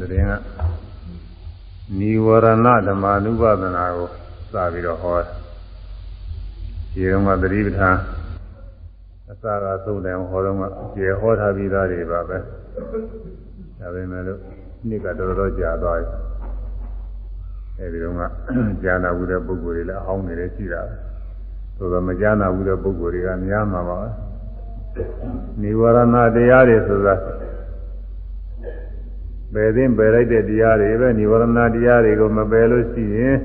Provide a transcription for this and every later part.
သတင်းကနိဝရဏဓမ္မ ानु ပဒနာကိုစပြီးတော့ဟောဒီတော့ကသတိပဋ္ဌာန်အစကသုံးတယ်ဟောတော့ကကျေဟောထားပြီးသားတွေပါပဲဒါပေမဲ့လို့နှစ်ကတော်တော်ကြာသွားပြီအဲဒီတော့ကကြာနာဘူးတဲ့ပုဂ္ဂိုလ်တွေလည်းအောင်းနေတယ်ရှိတာပဲသို့သောမကြာနာဘူးတဲ့ပုဂ္ဂိုလ်တွေကများမှာပါပဲနိဝရဏတရားတွေဆိုတာ ပယ်သိပယ်လိုက်တဲ့တရားတွေပဲនិဝရဏတရားတွေကိုမပယ်လို့ရှိရင်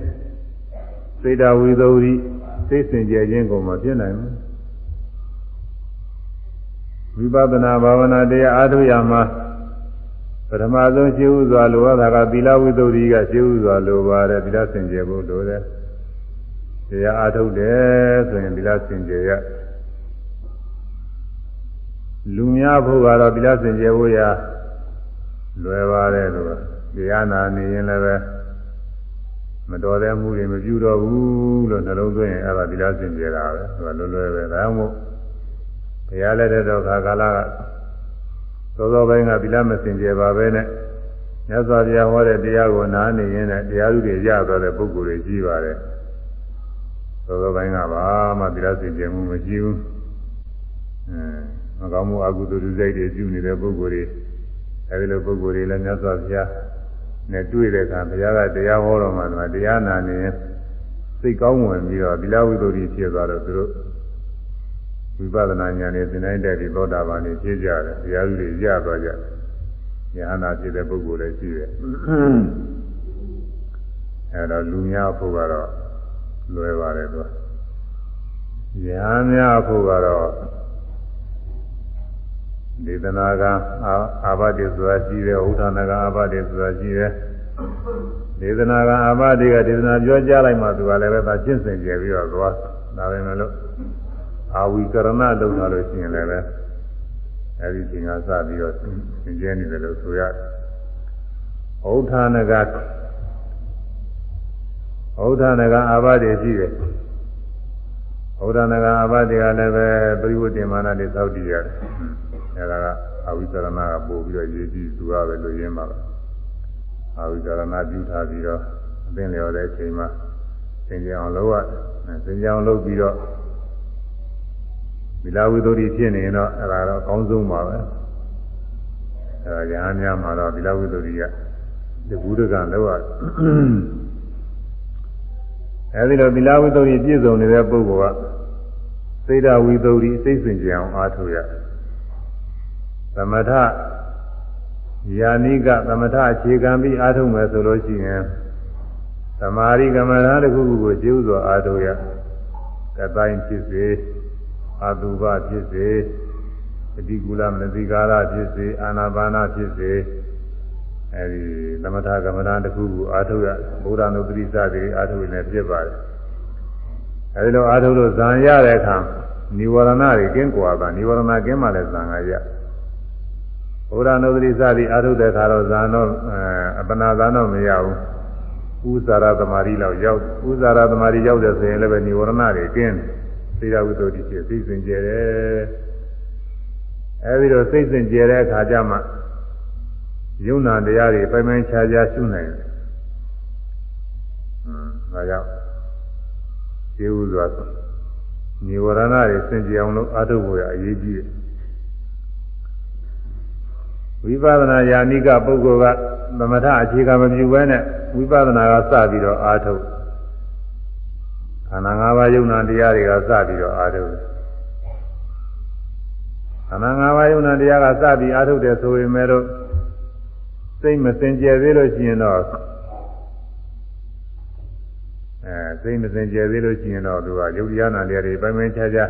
စိတ်တဝိသုရိစိတ်စင်ကြယ်ခြင်းကိုမဖြစ်နိုင်ဘူးဝိပဿနာဘာဝနာတရားအားထုတ်ရမှာပထမဆုံးရှင်းဥစွာလိုရတာကသီလဝိသုရိကရှင်းဥစွာလိုပါတယ်သီလစင်ကြယ်ဖို့လိုတယ်တရားအားထုတ်တယ်ဆိုရင်သီလစင်ကြယ်ရလူများဖို့ကတော့သီလစင်ကြယ်ဖို့ရာ လွယ်ပါတယ်လို့တရားနာနေရင်လည်းပဲမတော်တဲ့မှုတွေမပြုတော့ဘူးလို့နှလုံးသွင်းရင်အဲ့ဒါဒီလားစင်ကြယ်တာပဲသူကလွယ်လွယ်ပဲဒါမှမဟုတ်ဘုရားလက်တဲ့တော့ခါကာလကသောသောပိုင်းကဒီလားမစင်ကြယ်ပါပဲနဲ့မြတ်စွာဘုရားဟောတဲ့တရားကိုနားနေရင်လည်းတရားဥတွေရသွားတဲ့ပုဂ္ဂိုလ်တွေကြီးပါတယ်သောသောပိုင်းကဘာမှဒီလားစင်ကြယ်မှုမရှိဘူးအဲမကောင်းမှုအကုသိုလ်စိတ်တွေပြုနေတဲ့ပုဂ္ဂိုလ်တွေ အဲဒီလိုပုဂ္ဂိုလ်တွေလည်းမြတ်စွာဘုရားနဲ့တွေ့တဲ့အခါဘုရားကတရားဟောတော်မှာတရားနာနေရင်စိတ်ကောင်းဝင်ပြီးတော့သီလဝိသုဒ္ဓိဖြစ်သွားတော့သူတို့ဝိပဿနာဉာဏ်နဲ့သင်တိုင်းတဲ့ဒီသောတာပန်နေဖြစ်ကြတယ်တရားဥတွေရသွားကြတယ်ဉာဏ်နာဖြစ်တဲ့ပုဂ္ဂိုလ်လည်းရှိတယ်အဲတော့လူများဖို့ကတော့လွယ်ပါတယ်သူကဉာဏ်များဖို့ကတော့ ဒေသနာကအာဘတိဆိုတာရှိတယ်ဥဒ္ဒနာကအာဘတိဆိုတာရှိတယ်ဒေသနာကအာဘတိကဒေသနာပြောကြားလိုက်မှသူကလည်းပဲသာကျင့်စဉ်ကြပြီးတော့သွားဒါပဲမလို့အာဝီကရဏလုပ်တာလို့ရှိရင်လည်းပဲအဲဒီချိန်ကစပြီးတော့သင်ကျဲနေတယ်လို့ဆိုရဥဒ္ဒနာကဥဒ္ဒနာကအာဘတိရှိတယ်ဥဒ္ဒနာကအာဘတိကလည်းပဲပရိဝတ္တိမာနတွေသောက်တည်ရတယ် အဲဒါကအဝိသရဏကပို့ပြီးတော့ရေးကြည့်သူကပဲလူရင်းပါပဲအဝိသရဏပြုထားပြီးတော့အသင်လျော်တဲ့အချိန်မှာသင်ကြအောင်လုပ်ရသင်ကြအောင်လုပ်ပြီးတော့ဗီလာဝိသုဒ္ဓိဖြစ်နေရင်တော့အဲဒါတော့အကောင်းဆုံးပါပဲအဲဒါညာများမှာတော့ဗီလာဝိသုဒ္ဓိကတကူတကလောက်ရအဲဒီလိုဗီလာဝိသုဒ္ဓိပြည့်စုံနေတဲ့ပုဂ္ဂိုလ်ကစိတ်ဓာဝိသုဒ္ဓိစိတ်စဉ်ကြအောင်အားထုတ်ရတယ် သမထယာနိကသမထအခြေခံပြီးအားထုတ်မယ်ဆိုလို့ရှိရင်သမာဓိကမ္မထာတစ်ခုခုကိုကျိုးစွာအားထုတ်ရကတိုင်းဖြစ်စေအတုပဖြစ်စေပฏิကူလမနတိကာရဖြစ်စေအာနာပါနာဖြစ်စေအဲဒီသမထကမ္မထာတစ်ခုခုအားထုတ်ရဘုရားနုပတိစသည်အားထုတ်နေဖြစ်ပါတယ်အဲဒီလိုအားထုတ်လို့ဇံရတဲ့အခါនិဝရဏတွေကင်းကွာတာនិဝရဏကင်းမှလည်းဇံကရ ဘုရားနုဒတိစသည်အာထုတဲ့ခါတော့ဇာနောအပနာဇာနောမရဘူးဥဇာရသမารီလောက်ရောက်ဥဇာရသမารီရောက်တဲ့ဆိုရင်လည်းပဲនិဝရဏတွေကင်းသိရဝိသုဒ္ဓိဖြစ်သိစဉ်ကျဲတယ်အဲဒီတော့သိစဉ်ကျဲတဲ့အခါကျမှယုံနာတရားတွေပိုင်ပိုင်ခြားခြားရှုနိုင်တယ်ဟွန်းဒါကြောင့်ခြေဥစွာនិဝရဏတွေစင်ကြအောင်လို့အာထုဖို့ရအရေးကြီးတယ် ဝိပဿနာယာနိကပုဂ္ဂိုလ်ကသမထအခြေခံမပြုဘဲနဲ့ဝိပဿနာကစပြီးတော့အာထုတ်ခန္ဓာ၅ပါးယုံနာတရားတွေကစပြီးတော့အာထုတ်ခန္ဓာ၅ပါးယုံနာတရားကစပြီးအာထုတ်တယ်ဆိုရင်မဲ့တော့စိတ်မစင်ကြယ်သေးလို့ရှိရင်တော့အဲစိတ်မစင်ကြယ်သေးလို့ရှိရင်တော့သူကယုတ်တရားနာတရားတွေပိုင်းပိုင်းခြားခြား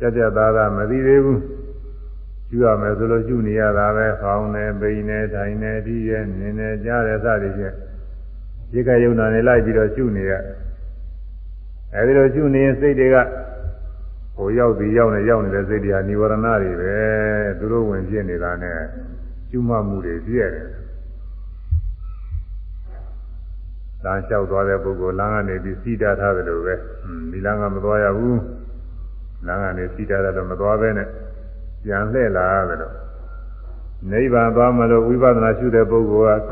ကြက်ကြက်သားသားမသိသေးဘူး ကျူရမယ်ဆိုလို့ကျူနေရတာပဲဖောင်းနေပိန်နေထိုင်နေပြီးရဲ့မြင်နေကြားတယ်စသည်ဖြင့်ဒီကယုံနာနေလိုက်ပြီးတော့ကျူနေရအဲဒီလိုကျူနေရင်စိတ်တွေကဟိုရောက်ပြီးရောက်နေရောက်နေတဲ့စိတ်တွေဟာនិဝရဏတွေပဲသူတို့ဝင်ပြစ်နေတာနဲ့ကျူမှမှုတွေပြည့်တယ်လမ်းလျှောက်သွားတဲ့ပုဂ္ဂိုလ်လမ်းကနေပြီးစီးတာထားတယ်လို့ပဲဒီလမ်းကမသွားရဘူးလမ်းကနေစီးတာတယ်တော့မသွားဘဲနဲ့ ပြန်လှည့်လာရတယ်လို့နိဗ္ဗာန်သွားမလို့ဝိပဿနာရှုတဲ့ပုဂ္ဂိုလ်က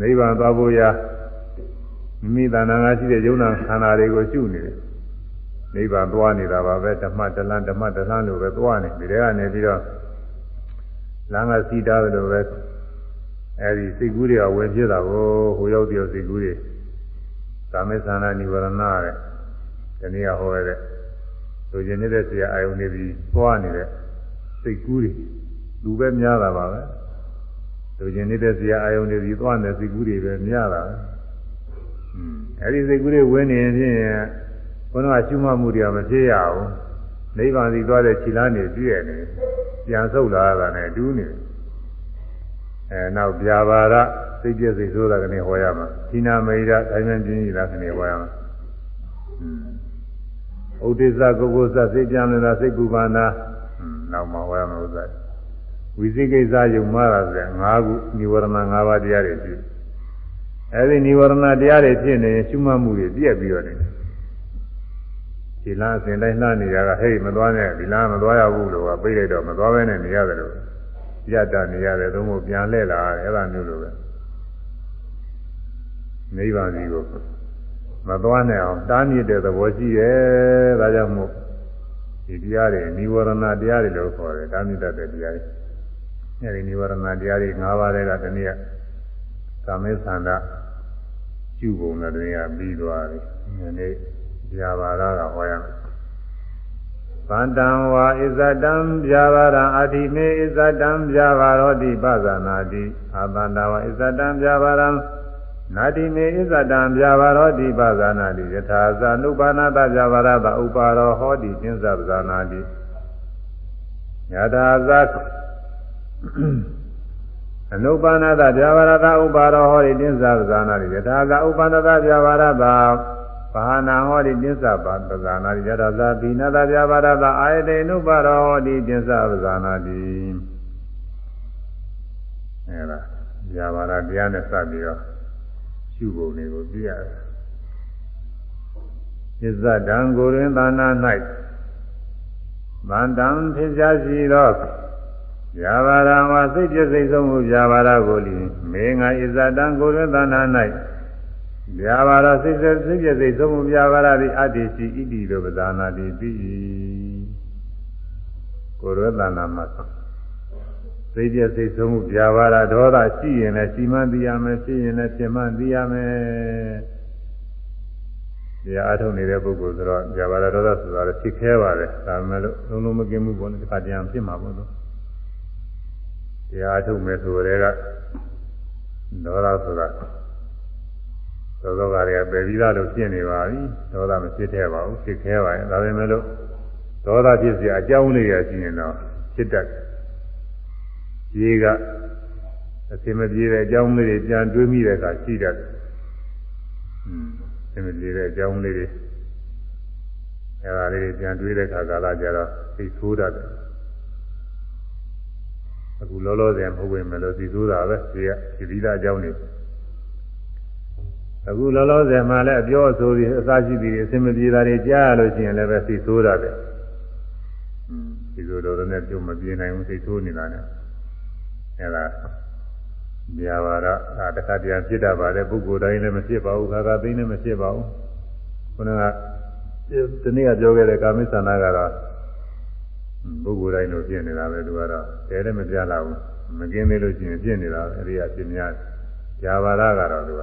နိဗ္ဗာန်သွားဖို့ရာမိမိတဏ္ဍာငါရှိတဲ့ယုံနာခန္ဓာတွေကိုရှုနေတယ်နိဗ္ဗာန်သွားနေတာပါပဲဓမ္မတလန်းဓမ္မတလန်းလို့ပဲသွားနေဒီထဲကနေပြီးတော့လမ်းကစီးတာလို့ပဲအဲဒီစိတ်ကူးတွေကဝင်ဖြစ်တာကိုဟိုရောက်တဲ့စိတ်ကူးတွေကာမေသနာနိဝရဏတဲ့ဒီနေ့ကဟောရတဲ့လူကျင်နေတဲ့ဆရာအာယုန်နေပြီးသွားနေတဲ့ စိတ်ကူးတွေလူပဲများတာပါပဲလူကျင်နေတဲ့ဆရာအာယုန်နေပြီးသွားနေတဲ့စိတ်ကူးတွေပဲများတာပဲอืมအဲဒီစိတ်ကူးတွေဝင်နေရင်ဖြင့်ဘုရားရှုမှတ်မှုတွေကမဖြစ်ရဘူးနိဗ္ဗာန်စီသွားတဲ့ခြေလမ်းတွေပြည့်ရနေပြန်ဆုတ်လာတာနဲ့တူးနေအဲနောက်ဗျာပါဒစိတ်ပြည့်စိတ်ဆိုးတာကနေဟောရမှာသီနာမေရတိုင်းမှပြင်းကြီးတာကနေဟောရမှာဥဒိစ္စကုက္ကုသစိတ်ပြန်လာစိတ်ပူပါနာနော က်မှာဟောရမှာဥစ္စာဝိသိကိစ္စယုံမှားတာဆိုရင်၅ခုនិဝရဏ၅ပါးတရားတွေရှိအဲဒီនិဝရဏတရားတွေဖြစ်နေရင်ရှုမှတ်မှုတွေပြည့်ပြီးတော့နေတယ်ဒီလားအစဉ်တိုင်းလှမ်းနေရတာဟဲ့မသွားနဲ့ဒီလားမသွားရဘူးလို့ကပြေးလိုက်တော့မသွားဘဲနဲ့နေရတယ်လို့ရတနေရတယ်သုံးဖို့ပြန်လှည့်လာတယ်အဲ့ဒါမျိုးလိုပဲနိဗ္ဗာန်ကြီးကိုမသွားနိုင်အောင်တားမြစ်တဲ့သဘောရှိတယ်ဒါကြောင့်မို့ ဒီတရားတွေនិဝရဏတရားတွေလို့ခေါ်တယ်တားမြစ်တတ်တဲ့တရားတွေအဲဒီនិဝရဏတရားတွေ၅ပါးတည်းကတနည်းကာမေသန္တာကျุပုံနဲ့တနည်းပြီးသွားပြီဒီနေ့ဗျာပါရကဟောရမယ်ဗန္တံဝါဣဇတံဗျာပါရံအတိမေဣဇတံဗျာပါရောတိပဇာနာတိအာဗန္တဝါဣဇတံဗျာပါရံ နာတိမေဣဇတံဗျာပါရောတိပဇာနာတိယထာဇာနုပါဏတဗျာပါရတဥပါရောဟောတိသင်္ဇပဇာနာတိယထာဇာအနုပါဏတဗျာပါရတဥပါရောဟောတိသင်္ဇပဇာနာတိယထာဇာဥပါဏတဗျာပါရတဘာနာဟောတိပစ္စပပဇာနာတိယတသာဘိနတပြပါဒတာအာယတေနုပါရောဟောတိပစ္စပဇာနာတိအဲဒါပြပါဒတရားနဲ့စပ်ပြီးတော့ ရှုပုံတွေကိုပြရတယ်ပစ္စဒံကိုရင်သာနာ၌ဗန္တံဖြစ်ရှားရှိသောပြပါဒဝါစိတ်ပြစိတ်ဆုံးမှုပြပါဒကိုလီမေငါဣဇတံကိုရင်သာနာ၌ဗျာပါရစိတ်စိတ်စိတ်ပြစိတ်သုံးမှုဗျာပါရသည်အတ္တိရှိဣတိလိုပဇာနာတိပြီကိုရဝတနာမှာ စိတ်ပြစိတ်ဆုံးမှုပြပါရဒေါသရှိရင်လည်းရှိမှသိရမယ်ဖြစ်ရင်လည်းဖြစ်မှသိရမယ်တရားအထုတ်နေတဲ့ပုဂ္ဂိုလ်ဆိုတော့ပြပါရဒေါသဆိုတာလည်းဖြစ်ခဲပါတယ်ဒါမှမဟုတ်လုံးလုံးမကင်းမှုပေါ်နေတဲ့ခါတရားဖြစ်မှာပေါ့နော်တရားအထုတ်မယ်ဆိုတဲ့ကဒေါသဆိုတာသောသောကတွေကပယ်ပြီးသားလို့ဖြစ်နေပါပြီဒေါသမဖြစ်သေးပါဘူးဖြစ်ခဲပါရဲ့ဒါပေမဲ့လို့ဒေါသဖြစ်စရာအကြောင်းလေးရရှိရင်တော့ဖြစ်တတ်တယ် ရေကအစင်မပြေတဲ့အကြောင်းလေးတွေပြန်တွေးမိတဲ့အခါရှိတတ်တယ်။အင်းအစင်မပြေတဲ့အကြောင်းလေးတွေအဲဒါလေးတွေပြန်တွေးတဲ့အခါကာလကြတော့သိဆိုးတတ်တယ်။အခုလောလောဆယ်မဟုတ်ဝင်မလို့သိဆိုးတာပဲဒီကဒီသီလအကြောင်းတွေအခုလောလောဆယ်မှာလည်းအပြောအဆိုပြီးအစရှိပြီးအစင်မပြေတာတွေကြားရလို့ရှိရင်လည်းပဲသိဆိုးတာပဲ။ဒီလိုတော့လည်းပြုံးမပြေနိုင်ဘူးသိဆိုးနေတာနဲ့။ အဲဒါမြာပါရအာတခါတည်းဖြစ်တတ်ပါတယ်ပုဂ္ဂိုလ်တိုင်းလည်းမဖြစ်ပါဘူးခါခါသိလည်းမဖြစ်ပါဘူးခုနကဒီနေ့ကပြောခဲ့တဲ့ကာမိသနာကတော့ပုဂ္ဂိုလ်တိုင်းလို့ဖြစ်နေတာပဲသူကတော့တဲလည်းမပြလာဘူးမกินသေးလို့ရှိရင်ဖြစ်နေတာအဲဒီကပြင်းများဂျာပါရကတော့သူက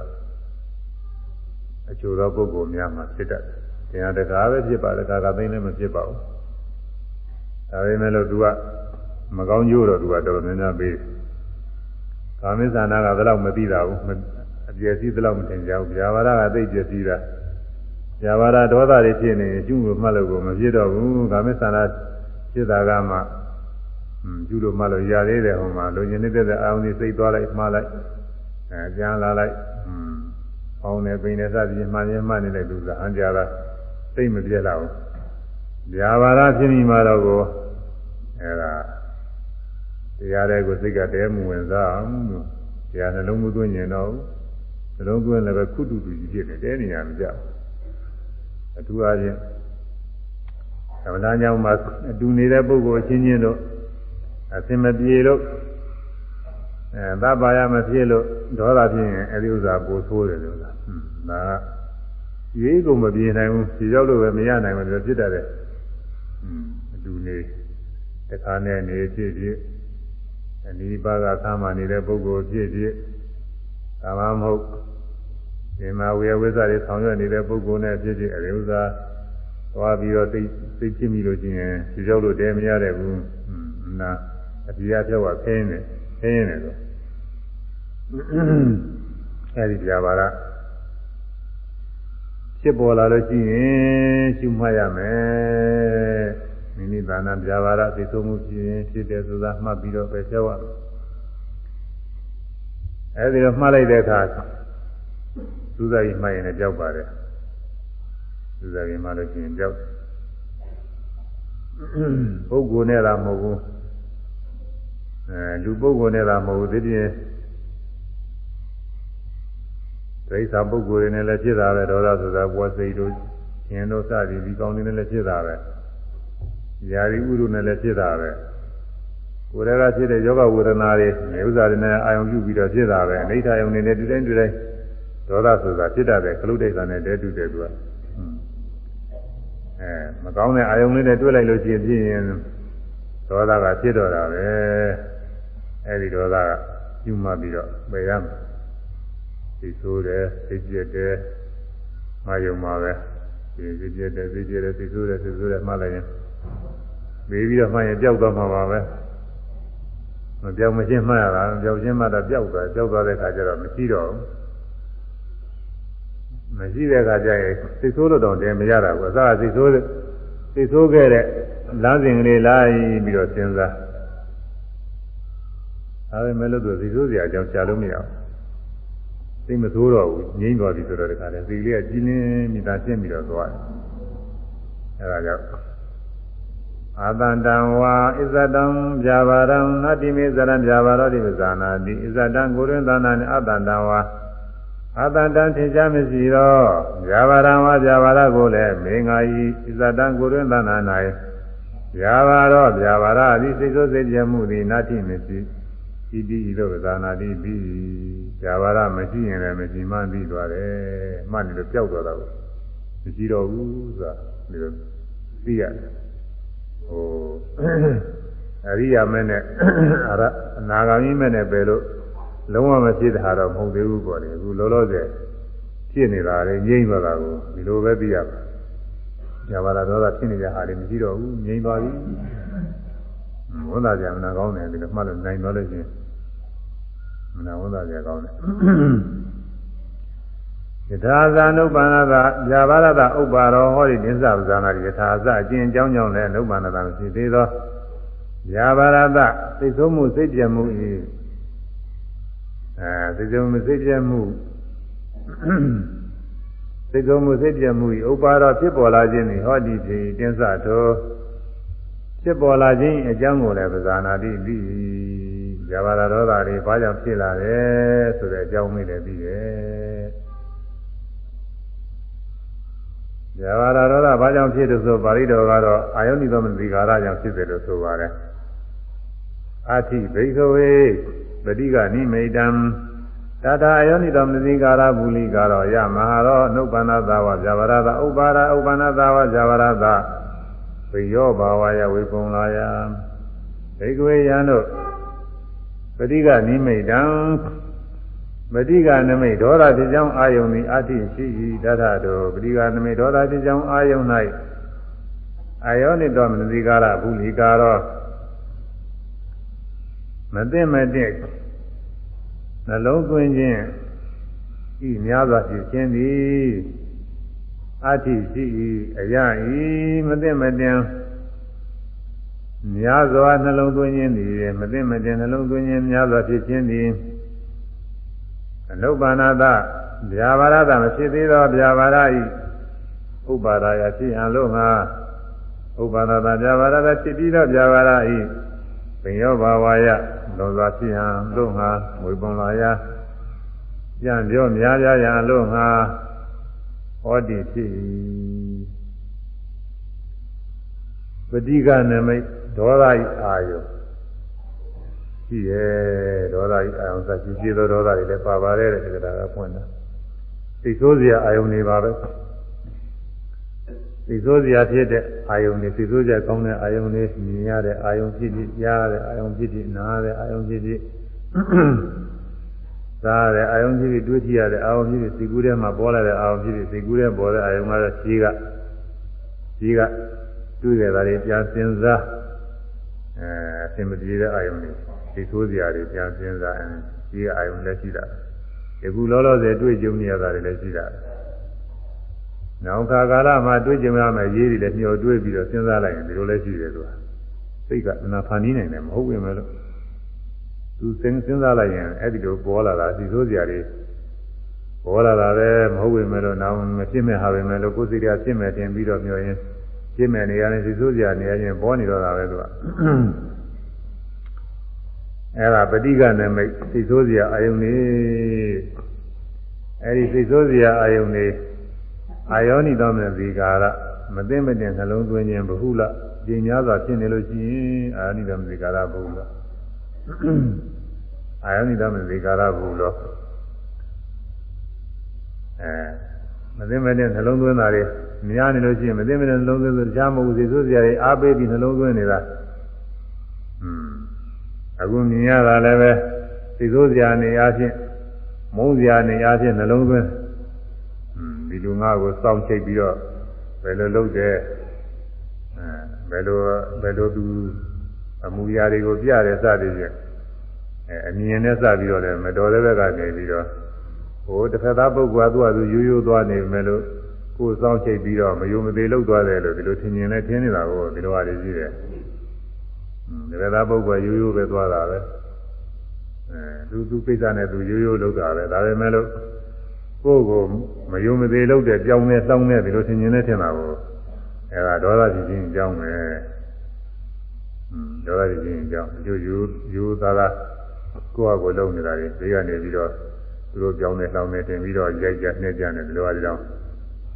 အချို့သောပုဂ္ဂိုလ်များမှာဖြစ်တတ်တယ်။တရားတကားပဲဖြစ်ပါတကားကသိနေမဖြစ်ပါဘူး။ဒါပေမဲ့လို့သူကမကောင်းကျိုးတော့သူကတော်တော်များများပေးတယ်။ ကာမိသနာကဘယ်တော့မသိတာဘူး။အပြည့်စည်းဘယ်တော့မထင်ကြဘူး။ဗျာပါဒကသိပြည့်စည်းတာ။ဗျာပါဒဒေါသတွေဖြစ်နေရင်ကျุလို့မှတ်လို့ကိုမဖြစ်တော့ဘူး။ကာမိသနာဖြစ်တာကမှကျุလို့မှလို့ရသေးတယ်ဟိုမှာလူကျင်နေတဲ့အာရုံတွေစိတ်သွားလိုက်မှားလိုက်အဲပြန်လာလိုက်ပေါင်းနေပိန်နေစသည်မှန်ရင်မှန်နေတဲ့လူကအံကြတာသိမပြက်လာဘူး။ဗျာပါဒဖြစ်မိမှာတော့ကိုအဲဒါ တရားတွေကိုစိတ်ကတဲမဝင်စားအောင်လို့တရားနှလုံးမသွင်းရင်တော့နှလုံးသွင်းလည်းပဲခုတူတူကြီးဖြစ်နေတဲနေရမကြဘူး။အထူးအားဖြင့်သမဏကြောင့်မှအတူနေတဲ့ပုဂ္ဂိုလ်ချင်းချင်းတို့အစင်မပြေလို့အဲသဗ္ဗာယမဖြစ်လို့ဒေါသဖြစ်ရင်အဲဒီဥစ္စာပိုဆိုးတယ်လို့လားဟွန်းဒါကရေးကုန်မပြေနိုင်ဘူးဒီရောက်လို့ပဲမရနိုင်ဘူးလို့ဖြစ်တတ်တယ်ဟွန်းအတူနေတခါနဲ့နေဖြစ်ဖြစ် အနိပါကသမ်းမှနေတဲ့ပုဂ္ဂိုလ်ဖြစ်ဖြစ်ကာမမဟုတ်ဒီမှာဝေယဝိဇ္ဇာတွေဆောင်ရွက်နေတဲ့ပုဂ္ဂိုလ်နဲ့ဖြစ်ဖြစ်အဲဒီဥစ္စာသွားပြီးတော့သိသိဖြစ်မိလို့ချင်းဒီရောက်လို့တဲမရတဲ့ဘူးဟွန်းနာအပြားပြောက်ခင်းနေခင်းနေတော့အဲဒီပြပါလားဖြစ်ပေါ်လာလို့ရှိရင်ရှုမှတ်ရမယ် မိမိသာနာပြပါရသိဆုံးမှုဖြစ်ရင်ဖြစ်တယ်ဆိုတာမှတ်ပြီးတော့ပဲပြောရမယ်အဲဒီတော့မှတ်လိုက်တဲ့အခါသုဇာကြီးမှတ်ရင်လည်းကြောက်ပါတယ်သုဇာကြီးမှလို့ရှိရင်ကြောက်ပုဂ္ဂိုလ်နဲ့လားမဟုတ်ဘူးအဲလူပုဂ္ဂိုလ်နဲ့လားမဟုတ်ဘူးဒီပြင်ဒိဋ္ဌာပုဂ္ဂိုလ်တွေနဲ့လည်းဖြစ်တာပဲဒေါသဆိုတာဘဝစိတ်တို့ရှင်တို့စသည်ဒီကောင်းတွေနဲ့လည်းဖြစ်တာပဲ ယာရီဥရုနဲ့လည်းဖြစ်တာပဲကိုယ်တည်းကဖြစ်တဲ့ယောဂဝေဒနာတွေနေဥစ္စာတွေနဲ့အာယုံပြုပြီးတော့ဖြစ်တာပဲအနိဋ္ဌာယုံနေနဲ့တွေ့တိုင်းတွေ့တိုင်းဒေါသဆိုတာဖြစ်တတ်တယ်ခလုတ်ဒိဋ္ဌာနဲ့တဲတူတယ်သူကအဲမကောင်းတဲ့အာယုံလေးနဲ့တွေ့လိုက်လို့ရှိရင်ဖြစ်ရင်ဒေါသကဖြစ်တော့တာပဲအဲဒီဒေါသကယူမှပြီးတော့ပယ်ရမယ်သိဆိုးတယ်သိကျက်တယ်မယုံပါပဲဒီသိကျက်တယ်သိကျက်တယ်သိဆိုးတယ်သိဆိုးတယ်မှတ်လိုက်ရင် ပြီးပြီးတော့မှရင်ပျောက်သွားမှာပါပဲမပြောင်းမရှင်းမှတ်ရတာပျောက်ရှင်းမှတော့ပျောက်သွားပျောက်သွားတဲ့အခါကျတော့မရှိတော့ဘူးမရှိတဲ့အခါကျရင်သိဆိုးလို့တော့တည်းမရတာဘူးအစကသိဆိုးသိဆိုးခဲ့တဲ့လမ်းစဉ်ကလေးလိုက်ပြီးတော့စဉ်းစားဒါပေမဲ့လို့သူသိဆိုးစရာအကြောင်းရှာလို့မရဘူးသိမဆိုးတော့ဘူးငြိမ့်သွားပြီဆိုတော့ဒီခါလဲသိလေးကကြီးလင်းမိသားရှင်းပြီးတော့သွားတယ်အဲဒါကြောင့် အာတန္တံဝါဣဇတံဗျာပါရံနတိမေဇရံဗျာပါရောတိပဇာနာတိဣဇတံကိုရင်သနာနှင့်အာတန္တံဝါအာတန္တံထင်ရှားမရှိတော့ဗျာပါရံဝါဗျာပါရကိုလည်းမေငါဤဣဇတံကိုရင်သနာ၌ဗျာပါရောဗျာပါရသည်စိတ်ဆိုးစိတ်ပြမှုသည်နတိမရှိဤတိဤသို့သာနာတိပြီးဇာဝရမရှိရင်လည်းမရှိမှန်းပြီးသွားတယ်မှတ်နေလို့ပျောက်သွားတာကိုမရှိတော့ဘူးဆိုတာဒီလိုသိရတယ် ဟိုအရိယာမဲနဲ့အရအနာဂါမိမဲနဲ့ပဲလို့လုံးဝမဖြစ်တာတော့မဟုတ်သေးဘူးပေါ့လေအခုလောလောဆယ်ဖြစ်နေတာလေငြိမ့်သွားတာကိုဒီလိုပဲသိရပါဇာဝရဒေါသဖြစ်နေကြဟာလေမရှိတော့ဘူးငြိမ့်သွားပြီဝန်သာကြမနာကောင်းတယ်ဒီလိုမှတ်လို့နိုင်သွားလို့ရှိရင်မနာဝန်သာကြကောင်းတယ် ယထာဇာနုပ္ပန္နသာဇာဘာရတဥပ္ပါရောဟောဒီနိစ္စပဇာနာယထာဇအကျဉ်အကြောင်းကြောင့်လည်းနုပ္ပန္နသာမရှိသေးသောဇာဘာရတသိဆုံးမှုစိတ်ပြမှုဤအဲသိဆုံးမှုစိတ်ပြမှုသိဆုံးမှုစိတ်ပြမှုဤဥပ္ပါရောဖြစ်ပေါ်လာခြင်းဤဟောဒီဖြင့်တင်းစသောဖြစ်ပေါ်လာခြင်းအကြောင်းကိုလည်းပဇာနာတိပြီးဇာဘာရဒေါသတွေဘာကြောင့်ဖြစ်လာတယ်ဆိုတဲ့အကြောင်းလေးလည်းပြီးတယ် ဇာဘာရဒေါသဘာကြောင့်ဖြစ်တယ်ဆိုပါဠိတော်ကတော့အာယုန်ဤသောမသိကာရကြောင့်ဖြစ်တယ်လို့ဆိုပါတယ်အာတိဘိခဝေပฏิကနိမိတံတထာအယောနိတော်မသိကာရဘူလိကာရောယမဟာရောနှုပ္ပန္နသာဝဇာဝရသဥပါရဥပ္ပန္နသာဝဇာဝရသဝိယောဘာဝယဝိပုံလာယဘိကဝေယံတို့ပฏิကနိမိတံ ပฏิကနမိတ်ဒေါသဖြစ်ကြောင်းအာယုန်သည်အတိရှိ၏တထတို့ပฏิကနမိတ်ဒေါသဖြစ်ကြောင်းအာယုန်၌အာယောနိတော်မနတိကာရဘူလီကာရောမသိမတဲ့နှလုံးသွင်းခြင်းဤများစွာဖြစ်ခြင်းသည်အတိရှိ၏အယဤမသိမတင်များစွာနှလုံးသွင်းခြင်းသည်မသိမတင်နှလုံးသွင်းခြင်းများစွာဖြစ်ခြင်းသည် အနုပါဏသဗျာပါရသမဖြစ်သေးသောဗျာပါရဤဥပါဒာယဖြစ်အံလို့ငါဥပါဒတာဗျာပါရသဖြစ်ပြီးသောဗျာပါရဤပင်ရောဘာဝယလောစွာဖြစ်ဟံလို့ငါမွေပုံလာယပြန်ပြောများပြားရန်လို့ငါဟောတိဖြစ်ပဋိကနမိတ်ဒေါသဤအာယု ရှိရဲ့ဒေါသကြီးအာယုံစရှိရှိသောဒေါသတွေလည်းပါပါတယ်တဲ့ဒီကတာကဖွင့်တာသိဆိုးစရာအာယုံတွေပါပဲသိဆိုးစရာဖြစ်တဲ့အာယုံတွေသိဆိုးစရာကောင်းတဲ့အာယုံတွေမြင်ရတဲ့အာယုံဖြစ်ဖြစ်ကြားရတဲ့အာယုံဖြစ်ဖြစ်နားရတဲ့အာယုံဖြစ်ဖြစ်စားရတဲ့အာယုံဖြစ်ဖြစ်တွေးကြည့်ရတဲ့အာယုံဖြစ်ဖြစ်စိတ်ကူးထဲမှာပေါ်လာတဲ့အာယုံဖြစ်ဖြစ်စိတ်ကူးထဲပေါ်တဲ့အာယုံကတော့ရှိကရှိကတွေးရတာတွေပြန်စဉ်းစားအဲအစင်မပြေတဲ့အာယုံတွေ သိဆိုးစရာတွေပြန်စဉ်းစားရင်ရှိကအာယုံလည်းရှိတာဒီခုလောလောဆယ်တွေ့ကြုံနေရတာတွေလည်းရှိတာနောက်ခါကာလမှာတွေ့ကြုံရမယ်ရေးတွေလည်းမျှော်တွေးပြီးတော့စဉ်းစားလိုက်ရင်ဒီလိုလည်းရှိတယ်သူကစိတ်ကနာဖန်နီးနိုင်တယ်မဟုတ်ဝင်မလို့သူစဉ်းစဉ်းစားလိုက်ရင်အဲ့ဒီလိုပေါ်လာတာသိဆိုးစရာတွေပေါ်လာတာပဲမဟုတ်ဝင်မလို့နောက်မဖြစ်မဲ့ဟာပဲမဲ့လို့ကိုယ်စိတ်ကဖြစ်မဲ့တင်ပြီးတော့မျှော်ရင်ဖြစ်မဲ့နေရာနဲ့သိဆိုးစရာနေရာချင်းပေါ်နေတော့တာပဲသူက အဲ့ဒါပဋိကနမိတ်သိဆိုးစရာအာယုန်နေအဲ့ဒီသိဆိုးစရာအာယုန်နေအာယောနိသောမေဇီကာရမသိမတင်နှလုံးသွင်းခြင်းဘဟုလပညာစွာဖြစ်နေလို့ရှိရင်အာယောနိသောမေဇီကာရဘဟုလအာယောနိသောမေဇီကာရဘဟုလအဲမသိမတင်နှလုံးသွင်းတာတွေများနေလို့ရှိရင်မသိမတင်နှလုံးသွင်းဆိုကြားမဟုတ်သေးဆိုစရာတွေအားပေးပြီးနှလုံးသွင်းနေတာอืม အခုမြင်ရတာလည်းပဲသိဆိုးစရာနေအားဖြင့်မုန်းစရာနေအားဖြင့်နှလုံးသွင်းဒီလူငါကိုစောင့်ချိတ်ပြီးတော့ဘယ်လိုလုပ်တယ်အဲဘယ်လိုဘယ်လိုသူအမူအရာတွေကိုပြတယ်စသည်ဖြင့်အဲအမြင်နဲ့စပြီးတော့လည်းမတော်တဲ့ဘက်ကနေပြီးတော့ဟိုတစ်ဖက်သားပုဂ္ဂိုလ်ကသူ့ဟာသူရိုးရိုးသွားနေမယ်လို့ကိုယ်စောင့်ချိတ်ပြီးတော့မယုံမသေးလောက်သွားတယ်လို့ဒီလိုထင်မြင်နဲ့ထင်နေတာကိုဒီလိုဟာတွေရှိတယ်။ ဒီကသာပုဂ္ဂိုလ်ရိုးရိုးပဲသွားတာပဲ။အဲသူသူကိစ္စနဲ့သူရိုးရိုးလောက်တာပဲဒါပေမဲ့လို့ကိုယ်ကိုမယုံမသေးလို့တဲ့ကြောင်းနဲ့တောင်းနဲ့ဒီလိုသင်ញင်နဲ့ထင်တာကိုအဲဒါဒေါသဖြစ်ခြင်းကြောင်းပဲอืมဒေါသဖြစ်ခြင်းကြောင်းယူယူယူသားသားကိုယ့်အကိုလုံနေတာတွေဒီကနေပြီးတော့သူတို့ကြောင်းနဲ့တောင်းနဲ့တင်ပြီးတော့ရိုက်ကြနှက်ကြနေဒီလိုအကြောင်း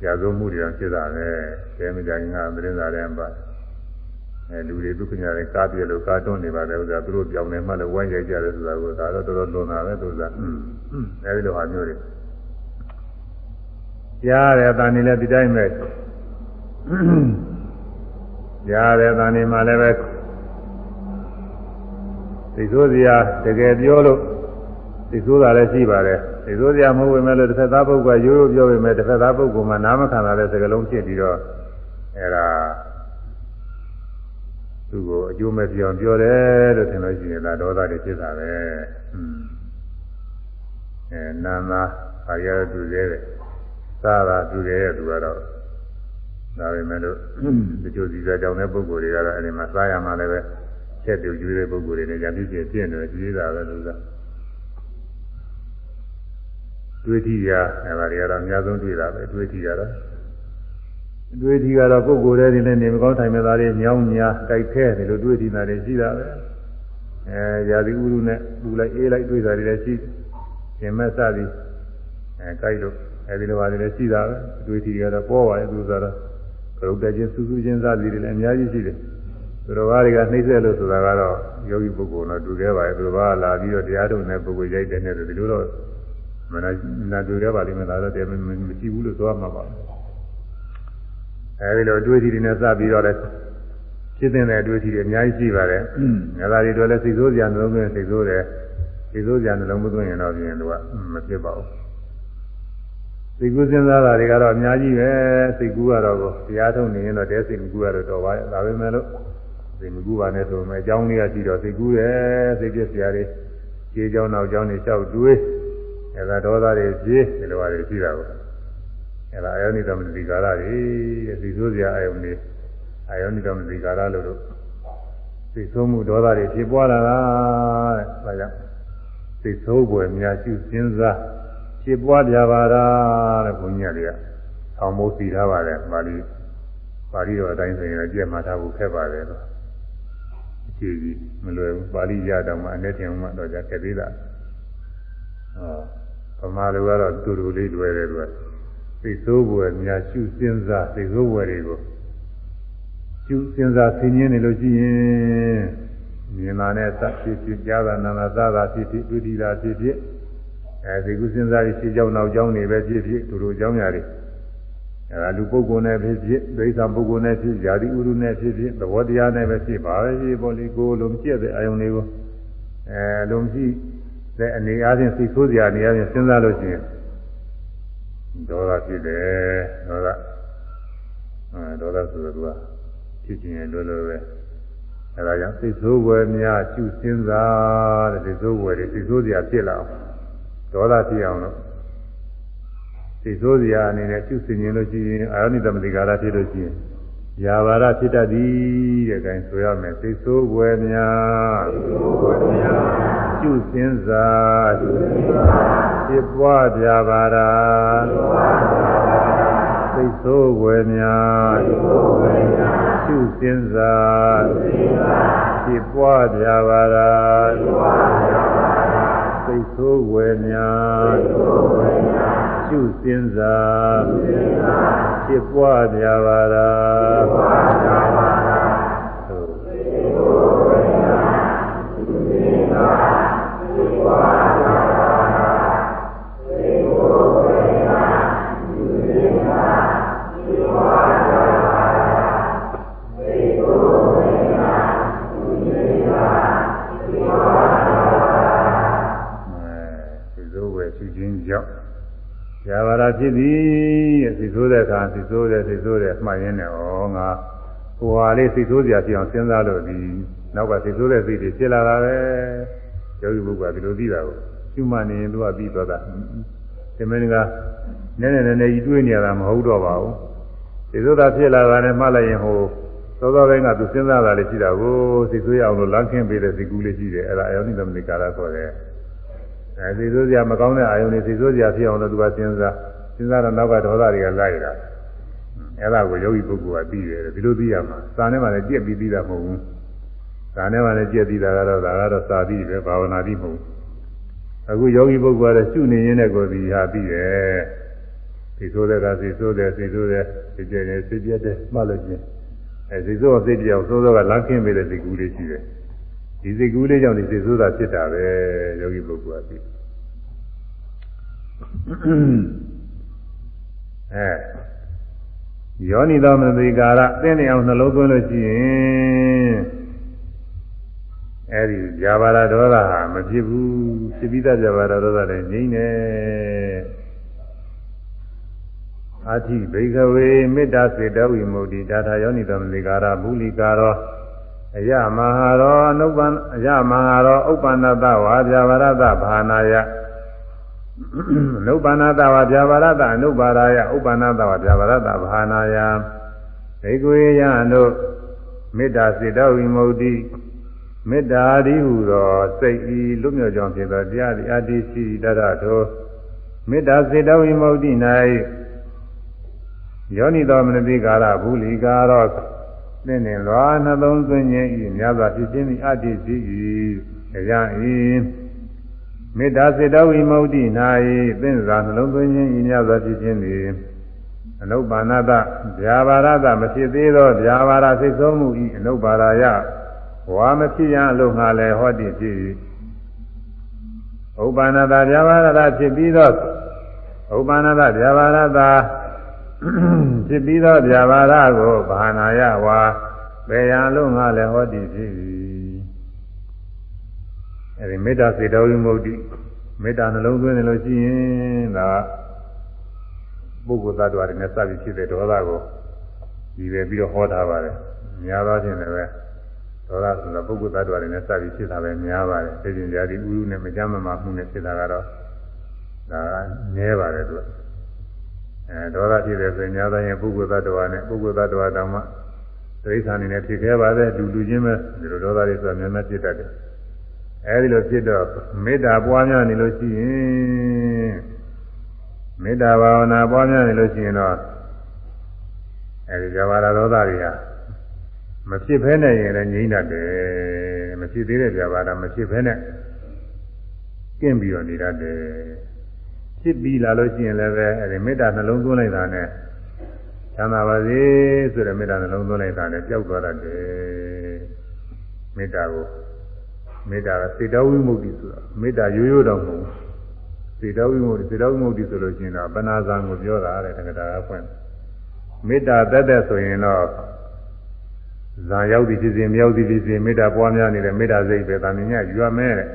ကြာဆုံးမှုတွေဖြစ်တာပဲတဲမကြခင်ကသတင်းစာထဲမှာ အဲလူတွေဒုက္ခညာတွေကားပြလို့ကားတွန်းနေပါတယ်ဥစ္စာသူတို့ကြောင်းနဲ့မှလည်းဝိုင်းရိုက်ကြတယ်ဆိုတာကိုဒါတော့တော်တော်လွန်တာပဲသူကအဲဒီလိုဟာမျိုးတွေကြားတယ်အတန်နေလည်းဒီတိုင်းပဲကြားတယ်အတန်နေမှလည်းပဲသိဆိုးစရာတကယ်ပြောလို့သိဆိုးတာလည်းရှိပါတယ်သိဆိုးစရာမဟုတ်ဝင်မဲ့လို့တစ်ဖက်သားပုဂ္ဂိုလ်ရိုးရိုးပြောပေမဲ့တစ်ဖက်သားပုဂ္ဂိုလ်မှနားမခံတာတဲ့စကားလုံးဖြစ်ပြီးတော့အဲဒါ သူ့ကိုအကျိုးမဲ့ပြောင်းပြောတယ်လို့ထင်လို့ရှိရင်ဒါဒေါသတွေဖြစ်တာပဲအဲနာနာခါရတူသေးတယ်စားတာတူတယ်သူကတော့ဒါပေမဲ့လို့တချို့ဒီစားကြောင်တဲ့ပုဂ္ဂိုလ်တွေကတော့အဲဒီမှာစားရမှလည်းပဲချက်တူကျွေးတဲ့ပုဂ္ဂိုလ်တွေနဲ့ညာပြည့်ပြည့်ပြည့်နေတယ်ကျွေးတာပဲလို့ကတွေးထီရအဲဒါတွေကတော့အများဆုံးတွေ့တာပဲတွေးထီရတော့ တွေးထီကတော့ပုဂ္ဂိုလ်တွေနဲ့နေမကောင်းထိုင်မဲ့သားတွေညောင်းညာတိုက်ခဲတယ်လို့တွေးထီတာတွေရှိတာပဲအဲရာသီဥတုနဲ့ပူလိုက်အေးလိုက်တွေးတာတွေလည်းရှိရှင်မဲ့စသည်အဲကြိုက်လို့အဲဒီလိုပါလေရှိတာပဲအတွေ့အထိကတော့ပေါ်ပါရဲ့သူဆိုတော့ကရုတ်တဲ့ချင်းစူးစူးချင်းစားစီတွေလည်းအများကြီးရှိတယ်သူတော်ဘာတွေကနှိမ့်ဆက်လို့ဆိုတာကတော့ယောဂီပုဂ္ဂိုလ်တော့တူခဲ့ပါရဲ့သူတော်ဘာလာပြီးတော့တရားထုတ်တဲ့ပုဂ္ဂိုလ်ရိုက်တဲ့နဲ့ဒီလိုတော့မနာနာတူခဲ့ပါလိမ့်မယ်ဒါတော့တည်းမရှိဘူးလို့သွားမှာပါ အဲဒီလိုအတွေ့အထိတွေနဲ့စပြီးတော့လည်းဖြစ်တဲ့အတွေ့အထိတွေအများကြီးရှိပါတယ်ငါးသာတွေတော့လည်းစိတ်ဆိုးစရာနှလုံးသွင်းစိတ်ဆိုးတယ်စိတ်ဆိုးစရာနှလုံးမသွင်းရင်တော့ပြင်တော့မဖြစ်ပါဘူးစိတ်ကူးစဉ်းစားတာတွေကတော့အများကြီးပဲစိတ်ကူးကတော့ကိုတရားထုတ်နေရင်တော့တဲစိတ်မကူးရတော့တော်ပါရဲ့ဒါပဲမဲ့လို့စိတ်မကူးပါနဲ့ဆိုမှအကြောင်းလေးကရှိတော့စိတ်ကူးတယ်စိတ်ပြည့်စရာတွေခြေကြောင်းနောက်ကြောင်းတွေလျှောက်တွေးအဲဒါဒေါသတွေပြေးဒီလိုပါတွေရှိတာကို အဲဒါအယောနိသမတိကာရတွေစိတ်ဆိုးစရာအယုံတွေအယောနိသမတိကာရလို့တို့စိတ်ဆိုးမှုဒေါသတွေဖြစ်ပွားလာတာတဲ့ဒါကြောင့်စိတ်ဆိုးပွဲများရှုစဉ်းစားဖြစ်ပွားကြပါလားတဲ့ဘုန်းကြီးတွေကဆောင်းမိုးစီထားပါတယ်ပါဠိပါဠိတော်အတိုင်းဆိုရင်ကြည့်မှထားဖို့ခက်ပါတယ်လို့အခြေကြီးမလွယ်ဘူးပါဠိရတော့မှအနေထင်မှတော့ကြခက်သေးတာဟောဗမာလူကတော့တူတူလေးလွယ်တယ်သူက သိစိုးဘွယ်များရှုစဉ်းစားသိစိုးဘွယ်တွေကိုရှုစဉ်းစားဆင်ခြင်နေလို့ရှိရင်မြင်တာနဲ့သဖြစ်ဖြစ်ကြားတာနာနာသာသာဖြစ်ဖြစ်တွေ့ထိတာဖြစ်ဖြစ်အဲဒီကုစဉ်းစားပြီးရှင်းကြောင်းနောက်ကြောင်းနေပဲဖြစ်ဖြစ်သူတို့အကြောင်းများတွေအဲဒါလူပုဂ္ဂိုလ်နဲ့ဖြစ်ဖြစ်ဒိဋ္ဌာပုဂ္ဂိုလ်နဲ့ဖြစ်ယာတိဥရုနဲ့ဖြစ်ဖြစ်သဘောတရားနဲ့ပဲဖြစ်ပါပဲဖြစ်ပေါ်လေကိုယ်လုံးကြည့်တဲ့အာယုန်တွေကိုအဲလုံးကြည့်တဲ့အနေအားဖြင့်စိတ်ဆိုးစရာအနေအားဖြင့်စဉ်းစားလို့ရှိရင် ဒေါသဖြစ်တယ်ဒေါသအဲဒေါသဆိုတော့သူကဖြစ်ခြင်းလွယ်လွယ်ပဲအဲဒါကြောင့်စိတ်ဆိုးဝယ်များကျุစဉ်းစားတဲ့စိတ်ဆိုးဝယ်တွေစိတ်ဆိုးစရာဖြစ်လာအောင်ဒေါသဖြစ်အောင်လို့စိတ်ဆိုးစရာအနေနဲ့ကျุစင်ရင်လို့ရှိရင်အာရဏိတမတိကာရဖြစ်လို့ရှိရင်ယာဘာရဖြစ်တတ်သည်တဲ့ခိုင်းဆိုရမယ်စိတ်ဆိုးဝယ်များ ကျุစဉ်းစားဖြစ်ပွားကြပါရာစိတ်ဆိုးဝယ်များကျุစဉ်းစားဖြစ်ပွားကြပါရာစိတ်ဆိုးဝယ်များကျุစဉ်းစားဖြစ်ပွားကြပါရာ ဖြစ်သည်တဲ့စိတ်ဆိုးတဲ့အခါစိတ်ဆိုးတယ်စိတ်ဆိုးတယ်မှတ်ရင်းနဲ့ဩငါဟိုဟာလေးစိတ်ဆိုးစရာဖြစ်အောင်စဉ်းစားလို့ဒီနောက်ကစိတ်ဆိုးတဲ့စိတ်တွေဖြစ်လာတာပဲယောဂီပုဂ္ဂိုလ်ကဒီလိုသိတာကိုကျွမနေရင်သူကပြီးသွားတာဒီမင်းကနည်းနည်းနည်းနည်းကြီးတွေးနေရတာမဟုတ်တော့ပါဘူးစိတ်ဆိုးတာဖြစ်လာတာနဲ့မှတ်လိုက်ရင်ဟိုသောသောတိုင်းကသူစဉ်းစားတာလေးရှိတာကိုစိတ်ဆိုးရအောင်လို့လမ်းခင်းပေးတဲ့စိတ်ကူးလေးရှိတယ်အဲ့ဒါအယောနိသမဏိကာရခေါ်တယ်အဲစိတ်ဆိုးစရာမကောင်းတဲ့အာယုန်တွေစိတ်ဆိုးစရာဖြစ်အောင်လို့သူကစဉ်းစား စဉ်းစားတော့နောက်ကဒေါသတွေကလိုက်တာအဲ့ဒါကိုယောဂီပုဂ္ဂိုလ်ကပြီးတယ်ဒီလိုသိရမှာစာနဲ့မှလည်းကြက်ပြီးသိတာမဟုတ်ဘူးစာနဲ့မှလည်းကြက်ပြီးတာကတော့ဒါကတော့စာပြီးပဲဘာဝနာပြီးမဟုတ်ဘူးအခုယောဂီပုဂ္ဂိုလ်ကလည်းရှုနေရင်းနဲ့ကိုယ်ဒီဟာပြီးတယ်စိတ်ဆိုးတဲ့ကစိတ်ဆိုးတယ်စိတ်ဆိုးတယ်စိတ်ကြဲတယ်စိတ်ပြတ်တယ်မှတ်လို့ချင်းအဲစိတ်ဆိုးစိတ်ပြောင်းဆိုးဆိုးကလမ်းခင်းပေးတဲ့စိတ်ကူးလေးရှိတယ်ဒီစိတ်ကူးလေးကြောင့်ဒီစိတ်ဆိုးတာဖြစ်တာပဲယောဂီပုဂ္ဂိုလ်ကပြီး အဲယောနိသောမသိကာရသင်နေအောင်နှလုံးသွင်းလို့ရှိရင်အဲဒီဇာဘာရဒေါသဟာမဖြစ်ဘူးဖြစ်ပြီးသားဇာဘာရဒေါသလည်းငြိမ့်နေအာတိဘိကဝေမေတ္တာစေတဝိမု ക്തി တာထာယောနိသောမသိကာရဘူလိကာရောအယမဟာရောအနုပ္ပန်အယမဟာရောဥပ္ပန္နတဝါဇာဘာရတဘာနာယအ နုပ္ပန္နတဝါဗျာပါရတအနုပ္ပါရာယဥပ္ပန္နတဝါဗျာပါရတဘာနာယဘေကွေယတို့မေတ္တာစေတဝိမု ക്തി မေတ္တာဒီဟုသောစိတ်ဤလွတ်မြောက်ကြောင်းဖြစ်သောတရားဒီအတ္တိရှိတရသောမေတ္တာစေတဝိမု ക്തി၌ယောနိတော်မနတိကာရဘူလီကာရောသင်္နေလွာနှသုံးသွင်းခြင်းဤမြတ်စွာဖြစ်ခြင်းဤအတ္တိရှိ၏အရာ၏ မေတ္တာစေတဝိမု ക്തി ၌သင်္စာနှလုံးသွင်းခြင်းဤမြတ်စွာဖြစ်ခြင်းသည်အနုပါဏတဗျာပါရတမဖြစ်သေးသောဗျာပါရစိတ်ဆုံးမှုဤအနုပါရာယဝါမဖြစ်ရအလုံးငါလည်းဟောတည်ဖြစ်၏ဥပ္ပန္နတဗျာပါရတဖြစ်ပြီးသောဥပ္ပန္နတဗျာပါရတဖြစ်ပြီးသောဗျာပါရကိုဘာနာယဝါပေယံလုံးငါလည်းဟောတည်ဖြစ်၏ အဲဒီမေတ္တာစေတဝိမု ക്തി မေတ္တာနှလုံးသွင်းတယ်လို့ရှိရင်ဒါပုဂ္ဂိုလ်သတ္တဝါတွေနဲ့စပြီးဖြစ်တဲ့ဒေါသကိုဒီပဲပြီးတော့ဟောထားပါတယ်များသောဖြင့်လည်းဒေါသဆိုတာပုဂ္ဂိုလ်သတ္တဝါတွေနဲ့စပြီးဖြစ်တာပဲများပါတယ်သိကျင်ကြသည်ဥရုနဲ့မကြမ်းမမှမှုနဲ့ဖြစ်တာကတော့ဒါကနည်းပါတယ်သူကအဲဒေါသဖြစ်တယ်ဆိုရင်များသောရင်ပုဂ္ဂိုလ်သတ္တဝါနဲ့ပုဂ္ဂိုလ်သတ္တဝါတောင်မှတိရစ္ဆာန်နေနဲ့ဖြစ်ခဲ့ပါတယ်လူလူချင်းပဲဒီလိုဒေါသတွေဆိုတာများများဖြစ်တတ်တယ် အဲဒီလိုဖြစ်တော့မေတ္တာပွားများနေလို့ရှိရင်မေတ္တာဘာဝနာပွားများနေလို့ရှိရင်တော့အဲဒီဇဝရဒေါသတွေဟာမဖြစ်ဘဲနဲ့ရင်လည်းငြိမ့်တတ်တယ်မဖြစ်သေးတဲ့ဇဝရမဖြစ်ဘဲနဲ့ကျင့်ပြီးတော့နေတတ်တယ်ဖြစ်ပြီးလာလို့ရှိရင်လည်းပဲအဲဒီမေတ္တာနှလုံးသွင်းလိုက်တာနဲ့ချမ်းသာပါစေဆိုတဲ့မေတ္တာနှလုံးသွင်းလိုက်တာနဲ့ပျောက်သွားတတ်တယ်မေတ္တာကို မေတ္တာကစေတဝိမု ക്തി ဆိုတာမေတ္တာရိုးရိုးတော့မဟုတ်ဘူးစေတဝိမု ക്തി စေတဝိမု ക്തി ဆိုလို့ရှိရင်တော့ပဏာဇံကိုပြောတာတဲ့တက္ကတာကဖွင့်မေတ္တာတက်တဲ့ဆိုရင်တော့ဇာရောက်သည်ဖြစ်စေမရောက်သည်ဖြစ်စေမေတ္တာပွားများနေတဲ့မေတ္တာစိတ်ပဲတာမြင်ရယူရမယ်တဲ့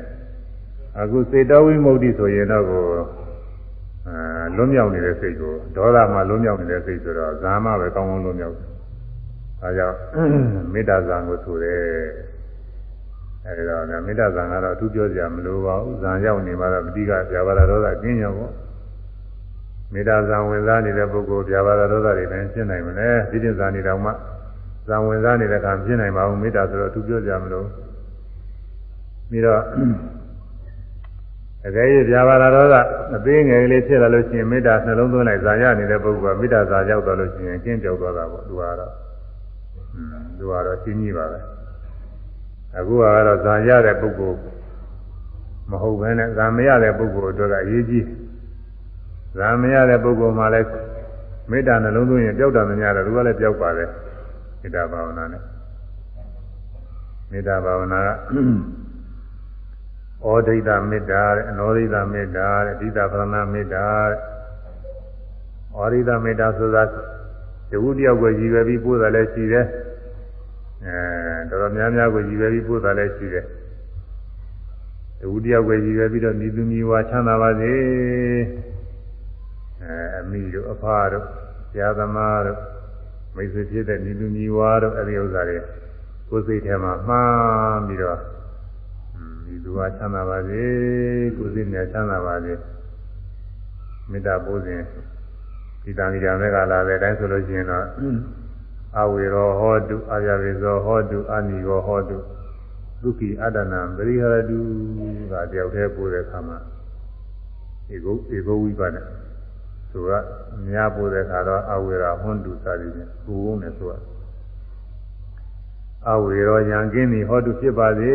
အခုစေတဝိမု ക്തി ဆိုရင်တော့ကိုအဲလွံ့မြောက်နေတဲ့စိတ်ကိုဒေါသမှလွံ့မြောက်နေတဲ့စိတ်ဆိုတော့ဇာမပဲကောင်းကောင်းလွံ့မြောက်တယ်အဲကြောင့်မေတ္တာဇံကိုဆိုတယ် အဲဒီတော့မေတ္တာဇံကတော့အထူးပြောကြမလိုပါဘူးဇံရောက်နေမှာတော့ပဋိကဗျာပါဒဒေါသကျင်းရောပေါ့မေတ္တာဇံဝင်စားနေတဲ့ပုဂ္ဂိုလ်ဗျာပါဒဒေါသတွေလည်းရှင်းနိုင်မလဲဒီတင်ဇာနေတော်မှဇံဝင်စားနေတဲ့အခါရှင်းနိုင်ပါဘူးမေတ္တာဆိုတော့အထူးပြောကြမလို့ပြီးတော့တကယ်၍ဗျာပါဒဒေါသအသေးငယ်လေးဖြစ်လာလို့ရှိရင်မေတ္တာနှလုံးသွင်းလိုက်ဇာရနေတဲ့ပုဂ္ဂိုလ်ကမေတ္တာဇာရောက်သွားလို့ရှိရင်ကျင့်ကြောက်သွားတာပေါ့သူကတော့သူကတော့ရှင်းကြီးပါပဲ အခုကတော့ဇာရတဲ့ပုဂ္ဂိုလ်မဟုတ်ဘဲနဲ့ဇာမရတဲ့ပုဂ္ဂိုလ်အတွက်ကအရေးကြီးဇာမရတဲ့ပုဂ္ဂိုလ်မှလည်းမေတ္တာနှလုံးသွင်းရင်ပျောက်တာမများတော့သူကလည်းပျောက်ပါလေမေတ္တာဘာဝနာနဲ့မေတ္တာဘာဝနာကဩဒိဋ္ဌမေတ္တာတဲ့အနောဒိဋ္ဌမေတ္တာတဲ့ဒိဋ္ဌပရဏမေတ္တာတဲ့ဩဒိဋ္ဌမေတ္တာဆိုတာတဝုတယောက်ကိုရည်ရွယ်ပြီးပို့တယ်လည်းရှိတယ်အဲ တော်တော်များများကိုရည်ရွယ်ပြီးပို့တာလည်းရှိတယ်တဝုတယောက်ကိုရည်ရွယ်ပြီးတော့ဤသူမြဝါချမ်းသာပါစေအဲအမိတို့အဖတို့ဆရာသမားတို့မိတ်ဆွေဖြစ်တဲ့ဤသူမြဝါတို့အဲဒီဥစ္စာတွေကိုယ်စိတ်ထဲမှာမှားပြီးတော့ဤသူဟာချမ်းသာပါစေကိုယ်စိတ်နဲ့ချမ်းသာပါစေမေတ္တာပို့စဉ်ဒီတန်ကြီးကြမဲ့ကလာတဲ့အတိုင်းဆိုလို့ရှိရင်တော့ အဝေရောဟောတုအာရဝေဇောဟောတုအာနိရောဟောတုဒုက္ခိအတ္တနာပရိဟရတုကတယောက်တည်းပို့တဲ့အခါမှာဧကုဧကုဝိပါဒသူကများပို့တဲ့အခါတော့အဝေရာဟွန်းတုစသည်ဖြင့်ဘုံနဲ့ဆိုအဝေရောယံကင်းသည်ဟောတုဖြစ်ပါစေ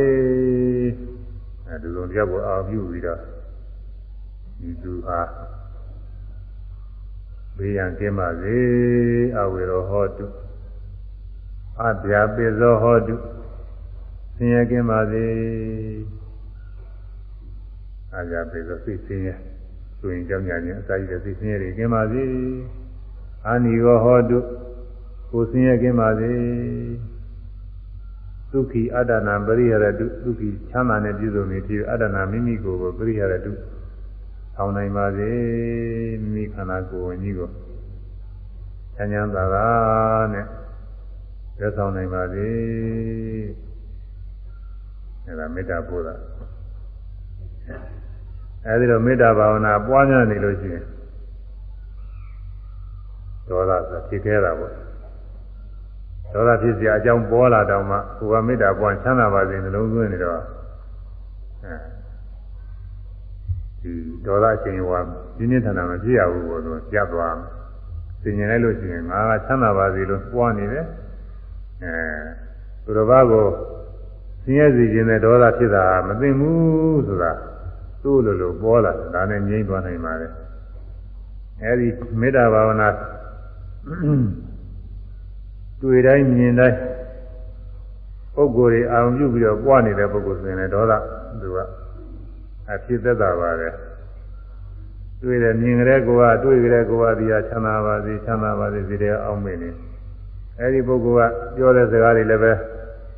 အဲဒီလိုတယောက်ကိုအာပြုပြီးတော့ဒီသူဟာဘေးရန်ကင်းပါစေအဝေရောဟောတု အပြာပိဇောဟောတုဆင်းရဲကင်းပါစေအပြာပိဇောစိတ်ဆင်းရဲဆိုရင်ကြောင့်ညာချင်းအစာရတဲ့စိတ်ဆင်းရဲတွေကင်းပါစေအာနိရောဟောတုကိုဆင်းရဲကင်းပါစေဒုက္ခိအတ္တနာပရိဟရတုဒုက္ခိချမ်းသာနဲ့ပြည့်စုံနေပြီးအတ္တနာမိမိကိုယ်ကိုပရိဟရတုဆောင်နိုင်ပါစေမိမိခန္ဓာကိုယ်ဝင်ကြီးကိုချမ်းချမ်းသာသာနဲ့ သက်ဆောင်နိုင်ပါစေအဲဒါမေတ္တာပို့တာအဲဒီတော့မေတ္တာဘာဝနာပွားများနေလို့ရှိရင်ဒေါသဆိုဖြစ်ခဲ့တာပေါ့ဒေါသဖြစ်စရာအကြောင်းပေါ်လာတော့မှကိုယ်ကမေတ္တာပွားချမ်းသာပါစေနှလုံးသွင်းနေတော့ဒီဒေါသအချိန်ဟောပြင်းပြထန်တာမဖြစ်ရဘူးပေါ့သူပြတ်သွားစင်ញင်လိုက်လို့ရှိရင်ငါကချမ်းသာပါစေလို့ပွားနေတယ် အဲသူတော်ဘာကိုဆင်းရဲစေခြင်းနဲ့ဒေါသဖြစ်တာမသိဘူးဆိုတာသူ့လိုလိုပေါ်လာဒါနဲ့ငြိမ့်သွားနိုင်ပါတယ်အဲဒီမေတ္တာဘာဝနာတွေ့တိုင်းမြင်တိုင်းပုဂ္ဂိုလ်တွေအာရုံပြုပြီးတော့ပွားနေတဲ့ပုဂ္ဂိုလ်ဆိုရင်လည်းဒေါသသူကအဖြစ်သက်သာပါတယ်တွေ့တယ်မြင်ကြတဲ့ကိုကတွေ့ကြတဲ့ကိုကဒီဟာချမ်းသာပါစေချမ်းသာပါစေဒီတဲ့အောင်းမေနေ အဲဒီပုဂ္ဂိုလ်ကပြောတဲ့စကားတွေလည်းပဲ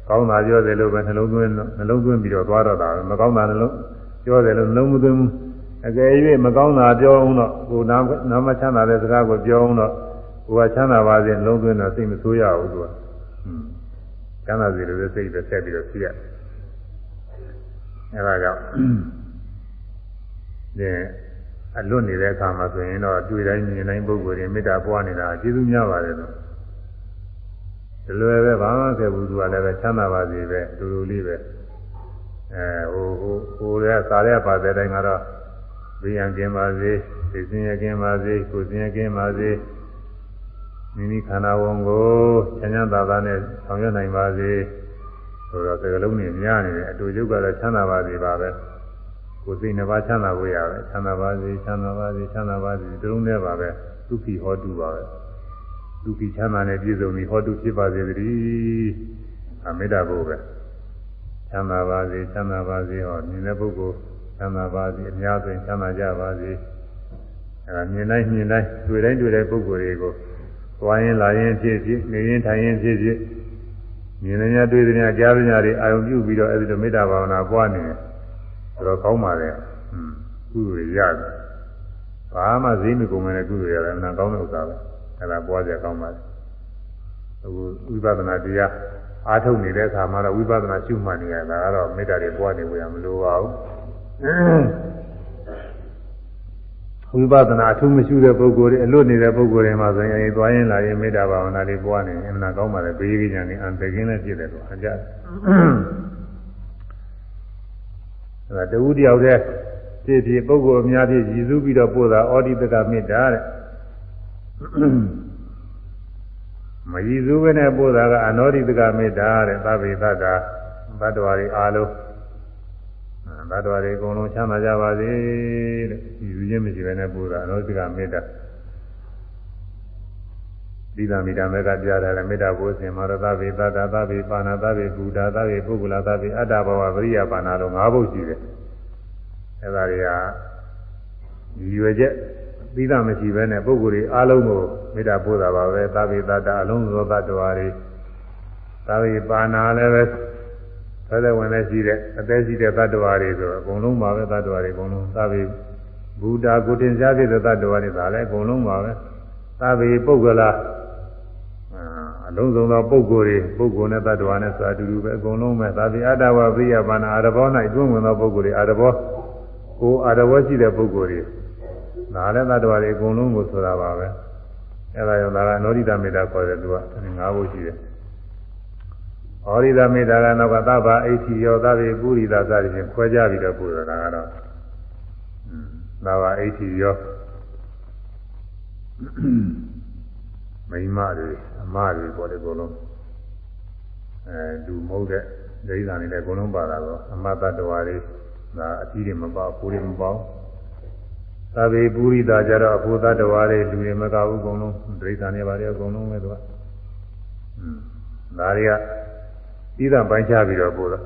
ကောင်းတာပြောတယ်လို့ပဲနှလုံးသွင်းနှလုံးသွင်းပြီးတော့သွားတော့တာပဲမကောင်းတာနှလုံးပြောတယ်လို့နှလုံးမသွင်းဘူးအကယ်၍မကောင်းတာပြောအောင်တော့ကိုနာနာမချမ်းသာတဲ့စကားကိုပြောအောင်တော့ကိုကချမ်းသာပါစေနှလုံးသွင်းတော့စိတ်မဆိုးရဘူးသူကဟွန်းချမ်းသာစေလို့စိတ်ပဲဆက်ပြီးတော့ဖြစ်ရအဲဒါကြောင့်ဒီအလွတ်နေတဲ့အခါမှာဆိုရင်တော့တွေ့တိုင်းမြင်တိုင်းပုဂ္ဂိုလ်တွေမေတ္တာပွားနေတာကျေးဇူးများပါတယ်လို့ ဒီလိုပဲဘာမှဆက်ဘူးသူကလည်းပဲချမ်းသာပါစေပဲတူတူလေးပဲအဲဟိုဟိုဟိုရဲစားရပါတဲ့တိုင်းကတော့ဘေးရန်ကင်းပါစေသိစင်ရကင်းပါစေကိုယ်စင်ရကင်းပါစေမိမိခန္ဓာဝန်ကိုချမ်းသာသာသာနဲ့ဆောင်ရွက်နိုင်ပါစေဆိုတော့စကလုံးတွေများနေတယ်အတူရုပ်ကတော့ချမ်းသာပါစေပါပဲကိုယ်စိတ်နှစ်ပါးချမ်းသာဖို့ရပဲချမ်းသာပါစေချမ်းသာပါစေချမ်းသာပါစေဒီလုံးနဲ့ပါပဲဒုက္ခိဟောတုပါပဲ ဒုက္ခိချမ်းသာနဲ့ပြည့်စုံပြီးဟောတုဖြစ်ပါစေတည်းအမေတ္တာဘုပဲချချမ်းသာပါစေချမ်းသာပါစေဟောမြင်တဲ့ပုဂ္ဂိုလ်ချမ်းသာပါစေအများဆိုရင်ချမ်းသာကြပါစေအဲဒါမြင်တိုင်းမြင်တိုင်းတွေ့တိုင်းတွေ့တဲ့ပုဂ္ဂိုလ်တွေကိုသွားရင်လာရင်ဖြစ်ဖြစ်နေရင်ထိုင်ရင်ဖြစ်ဖြစ်မြင်နေရတွေ့နေရကြားနေရတွေအာယုံပြုပြီးတော့အဲဒီလိုမေတ္တာဘာဝနာပွားနေတယ်ဆိုတော့ကောင်းပါလေဟွန်းကုသိုလ်ရတယ်ဘာမှဈေးမကုန်မဲ့ကုသိုလ်ရတယ်အမှန်ကောင်းတဲ့ဥစ္စာပဲ အဲဒါပွားကြကောင်းပါလေအခုဝိပဿနာတရားအားထုတ်နေတဲ့အခါမှာတော့ဝိပဿနာရှုမှတ်နေရတာကတော့မေတ္တာတွေပွားနေဝရမလိုပါဘူးဝိပဿနာအထူးမရှိတဲ့ပုဂ္ဂိုလ်တွေအလွတ်နေတဲ့ပုဂ္ဂိုလ်တွေမှာဆိုရင်အဲသွားရင်လာရင်မေတ္တာဘာဝနာတွေပွားနေအမှန်ကောင်းပါလေဘေးကြီးညာနေအံတကင်းနဲ့ပြည့်တယ်လို့အကြအဲဒါတဝူတယောက်တည်းဖြစ်ဖြစ်ပုဂ္ဂိုလ်အများဖြစ်ရည်စူးပြီးတော့ပို့တာဩဒီတကမေတ္တာတဲ့ မရည်စူးပဲနဲ့ပို့တာကအနောဒိတကမေတ္တာတဲ့သဗ္ဗေသတ္တာဘတ်တော်ရီအားလုံးဘတ်တော်ရီအကုန်လုံးချမ်းသာကြပါစေတဲ့ရည်စူးခြင်းမရှိပဲနဲ့ပို့တာအနောဒိတကမေတ္တာဒီသာမိတာမေကပြရတယ်မေတ္တာဘုဇင်မာရသဗ္ဗေသတ္တာသဗ္ဗေပါဏသဗ္ဗေဘူတာသဗ္ဗေပုဂ္ဂလသဗ္ဗေအတ္တဘဝပရိယပါဏလုံး၅ဘုတ်ရှိတယ်အဲဒါတွေကရည်ရွယ်ချက် သီးသမရှိပဲနဲ့ပုဂ္ဂိုလ်တွေအားလုံးကိုမေတ္တာပို့တာပါပဲသဗ္ဗေတ္တာအလုံးစုံသောတ attva တွေသဗ္ဗေပါဏာလည်းပဲသက်သက်ဝင်နေရှိတဲ့အသက်ရှိတဲ့တ attva တွေဆိုအကုန်လုံးပါပဲတ attva တွေအကုန်လုံးသဗ္ဗေဘုဒ္ဓကိုတင်ရှားဖြစ်တဲ့တ attva တွေဒါလည်းအကုန်လုံးပါပဲသဗ္ဗေပုဂ္ဂလာအလုံးစုံသောပုဂ္ဂိုလ်တွေပုဂ္ဂိုလ်နဲ့တ attva နဲ့ဆိုအတူတူပဲအကုန်လုံးပဲသဗ္ဗေအတ္တဝပရိယပါဏာအရဘော၌တွင်းဝင်သောပုဂ္ဂိုလ်တွေအရဘောကိုအရဘောရှိတဲ့ပုဂ္ဂိုလ်တွေ ဒါလည်းသတ္တဝါတွေအကုန်လုံးကိုဆိုတာပါပဲအဲဒါကြောင့်ဒါကနောဒိတမေတ္တာခေါ်တယ်သူကငါးဖို့ရှိတယ်ဩရိဒမေတ္တာကတော့ကသဗ္ဗအဋ္ဌိယောသဗ္ဗေပုရိသစသည်ဖြင့်ခွဲကြပြီးတော့ပို့တာကတော့သဗ္ဗအဋ္ဌိယောမိမတွေအမတွေပေါ်တယ်အကုန်လုံးအဲလူမဟုတ်တဲ့ဒိဋ္ဌာန်တွေလည်းအကုန်လုံးပါတာတော့အမတ္တဝါတွေဒါအကြီးတွေမပေါ့ပူတွေမပေါ့ သဗ္ဗေပုရိသကြတော့အဖို့သတ္တဝါတွေလူတွေမကဘူးအကုန်လုံးဒိဋ္ဌာန်တွေပါတယ်အကုန်လုံးပဲသူကอืมဒါတွေကဤသာပိုင်းခြားပြီးတော့ပို့တော့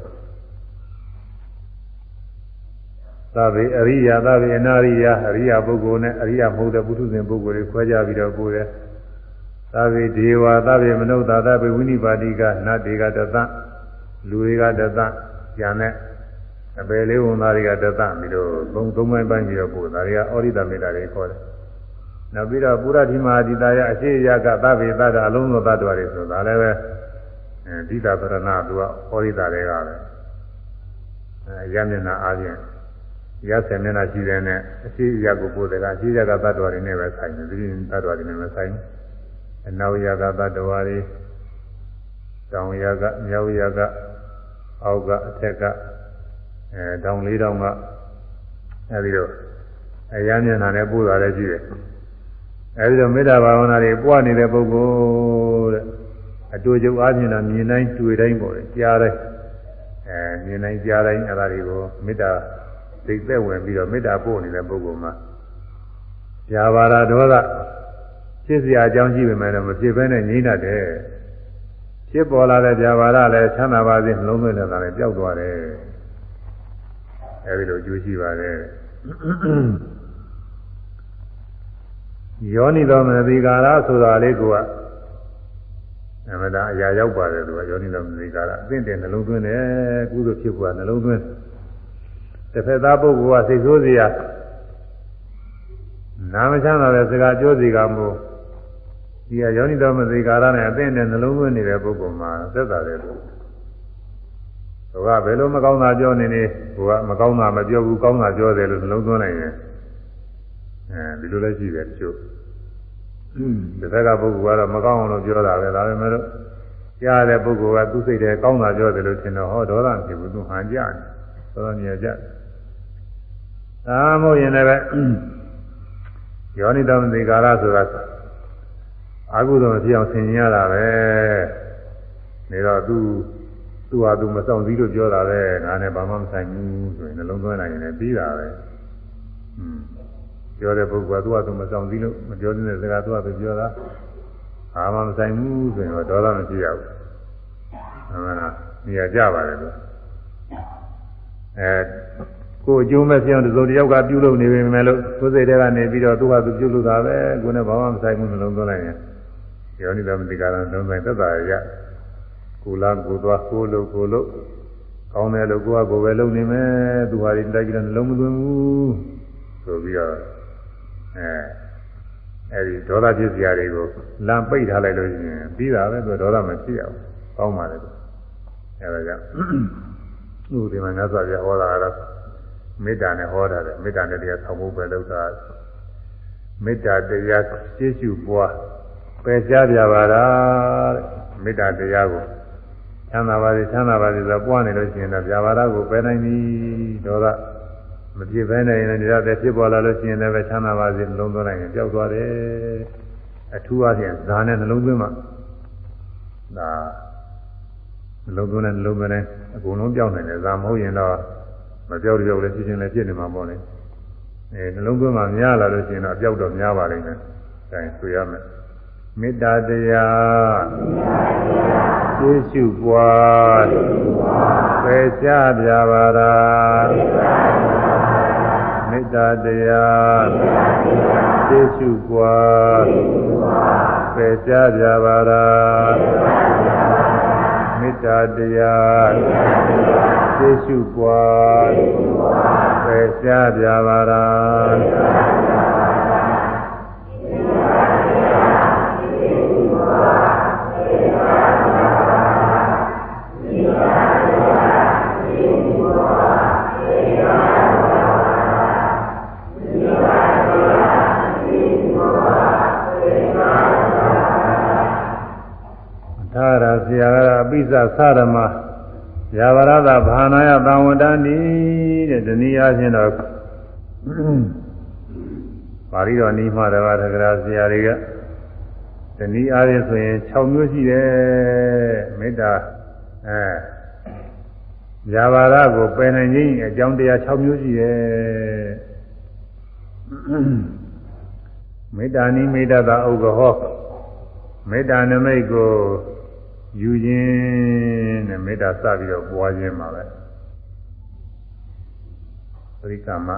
သဗ္ဗေအရိယာသဗ္ဗေအနာရိယာအရိယာပုဂ္ဂိုလ်နဲ့အရိယာမဟုတ်တဲ့ပုထုဇဉ်ပုဂ္ဂိုလ်တွေခွဲခြားပြီးတော့ပို့တယ်သဗ္ဗေဒေဝသဗ္ဗေမနုဿာသဗ္ဗေဝိနိပါတိကနတ်တွေကတသလူတွေကတသကျန်တဲ့ အပယ်လေးဝန်သားတွေကတသပြီးတော့သုံးသုံးပိုင်းပိုင်းပြီးတော့ပို့ဒါတွေကဩရိတမေတ္တာတွေခေါ်တယ်နောက်ပြီးတော့ပုရတိမဟာဒီတာယအရှိယကသဗ္ဗေသတ္တအလုံးစုံသတ္တဝါတွေဆိုတာလည်းပဲအဲဒီတာပရဏသူကဩရိတာတွေကပဲအဲရမျက်နှာအားဖြင့်ရဆယ်မျက်နှာရှိတဲ့နဲ့အရှိယကိုပို့တယ်ကအရှိယကသတ္တဝါတွေနဲ့ပဲဆိုင်တယ်ဒီသတ္တဝါတွေနဲ့ပဲဆိုင်အနောက်ယကသတ္တဝါတွေတောင်ယကမြောက်ယကအောက်ကအထက်က အဲတောင်လေးတောင်ကအဲဒီတော့အရမ်းမျက်နှာနဲ့ပို့တာလည်းရှိတယ်အဲဒီတော့မေတ္တာဘာဝနာတွေပွားနေတဲ့ပုဂ္ဂိုလ်တဲ့အတူတူအားဖြင့်တော့မြင်တိုင်းတွေ့တိုင်းပေါ့လေကြားတိုင်းအဲမြင်တိုင်းကြားတိုင်းအဲဒါတွေကိုမေတ္တာသိသက်ဝင်ပြီးတော့မေတ္တာပို့နေတဲ့ပုဂ္ဂိုလ်မှာဇာဘာရဒေါသဖြစ်စရာအကြောင်းရှိပေမဲ့တော့မဖြစ်ဘဲနဲ့ငြိမ့်တတ်တယ်ဖြစ်ပေါ်လာတဲ့ဇာဘာရလည်းချမ်းသာပါစေနှလုံးသွင်းနေတာလည်းပျောက်သွားတယ် အဲဒီလိုအကျိုးရှိပါတယ်ယောနိသောမနတိကာရဆိုတာလေးကအမှန်တရားအရာရောက်ပါတယ်သူကယောနိသောမနတိကာရအသင့်တယ်နှလုံးသွင်းတယ်ကုသိုလ်ဖြစ်ပေါ်နှလုံးသွင်းတစ်ဖက်သားပုဂ္ဂိုလ်ကစိတ်ဆိုးစရာနာမချမ်းသာတဲ့စကားပြောစီကမို့ဒီကယောနိသောမနတိကာရနဲ့အသင့်တယ်နှလုံးသွင်းနေတဲ့ပုဂ္ဂိုလ်မှာသက်သာတယ်လို့ သူကဘယ်လိုမကောင်းတာပြောနေနေဟိုကမကောင်းတာမပြောဘူးကောင်းတာပြောတယ်လို့နှလုံးသွင်းနိုင်ရင်အဲဒီလိုလည်းရှိတယ်တချို့ဒီဘက်ကပုဂ္ဂိုလ်ကတော့မကောင်းအောင်လို့ပြောတာပဲဒါပေမဲ့လို့ကြားတဲ့ပုဂ္ဂိုလ်ကသူ့စိတ်ထဲကောင်းတာပြောတယ်လို့ထင်တော့ဟောဒေါသဖြစ်ဘူးသူဟန်ကြတယ်သောတော်မြင်ကြဒါမို့ရင်လည်းပဲယောနိတမသိကာရဆိုတာအာဟုသောဖြစ်အောင်ဆင်ញရတာပဲနေတော့သူ သူ့ဟာသူမဆောင်စည်းလို့ပြောတာပဲငါနဲ့ဘာမှမဆိုင်ဘူးဆိုရင်နှလုံးသွင်းနိုင်ရင်လည်းပြီးတာပဲอืมပြောတဲ့ပုဂ္ဂိုလ်ကသူ့ဟာသူမဆောင်စည်းလို့မပြောတဲ့စကားသူ့ဟာသူပြောတာဘာမှမဆိုင်ဘူးဆိုရင်တော့ဒေါသမရှိရဘူးဟုတ်မလားနေရာကြပါတယ်လို့အဲကိုအကျိုးမဲ့ပြောင်းတစုံတစ်ယောက်ကပြုလုပ်နေပေမဲ့လို့ကိုယ်စိတ်ထဲကနေပြီးတော့သူ့ဟာသူပြုလုပ်တာပဲကိုယ်နဲ့ဘာမှမဆိုင်ဘူးနှလုံးသွင်းလိုက်ရင်ယောနိသမတိကာရသုံးဆိုင်သက်သာရ ကိုလာကိုသွားကိုလို့ကိုလို့ကောင်းတယ်လို့ကိုကကိုပဲလုပ်နေမယ်သူဟာဒီတိုက်ကြတဲ့နှလုံးမသွင်းဘူးဆိုပြီးတော့အဲအဲဒီဒေါသဖြစ်စရာတွေကိုလမ်းပိတ်ထားလိုက်လို့ရှိရင်ပြီးတာပဲသူဒေါသမဖြစ်ရဘူးကောင်းပါလေအဲဒါကြောင့်ဥပဒေမှာငါဆိုပြဟောတာကတော့မေတ္တာနဲ့ဟောတာတယ်မေတ္တာနဲ့တရားဆောင်ဖို့ပဲလုပ်တာမေတ္တာတရားရှင်းရှုပွားပယ်ရှားပြပါလားတဲ့မေတ္တာတရားကိုချ မ်းသာပါစေချမ်းသာပါစေဆိုပွားနေလို့ရှိရင်တော့ပြပါလားကိုပယ်နိုင်ပြီဒေါသမပြည့်ဘဲနေရင်တရားတဲ့ဖြစ်ပေါ်လာလို့ရှိရင်လည်းပဲချမ်းသာပါစေနှလုံးသွင်းလိုက်ရင်ပျောက်သွားတယ်အထူးအဖြင့်ဇာနဲ့နှလုံးသွင်းမှဒါနှလုံးသွင်းတဲ့နှလုံးသွင်းတဲ့အကုန်လုံးပျောက်နိုင်တယ်ဇာမဟုတ်ရင်တော့မပြောက်ပြောက်လည်းဖြစ်ချင်းလည်းဖြစ်နေမှာပေါ့လေအဲနှလုံးသွင်းမှများလာလို့ရှိရင်တော့အပြောက်တော့များပါလိမ့်မယ်အဲဆိုရမယ်မေတ္တာတရားသိရှု ပွားပေချပြပါရာမေတ္တာတရားသိရှုပွားပေချပြပါရာမေတ္တာတရားသိရှုပွားပေချပြပါရာ ဆရာကအပိစ္ဆသရမယာဝရဒဘာနာယသံဝတ္တန်ဒီတဲ့ဒီနည်းအားဖြင့်တော့ပါဠိတော်နီးမှတပါးတကရာဆရာတွေကဒီနည်းအားဖြင့်ဆိုရင်6မျိုးရှိတယ်မေတ္တာအဲယာဝရကိုပယ်နိုင်ခြင်းအကြောင်းတရား6မျိုးရှိတယ်မေတ္တာနိမေတ္တာသာဥက္ကဟောမေတ္တာနမိတ်ကို ယူခြင်းနဲ့မေတ္တာစပြီးတော့ပွားခြင်းပါပဲပရိကမ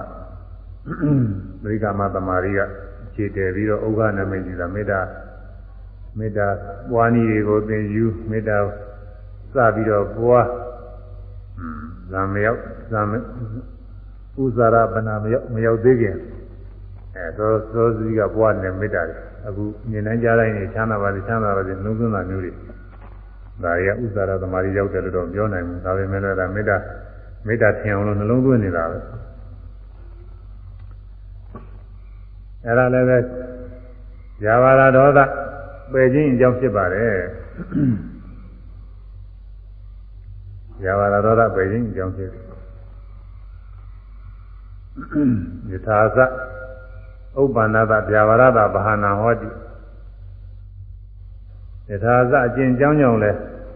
ပရိကမသမารီကခြေတည်ပြီးတော့ဥက္ကနမိတ်ကြီးတာမေတ္တာမေတ္တာပွားနည်းတွေကိုသင်ယူမေတ္တာစပြီးတော့ပွားဇာမရောက်ဇာမဥဇာရဗနာမရောက်မရောက်သေးခင်အဲသောသောစီကပွားနေမေတ္တာအခုမြင်နိုင်ကြတိုင်းနေချမ်းသာပါလေချမ်းသာပါလေနှုံးသွင်းတာမျိုးတွေ ဒါရီကဥစ္စာရသမารီရောက်တယ်လို့တော့ပြောနိုင်ဘူးဒါပေမဲ့လည်းဒါမေတ္တာမေတ္တာထင်အောင်လို့နှလုံးသွင်းနေတာပဲအဲ့ဒါလည်းပဲဇာဝရဒေါသပယ်ခြင်းအကြောင်းဖြစ်ပါတယ်ဇာဝရဒေါသပယ်ခြင်းအကြောင်းဖြစ်ယထာသဥပ္ပန္နတဗျာဝရတဘာဟာနာဟောတိ ယထာသအကျင့်ကြောင်းကြောင့်လဲ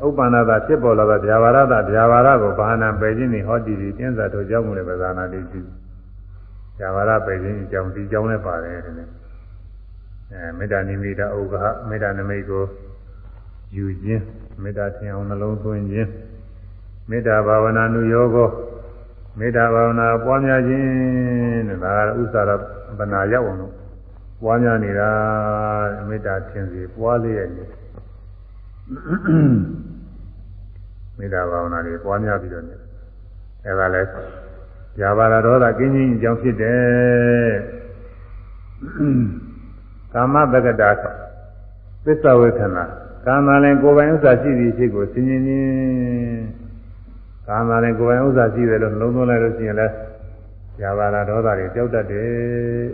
ဥပ္ပန္နတာဖြစ်ပေါ်လာသောဗျာပါရတာဗျာပါရကိုဘာနာပယ်ခြင်းနှင့်ဟောတည်ပြီးတင်းစားတို့ကြောင့်မလဲပဇာနာတိရှိဗျာပါရပယ်ခြင်းအကြောင်းဒီကြောင်းလည်းပါတယ်တဲ့အဲမေတ္တာနိမိတ်ဥက္ကဟမေတ္တာနမိတ်ကိုယူခြင်းမေတ္တာထင်အောင်နှလုံးသွင်းခြင်းမေတ္တာဘာဝနာနုယောဂမေတ္တာဘာဝနာပွားများခြင်းတဲ့ဒါကဥစ္စာရဗနာရောက်အောင်လို့ပွားများနေတာမေတ္တာထင်စီပွားလျက်နေ မေတ္တာဘာဝနာတွေပွားများပြီးတော့နေအဲဒါလဲဇာဘာရဒေါသကင်းခြင်းအကြောင်းဖြစ်တယ်ကာမတက္ကတာသစ္စာဝေခဏကာမလည်းကိုယ်ပိုင်ဥစ္စာရှိသည်ဖြစ်ကိုဆင်ញင်ခြင်းကာမလည်းကိုယ်ပိုင်ဥစ္စာရှိတယ်လို့လုံးသွင်းလိုက်လို့ရှိရင်လဲဇာဘာရဒေါသတွေကြောက်တတ်တယ်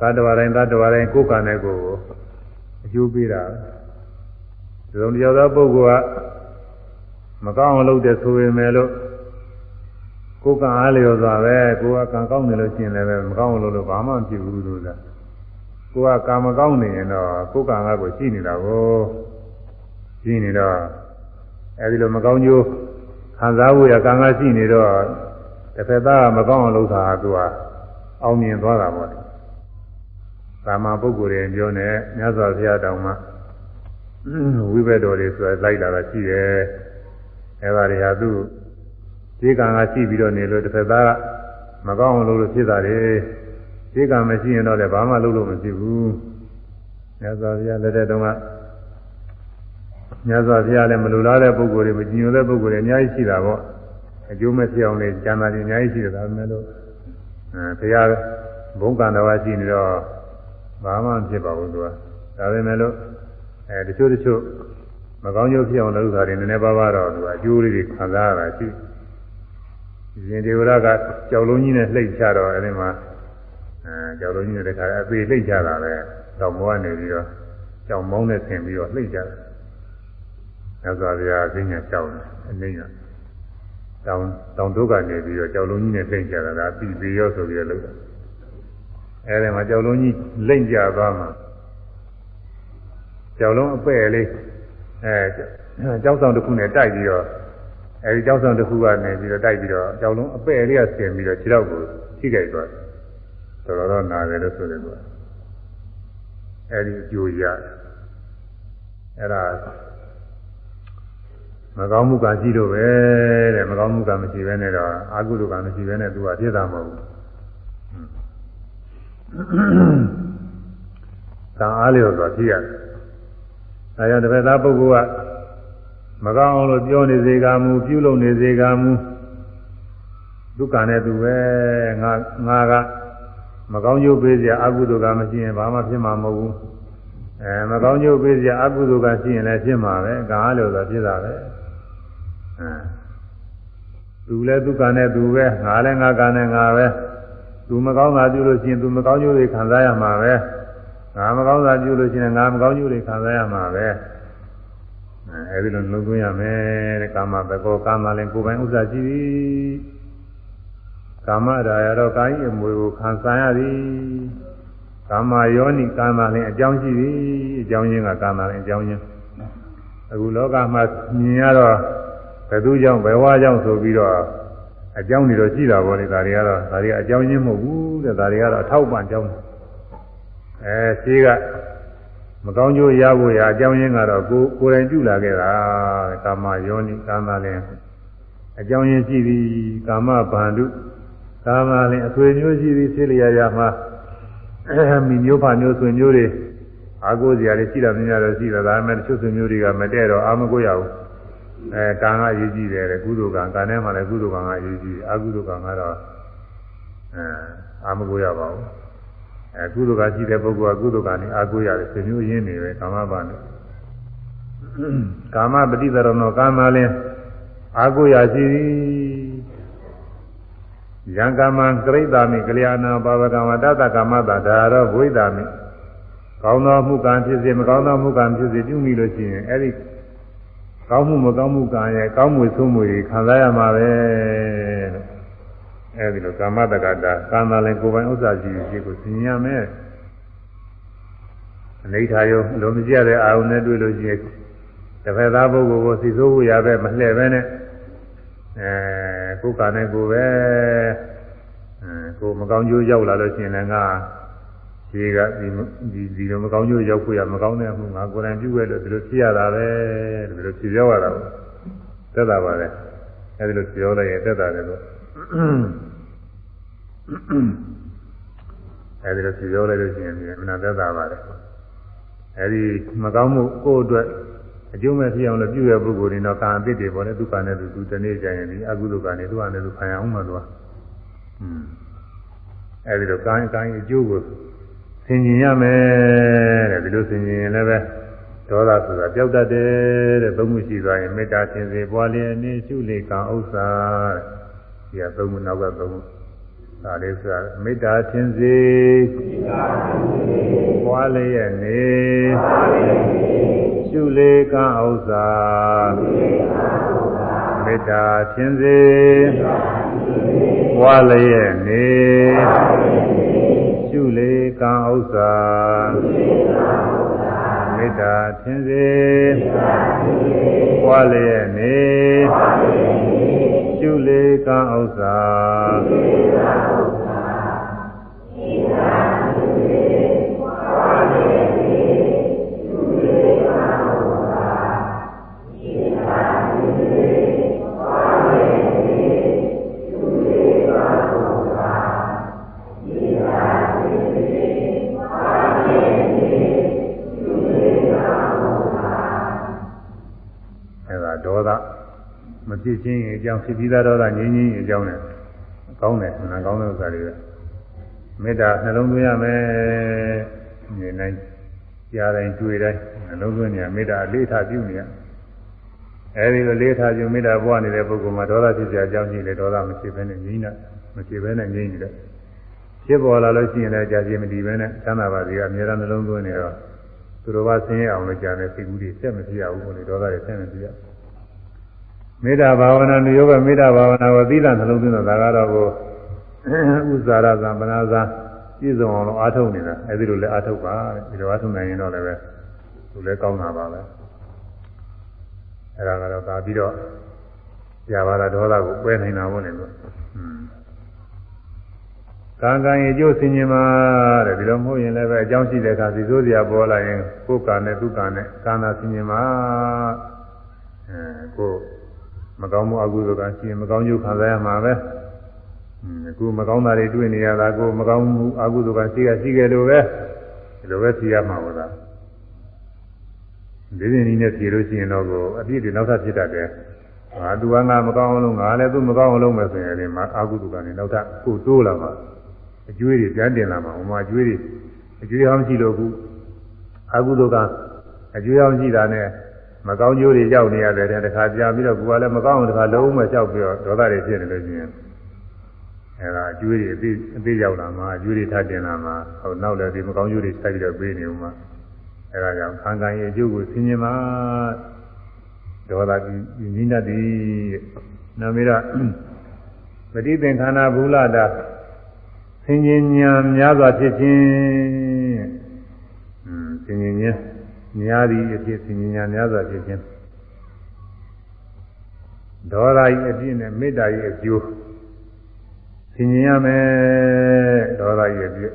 သတ္တဝါတိုင်းသတ္တဝါတိုင်းကိုယ်ကံနဲ့ကိုယ်ကိုအ ကျိုးပေးတာဒီလိုတရားသောပုဂ္ဂိုလ်ကမကောင်းအောင်လုပ်တဲ့ဆိုပေမဲ့လို့ကိုယ်ကံအားလျော်စွာပဲကိုယ်ကကံကောင်းနေလို့ရှိရင်လည်းမကောင်းအောင်လုပ်လို့ဘာမှမဖြစ်ဘူးလို့လားကိုယ်ကကာမကောင်းနေရင်တော့ကိုယ်ကံကကိုရှိနေတာကိုရှိနေတော့အဲဒီလိုမကောင်းကျိုးခံစားဖို့ရကံကရှိနေတော့တစ်ဖက်သားကမကောင်းအောင်လုပ်တာကသူကအောင်မြင်သွားတာပေါ့ ကာမပုဂ္ဂိုလ်တွေပြောနေမြတ်စွာဘုရားတောင်မှဝိဘက်တော်တွေဆိုလိုက်လာတာရှိတယ်အဲဒါတွေဟာသူ့ဈေးကံကရှိပြီးတော့နေလို့တစ်ဖက်သားကမကောင်းအောင်လုပ်လို့ဖြစ်တာတွေဈေးကံမရှိရင်တော့လည်းဘာမှလုပ်လို့မဖြစ်ဘူးမြတ်စွာဘုရားလက်ထက်တုန်းကမြတ်စွာဘုရားလည်းမလိုလားတဲ့ပုဂ္ဂိုလ်တွေမကြည်ညိုတဲ့ပုဂ္ဂိုလ်တွေအများကြီးရှိတာပေါ့အကျိုးမဲ့ဖြစ်အောင်လေကျမ်းသာခြင်းအများကြီးရှိတယ်ဒါပေမဲ့လို့အဲဘုရားဘုံကံတော်ရှိနေတော့ ဘာမှမဖြစ်ပါဘူးသူကဒါပေမဲ့လို့အဲတချို့တချို့မကောင်းကျိုးဖြစ်အောင်လုပ်တာတွေနည်းနည်းပါးပါးတော့သူကအကျိုးလေးတွေခံစားရတာရှိရှင်ဒေဝရကကြောက်လုံးကြီးနဲ့လှိတ်ချတော့အဲဒီမှာအဲကြောက်လုံးကြီးနဲ့တခါအသေးလှိတ်ချတာပဲတောင်ပေါ်ကနေပြီးတော့ကြောင်မောင်းနဲ့ဆင်ပြီးတော့လှိတ်ချတယ်။သက်သာဗျာအသိဉာဏ်ကြောက်တယ်အနည်းကတောင်တောင်တို့ကနေပြီးတော့ကြောက်လုံးကြီးနဲ့လှိတ်ချတာဒါပြီးပြီးရောဆိုပြီးတော့လုပ်တယ်။ အဲဒီမှာကြောက်လုံးကြီးလိမ့်ကြသွားမှာကြောက်လုံးအပဲ့လေးအဲကြောက်ဆောင်တစ်ခုနဲ့တိုက်ပြီးတော့အဲဒီကြောက်ဆောင်တစ်ခုကနေပြီးတော့တိုက်ပြီးတော့ကြောက်လုံးအပဲ့လေးကဆင်ပြီးတော့ခြေထောက်ကိုထိခိုက်သွားတယ်။တော်တော်နာတယ်လို့ဆိုတယ်ကွာ။အဲဒီအကျိုးရအဲ့ဒါမကောင်းမှုကရှိလို့ပဲတဲ့မကောင်းမှုကမရှိဘဲနဲ့တော့အာဟုတုကမရှိဘဲနဲ့သူကပြည့်တာမဟုတ်ဘူး။ ကံအားလျော်စွာဖြစ်ရတယ်။ဒါကြောင့်တစ်ဖက်သားပုဂ္ဂိုလ်ကမကောင်းအောင်လို့ပြောနေစေကမူပြုလုပ်နေစေကမူဒုက္ခနဲ့သူပဲငါငါကမကောင်းကျိုးပေးစရာအကုသိုလ်ကမရှိရင်ဘာမှဖြစ်မှာမဟုတ်ဘူးအဲမကောင်းကျိုးပေးစရာအကုသိုလ်ကရှိရင်လည်းဖြစ်မှာပဲကံအားလို့ဆိုဖြစ်တာပဲအဲသူလည်းဒုက္ခနဲ့သူပဲငါလည်းငါကံနဲ့ငါပဲ သူမကောင်းတာပြုလို့ရှိရင်သူမကောင်းကျိုးတွေခံစားရမှာပဲငါမကောင်းတာပြုလို့ရှိရင်ငါမကောင်းကျိုးတွေခံစားရမှာပဲအဲဒီလိုနှုတ်သွင်းရမယ်တဲ့ကာမဘကောကာမလည်းကိုယ်ပိုင်ဥစ္စာရှိသည်ကာမရာယတော့ကာယအမွေကိုခံစားရသည်ကာမယောနိကာမလည်းအကြောင်းရှိသည်အကြောင်းရင်းကကာမလည်းအကြောင်းရင်းအခုလောကမှာမြင်ရတော့ဘယ်သူကြောင့်ဘယ်ဝါကြောင့်ဆိုပြီးတော့ အကြောင်းတွေတော့ရှိတာပေါ့လေဒါတွေကတော့ဒါတွေကအကြောင်းရင်းမဟုတ်ဘူးတဲ့ဒါတွေကတော့အထောက်ပံ့အကြောင်းအဲရှိကမကောင်းကျိုးရဖို့ရအကြောင်းရင်းကတော့ကိုကိုယ်တိုင်ပြုလာခဲ့တာကာမယောနိကာမလည်းအကြောင်းရင်းရှိသည်ကာမဗန္ဓုကာမလည်းအဆွေမျိုးရှိသည်ဖြစ်လျာရမှာမိမျိုးဖမျိုးဆွေမျိုးတွေအာကိုစရာတွေရှိတာများတော့ရှိတာဒါပေမဲ့တချို့ဆွေမျိုးတွေကမတည့်တော့အာမကိုရဘူး အဲကံကအရေးကြီးတယ်ကုသိုလ်ကံကံထဲမှာလည်းကုသိုလ်ကံကအရေးကြီးတယ်အကုသိုလ်ကံကတော့အဲအာမကိုရပါဘူးအဲကုသိုလ်ကရှိတဲ့ပုဂ္ဂိုလ်ကကုသိုလ်ကံနဲ့အာကိုရတယ်ဆွေမျိုးရင်းနေပဲကာမဘာနဲ့ကာမပฏิသရဏောကာမလည်းအာကိုရရှိသည်ယံကာမံကရိတာမိကလျာဏဘာဝကံဝတ္တကာမတာဒါရောဝိဒါမိကောင်းသောမှုကံဖြစ်စေမကောင်းသောမှုကံဖြစ်စေပြုမိလို့ရှိရင်အဲ့ဒီ ကောင်းမှုမကောင်းမှုကံရဲ့ကောင်းမှုဆိုးမှုတွေခံစားရမှာပဲအဲ့ဒီလိုကာမတက္ကတာကာမလည်းကိုယ်ပိုင်ဥစ္စာရှိရှိကိုသိရမယ်အနိဋ္ဌာယလိုမကြည့်ရတဲ့အာရုံနဲ့တွေ့လို့ရှိရင်တစ်ဖက်သားပုဂ္ဂိုလ်ကိုသိဆိုးဖို့ရပဲမလှည့်ပဲနဲ့အဲကိုယ်ကနဲ့ကိုယ်ပဲအဲကိုမကောင်းကျိုးရောက်လာလို့ရှိရင်လည်းငါ ခြေကဒီဒီဒီလိုမကောင်းကျိုးရောက်ကိုရမကောင်းတဲ့အမှုငါကိုယ်တိုင်ပြုခဲ့လို့ဒီလိုဖြစ်ရတာပဲဒီလိုဖြစ်ရောက်ရတာပေါ့သက်တာပါလေအဲဒီလိုပြောလိုက်ရင်သက်တာတယ်လို့အဲဒီလိုပြောလိုက်လို့ရှိရင်မနာသက်တာပါလေအဲဒီမကောင်းမှုကိုယ့်အတွက်အကျိုးမဲ့ဖြစ်အောင်လည်းပြုရပုဂ္ဂိုလ်တွေတော့ကာအပစ်တွေပေါ်တယ်ဒုက္ခနဲ့သူတနေ့ကျရင်ဒီအကုသိုလ်ကနေသူကလည်းသူခံရအောင်မှသူကอืมအဲဒီတော့ကာယကာယအကျိုးကို ဆင်ခြင်ရမယ်တဲ့ဒီလိုဆင်ခြင်ရင်လည်းပဲဒေါသဆိုတာပျောက်တတ်တယ်တဲ့သုံးမှုရှိသွားရင်မေတ္တာသင်စေပွားလျက်နေရှုလေကံဥစ္စာတဲ့ဒီကသုံးမှုနောက်ကသုံးမှုဒါလေးဆိုတာမေတ္တာသင်စေပွားလျက်နေရှုလေကံဥစ္စာမေတ္တာသင်စေပွားလျက်နေရှု လေကံဥစ္စာမေတ္တာသင်စေပွားလျက်နေရှုလေကံဥစ္စာ ဖြစ်ချင်းအကြောင်းဖြစ်ပြီးသားဒေါသငြိမ်းချင်းအကြောင်းနဲ့ကောင်းတယ်နာကောင်းတဲ့ဥစ္စာတွေပဲမေတ္တာနှလုံးသွင်းရမယ်ဉာဏ်တိုင်းကြားတိုင်းတွေ့တိုင်းနှလုံးသွင်းနေရမေတ္တာအလေးထားပြုနေရအဲဒီလိုလေးထားပြုမေတ္တာပွားနေတဲ့ပုဂ္ဂိုလ်မှာဒေါသဖြစ်ကြအကြောင်းကြီးလေဒေါသမရှိဘဲနဲ့ငြိမ်းတာမရှိဘဲနဲ့ငြိမ်းနေတယ်ဖြစ်ပေါ်လာလို့ရှိရင်လည်းကြာစီမတည်ဘဲနဲ့သံသာပါစီကအများအားနှလုံးသွင်းနေတော့သူတော်ဘာဆင်းရဲအောင်လို့ကြာတဲ့စိတ်ကူးတွေဆက်မပြရဘူးလေဒေါသတွေဆက်မပြရ မေတ္တာဘာဝနာနိယောဂမေတ္တာဘာဝနာကိုသီလနှလုံးသွင်းတော့ဒါကတော့ကိုဥဇာရသံပနာဇာပြည့်စုံအောင်လို့အားထုတ်နေတာအဲဒီလိုလည်းအားထုတ်ပါတဲ့ဒီလိုအားထုတ်နိုင်ရင်တော့လည်းပဲသူလည်းကောင်းတာပါပဲအဲဒါကတော့သာပြီးတော့ကြာပါတာဒေါသကိုပွဲနိုင်တာပေါ့လေလို့ကံကံရဲ့ကျိုးဆင်ញင်မှာတဲ့ဒီလိုမဟုတ်ရင်လည်းပဲအကြောင်းရှိတဲ့အခါစီစိုးစရာပေါ်လာရင်ကိုယ်ကံနဲ့သူကံနဲ့ကံသာဆင်ញင်မှာအဲကို မကောင်းမှုအကုသိုလ်ကရှိရင်မကောင်းကျိုးခံစားရမှာပဲအခုမကောင်းတာတွေတွေ့နေရတာကိုမကောင်းမှုအကုသိုလ်ကရှိရရှိခဲ့လို့ပဲဒီလိုပဲဖြေရမှာပါလားဒီနေ့နည်းနဲ့ဖြေလို့ရှိရင်တော့ကိုအပြည့်တွေနောက်ထပ်ဖြစ်တတ်တယ်ဟာသူကငါမကောင်းအောင်လို့ငါလည်းသူမကောင်းအောင်လုပ်မယ်ဆိုရင်ဒီမှာအကုသိုလ်ကနေနောက်ထပ်ကိုတိုးလာမှာအကျွေးတွေပြန်တင်လာမှာဟိုမှာအကျွေးတွေအကျွေးအောင်ရှိလို့ခုအကုသိုလ်ကအကျွေးအောင်ရှိတာနဲ့ မကောင်းကျိုးတွေကြောက်နေရတယ်တဲ့တခါကြာပြီးတော့ကိုယ်ကလည်းမကောင်းဘူးတခါလုံးဝကြောက်ပြီးတော့ဒေါသတွေဖြစ်နေလို့ရှိရင်အဲဒါအကျိုးတွေအသေးအသေးရောက်လာမှာအကျိုးတွေထပ်တင်လာမှာဟိုနောက်လည်းဒီမကောင်းကျိုးတွေဆက်ပြီးတော့ပေးနေဦးမှာအဲဒါကြောင့်ခံခံရဲ့အကျိုးကိုဆင်ခြင်ပါဒေါသကြီးနိဒတ်တိနောက်ပြီးတော့ပฏิသင်္ခါနာဘူလာတာဆင်ခြင်ညာများစွာဖြစ်ခြင်းဆင်ခြင်ညာ များသည်အဖြစ်ဆင်ញင်ညာများစွာဖြစ်ခြင်းဒေါသကြီးအဖြစ်နဲ့မေတ္တာကြီးအကျိုးဆင်ញင်ရမယ်ဒေါသကြီးအဖြစ်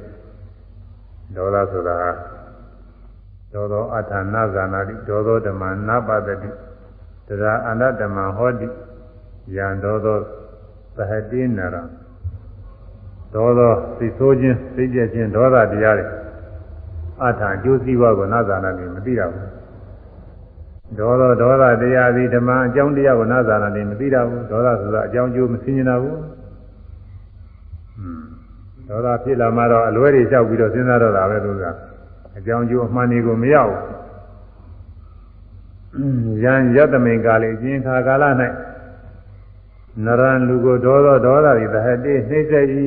ဒေါသဆိုတာဒေါသောအထာနာဇာနာတိဒေါသောဓမ္မနာပတတိတရားအနတ္တမဟောတိယံဒေါသောသဟတိနရဒေါသောသိဆိုးခြင်းသိကျက်ခြင်းဒေါသတရားတွေ အထာအကျိုးစီးပွားကိုနာဇာနာနေမသိရဘူးဒေါသောဒေါသတရားသည်ဓမ္မအကြောင်းတရားကိုနာဇာနာနေမသိရဘူးဒေါသဆိုတာအကြောင်းကျိုးမသိနေတာဘူးဒေါသဖြစ်လာမှတော့အလွဲတွေလျှောက်ပြီးတော့စဉ်းစားတော့တာပဲလို့ကအကြောင်းကျိုးအမှန်တွေကိုမရောက်ဘူးယံယတမိန်ကာလေအကျဉ်ခါကာလ၌နရံလူကိုဒေါသောဒေါသသည်တဟတိနှိမ့်ဆက်၏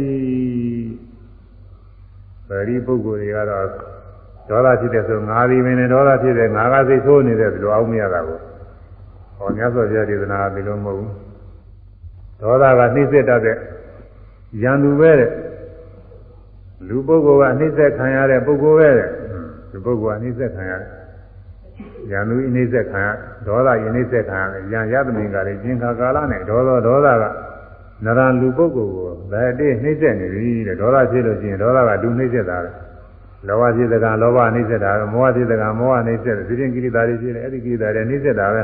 ဗေဒီပုဂ္ဂိုလ်တွေကတော့ ဒေါသဖြစ်တဲ့ဆိုငါဒီမင်းနဲ့ဒေါသဖြစ်တဲ့ငါကစိတ်ဆိုးနေတဲ့ဒီလိုအောင်မရတာကိုဟောမြတ်စွာဘုရားဒေသနာဒီလိုမဟုတ်ဘူးဒေါသကနှိမ့်ဆက်တတ်တဲ့ယံသူပဲတဲ့လူပုဂ္ဂိုလ်ကနှိမ့်ဆက်ခံရတဲ့ပုဂ္ဂိုလ်ပဲတဲ့လူပုဂ္ဂိုလ်ကနှိမ့်ဆက်ခံရတယ်ယံသူနှိမ့်ဆက်ခံရဒေါသယနှိမ့်ဆက်ခံရတယ်ယံယသမင်္ကာတွေကျင်ခါကာလနဲ့ဒေါသဒေါသကနရလူပုဂ္ဂိုလ်ကိုဗက်တည်းနှိမ့်ဆက်နေပြီတဲ့ဒေါသဖြစ်လို့ရှိရင်ဒေါသကလူနှိမ့်ဆက်တာ လေလောဘဖြစ်တဲ့ကလောဘနှိမ့်ဆက်တာမောဟဖြစ်တဲ့ကမောဟနှိမ့်ဆက်တယ်ဒီရင်ကိရိတာတွေဖြစ်တယ်အဲ့ဒီကိရိတာတွေနှိမ့်ဆက်တာပဲ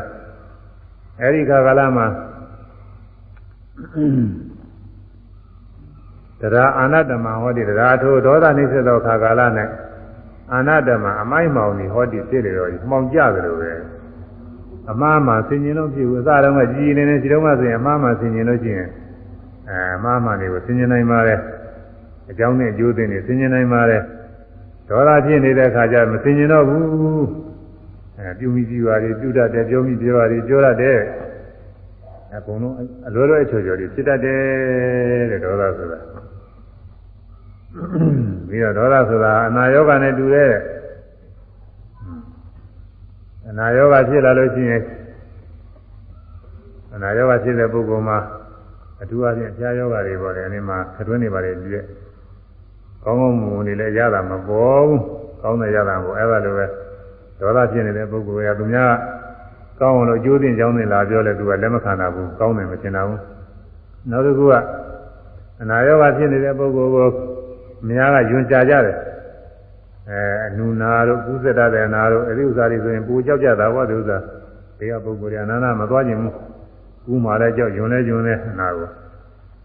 အဲ့ဒီခါကာလမှာတရားအာနတမဟောတိတရားထိုဒေါသနှိစ္စသောခါကာလ၌အာနတမအမိုက်မောင်နေဟောတိဖြစ်တယ်တော့မှောင်ကြတယ်လို့ပဲအမှားမှဆင်ញင်လို့ဖြစ်ဘူးအစတုန်းကကြည်နေနေဒီတုန်းကဆိုရင်အမှားမှဆင်ញင်လို့ရှိရင်အဲအမှားမှနေကိုဆင်ញင်နိုင်ပါတယ်အကြောင်းနဲ့အကျိုးသိနေဆင်ញင်နိုင်ပါတယ် ဒေါသဖြစ်နေတဲ့အခါကျမဆင်ញင်တော့ဘူးအဲပြုမိကြည့်ပါလေပြုတတ်တယ်ပြောမိပြောပါလေပြောတတ်တယ်အကုန်လုံးအလွယ်လွယ်အချော်ချော်လေးဖြစ်တတ်တယ်တဲ့ဒေါသဆိုတာပြီးတော့ဒေါသဆိုတာအနာယောဂနဲ့တူတဲ့အနာယောဂဖြစ်လာလို့ရှိရင်အနာယောဂဖြစ်တဲ့ပုဂ္ဂိုလ်မှာအထူးအဖြင့်အခြားယောဂတွေပေါ်တယ်အနေမှာခတွင်းနေပါလေကြည့်ရဲ့ ကောင်းကောင်းမွန်နေလဲရတာမပေါ်ဘူးကောင်းတယ်ရတာမပေါ်အဲ့ဒါလိုပဲဒေါသဖြစ်နေတဲ့ပုဂ္ဂိုလ်ကသူများကောင်းအောင်လို့အကျိုးသိကြောင်းသိလာပြောလဲသူကလက်မခံတာဘူးကောင်းတယ်မရှင်းတာဘူးနောက်တစ်ခုကအနာယောဂဖြစ်နေတဲ့ပုဂ္ဂိုလ်ကိုများကယွန်ကြကြတယ်အဲအနုနာတို့ကုသတတ်တဲ့အနာတို့အဲဒီဥစ္စာတွေဆိုရင်ပူကြောက်ကြတာပေါ့ဒီဥစ္စာဘေးကပုဂ္ဂိုလ်ရအနာနာမသွားခြင်းဘူးကူးမှလည်းကြောက်ယွန်လည်းယွန်လည်းအနာကို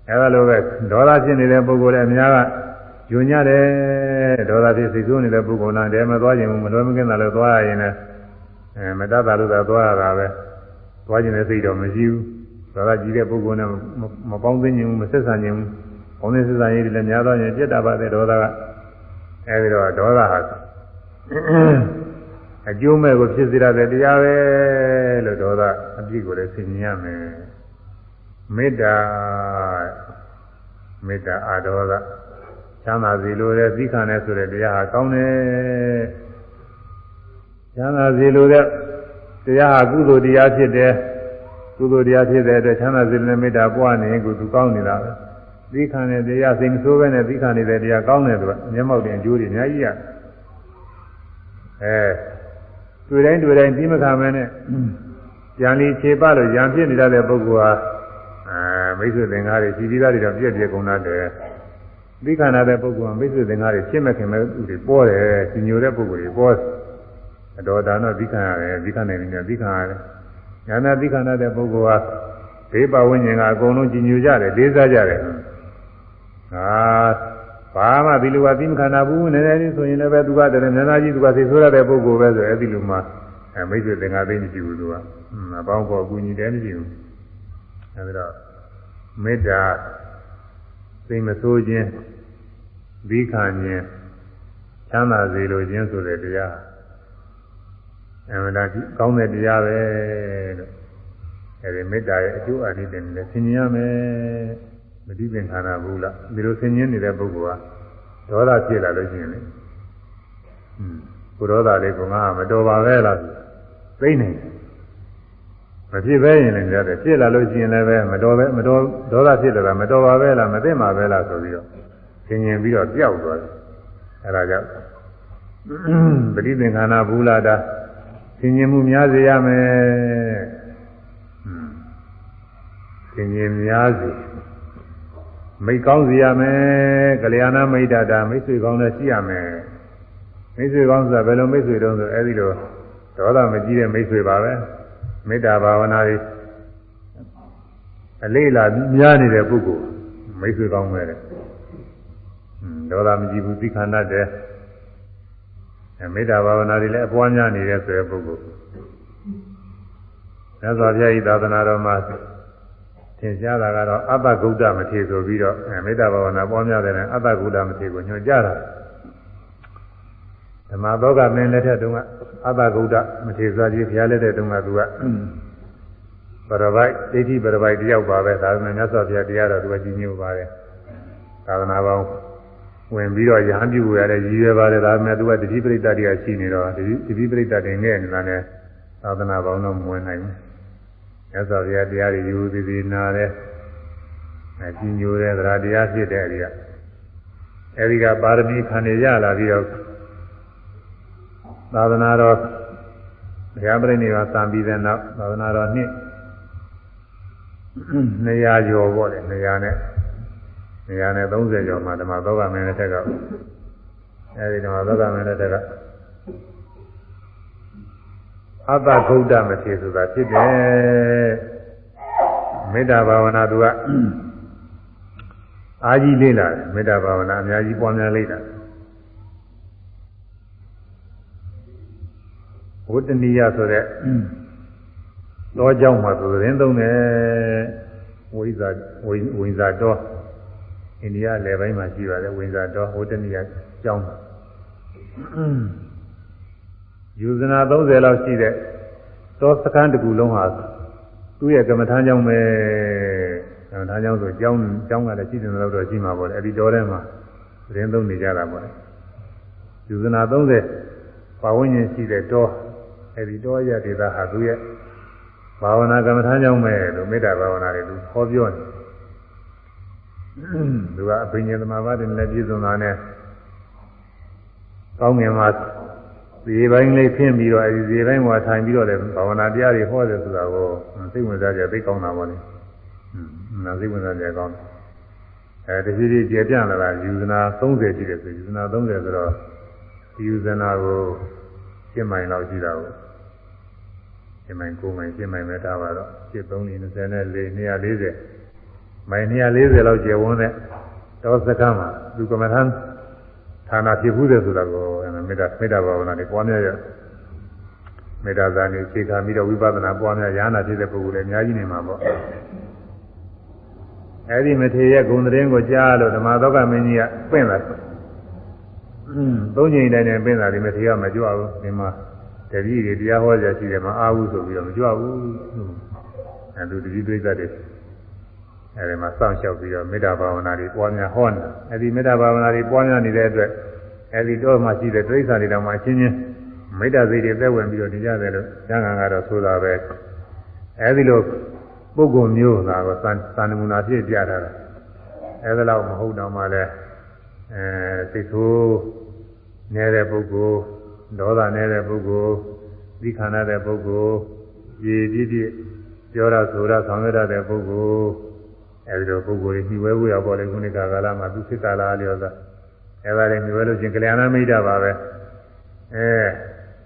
အဲလိုပဲဒေါသဖြစ်နေတဲ့ပုဂ္ဂိုလ်လည်းအများက ယွန်ကြတယ်ဒေါသဖြစ်စိတ်ဆိုးနေတဲ့ပုဂ္ဂိုလ်နာတယ်မသွားခြင်းဘူးမလွယ်မကင်းတာလည်းသွားရရင်လည်းအဲမတတ်တာလို့သာသွားရတာပဲသွားခြင်းတဲ့စိတ်တော့မရှိဘူးဒေါသကြီးတဲ့ပုဂ္ဂိုလ်နဲ့မပေါင်းသိခြင်းဘူးမဆက်ဆံခြင်းဘူးပေါင်းသိဆက်ဆံရေးတွေလည်းများတော့ရင်ပြတ်တာပါတဲ့ဒေါသကအဲဒီတော့ဒေါသဟာအကျိုးမဲ့ကိုဖြစ်စေရတဲ့တရားပဲလို့ဒေါသအပြစ်ကိုလည်းသိမြင်ရမယ်မေတ္တာမေတ္တာအာဒေါသ ချမ်းသာစီလိုတဲ့သီခာနဲ့ဆိုတဲ့တရားဟာကောင်းတယ်ချမ်းသာစီလိုတဲ့တရားဟာကုသိုလ်တရားဖြစ်တယ်ကုသိုလ်တရားဖြစ်တဲ့အတွက်ချမ်းသာစေတဲ့မေတ္တာပွားနေရင်ကုသူကောင်းနေတာပဲသီခံတဲ့တရားစိတ်မဆိုးပဲနဲ့သီခံနေတဲ့တရားကောင်းတယ်သူကမျက်မှောက်တင်အကျိုးတွေအများကြီးရအဲတွေ့တိုင်းတွေ့တိုင်းပြီးမခံမဲနဲ့ကြံလီခြေပလို့ရံဖြစ်နေတတ်တဲ့ပုဂ္ဂိုလ်ဟာအဲမိတ်ဆွေသင်္ကားတွေရှိပြီးသားတွေတော့ပြည့်ပြည့်ကုန်တတ်တယ် သီခံရတဲ့ပုဂ္ဂိုလ်ကမိတ်ဆွေသင်္ကားတွေရှင်းမဲ့ခင်မဲ့သူတွေပေါ်တယ်ညိုတဲ့ပုဂ္ဂိုလ်တွေပေါ်အတော်ဒါတော့သီခံရတယ်သီခံနိုင်တယ်သီခံရတယ်ညာနာသီခံရတဲ့ပုဂ္ဂိုလ်ဟာဘေးပဝိညာဉ်ကအကုန်လုံးကြည်ညိုကြတယ်လေးစားကြတယ်ဟာဘာမှဒီလိုကသိမခံနာဘူးနည်းနည်းလေးဆိုရင်လည်းပဲသူကတည်းကနာနာကြီးသူကသိဆိုရတဲ့ပုဂ္ဂိုလ်ပဲဆိုအဲ့ဒီလိုမှအဲမိတ်ဆွေသင်္ကာသိမရှိဘူးသူကအပေါင်းပေါ်အကူညီတယ်မရှိဘူးအဲဒီတော့မေတ္တာ သိမဆိုးခြင်းဒီခံခြင်းချမ်းသာစေလိုခြင်းဆိုတဲ့တရားအမှန်တရားကောင်းတဲ့တရားပဲလို့အဲဒီမေတ္တာရဲ့အကျိုးအနိသင်နဲ့ဆင်ញင်ရမယ်မတိပင်ခန္ဓာဘူးလားဒီလိုဆင်ញင်နေတဲ့ပုဂ္ဂိုလ်ကဒေါသဖြစ်လာလို့ရှိရင်လေอืมကိုဒေါသလေးကငါမတော်ပါပဲလားသိနေ မဖြစ်ပဲရင်လည်းပြောတယ်ဖြစ်လာလို့ရှိရင်လည်းပဲမတော်ပဲမတော်ဒေါသဖြစ်လာတာမတော်ပါပဲလားမသိမှာပဲလားဆိုပြီးတော့ရှင်ရှင်ပြီးတော့ပြောက်သွားတယ်အဲဒါကြောင့်ပฏิသင်္ခါနာဘူးလာတာရှင်ရှင်မှုများစေရမယ်ရှင်ရှင်များစေမိတ်ကောင်းစေရမယ်ကလျာဏမိတ်တာတာမိတ်ဆွေကောင်းလည်းရှိရမယ်မိတ်ဆွေကောင်းဆိုတာဘယ်လိုမိတ်ဆွေတုံးဆိုအဲဒီလိုဒေါသမကြီးတဲ့မိတ်ဆွေပါပဲ။ မေတ္တာဘာဝနာတွေအလေးလာများနေတဲ့ပုဂ္ဂိုလ်မိတ်ဆွေကောင်းပဲတဲ့ဒေါသမကြီးဘူးသိခန္ဓာတဲ့မေတ္တာဘာဝနာတွေလည်းအပွားများနေတဲ့ဆိုတဲ့ပုဂ္ဂိုလ်မြတ်စွာဘုရားဤသာသနာတော်မှာသင်ကြားတာကတော့အတ္တဂုဒ္ဒမထေဆိုပြီးတော့မေတ္တာဘာဝနာပွားများတဲ့အတ္တဂုဒ္ဒမထေကိုညွှန်ကြားတာ ဓမ္မသောကမင်းလက်ထက်တုန်းကအတ္တဂုဒ္ဒမထေစွာကြီးဘုရားလက်ထက်တုန်းကသူကပရပိုက်ဒိဋ္ဌိပရပိုက်တယောက်ပါပဲဒါပေမဲ့မြတ်စွာဘုရားတရားတော်သူကကြီးညိုပါတယ်သာသနာပေါင်းဝင်ပြီးတော့ရဟန်းပြုရတဲ့ရည်ရွယ်ပါတယ်ဒါပေမဲ့သူကတတိပရိသတ်တရားရှိနေတော့တတိပရိသတ်တွေငဲ့နေတာနဲ့သာသနာပေါင်းတော့မဝင်နိုင်ဘူးမြတ်စွာဘုရားတရားတွေယူသည်သည်နာတယ်အကျဉ်းညိုတဲ့သရတရားဖြစ်တဲ့အဲဒီကအဲဒီကပါရမီခံရရလာပြီးတော့ သာသနာတော်ဘုရားပြိဋိဘာသံပြီးတဲ့နောက်သာသနာတော်နှစ်200ကျော်ပေါ့လေ200နဲ့200နဲ့30ကျော်မှာဓမ္မသောကမင်းတဲ့ထက်ကအဲဒီဓမ္မသောကမင်းတဲ့ထက်ကအတ္တဂုဒ္ဒမထေဆိုတာဖြစ်တယ်မေတ္တာဘာဝနာသူကအာကြီးလေးလာတယ်မေတ္တာဘာဝနာအများကြီးပွားများလေးလာ ဝတ္တနိယဆိုတဲ့တောเจ้าမှာဆိုရင်သုံးတယ်ဝိဇာဝိဝိဇာတောအိန္ဒိယလယ်ပိုင်းမှာရှိပါတယ်ဝိဇာတောဝတ္တနိယเจ้าယူဇနာ30လောက်ရှိတဲ့သောစကန်းတစ်ခုလုံးဟာသူ့ရဲ့ကမ္မထမ်းကြောင်းပဲကမ္မထမ်းကြောင်းဆိုကျောင်းကျောင်းကလည်းရှိတယ်လို့တော့ရှိမှာပေါ့လေအဲဒီတော်ထဲမှာသတင်းသုံးနေကြတာပေါ့လေယူဇနာ30ပါဝင်းရင်ရှိတဲ့တော အဲဒီတောရဒေသဟာသူ့ရဲ့ဘာဝနာကမ္မထမ်းကြောင်းပဲလို့မေတ္တာဘာဝနာတွေသူဟောပြောနေသူကအဘိညာဉ်သမာဓိနဲ့ပြည့်စုံတာနဲ့ကောင်းငင်မှာဒီပိုင်းလေးဖြင်းပြီးတော့အဲဒီဒီပိုင်းမှာထိုင်ပြီးတော့လည်းဘာဝနာတရားတွေဟောတယ်ဆိုတာကိုစိတ်ဝင်စားကြသိကောင်းတာပေါ့လေ။ဟွန်းနာစိတ်ဝင်စားကြကောင်းတယ်။အဲတဖြည်းဖြည်းကျေပြန့်လာတာယူဇနာ30ရှိတယ်ဆိုယူဇနာ30ဆိုတော့ဒီယူဇနာကို ရှင်းမိုင်လောက်ရှိတာကိုရှင်းမိုင်9မိုင်ရှင်းမိုင်ပဲထားပါတော့ရှင်း3 24 240မိုင်240လောက်ကျေဝန်းတဲ့တောစခန်းမှာသူကမ္မထမ်းဌာနဖြစ်ဘူးတယ်ဆိုတာကိုမေတ္တာမေတ္တာဘာဝနာနဲ့ပွားများရမေတ္တာဇာနေအခြေခံပြီးတော့ဝိပဿနာပွားများရဟနာဖြစ်တဲ့ပုဂ္ဂိုလ်လည်းအများကြီးနေမှာပေါ့အဲဒီမထေရရဲ့ဂုဏ်သတင်းကိုကြားလို့ဓမ္မသောကမင်းကြီးကပင့်လာ သုံးချိန်တိုင်းနဲ့ပင့်လာဒီမထေရမကြွဘူးဒီမှာတပည့်တွေတရားဟောကြရှိတယ်မအားဘူးဆိုပြီးတော့မကြွဘူးအဲသူတပည့်တွေသက်တယ်အဲဒီမှာစောင့်ရှောက်ပြီးတော့မေတ္တာဘာဝနာတွေပွားများဟောနေတာအဲဒီမေတ္တာဘာဝနာတွေပွားများနေတဲ့အတွက်အဲဒီတော့မှရှိတဲ့တိရစ္ဆာန်တွေတောင်မှအချင်းချင်းမေတ္တာစိတ်တွေသက်ဝင်ပြီးတော့နေကြတယ်လို့ကျမ်းဂန်ကတော့ဆိုတာပဲအဲဒီလိုပုဂ္ဂိုလ်မျိုးသာတော့သံနမူနာပြည့်ပြတာအဲဒီလောက်မဟုတ်တော့မှလည်းအဲစိတ်ဆိုး နေတဲ့ပုဂ္ဂိုလ်ဒေါသနေတဲ့ပုဂ္ဂိုလ်သီခန္ဓာတဲ့ပုဂ္ဂိုလ်ရည်ပြည့်ပြည့်ပြောရဆိုရဆောင်ရတဲ့ပုဂ္ဂိုလ်အဲဒီလိုပုဂ္ဂိုလ်ကြီးညှိဝဲဝေရပေါ်လေခုနှစ်ကာလမှာသူစိတ်ကာလလျော်သာအဲဒါလည်းညှိဝဲလို့ချင်းကလျာဏမိတ်တာပါပဲအဲ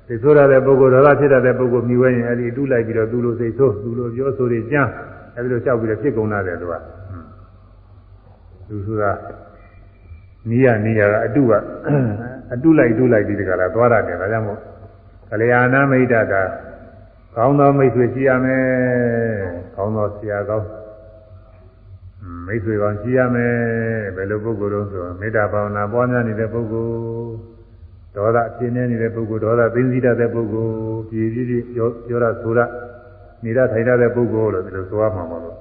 စိတ်ဆိုးရတဲ့ပုဂ္ဂိုလ်ဒေါသဖြစ်တဲ့ပုဂ္ဂိုလ်မြည်ဝဲရင်အဲဒီတူးလိုက်ပြီးတော့သူ့လိုစိတ်ဆိုးသူ့လိုပြောဆိုတွေကြမ်းအဲဒီလိုလျှောက်ပြီးတော့ဖြစ်ကုန်တာတယ်သူကသူဆိုတာ နီးရနီးရကအတုကအတုလိုက်တုလိုက်ပြီးဒီကလာသွားရတယ်ဒါကြောင့်မို့ကလျာဏမိတ်တာကကောင်းသောမိတ်ဆွေရှိရမယ်ကောင်းသောဆရာကောင်းမိတ်ဆွေကောင်းရှိရမယ်ဘယ်လိုပုဂ္ဂိုလ်တော့ဆိုမေတ္တာဘာဝနာပွားများနေတဲ့ပုဂ္ဂိုလ်ဒေါသအပြင်းနေတဲ့ပုဂ္ဂိုလ်ဒေါသသိသိတတ်တဲ့ပုဂ္ဂိုလ်ပြည်ပြည်ပြောပြောရဆိုရနေရထိုင်ရတဲ့ပုဂ္ဂိုလ်လို့ဒီလိုဆိုရမှာပါလို့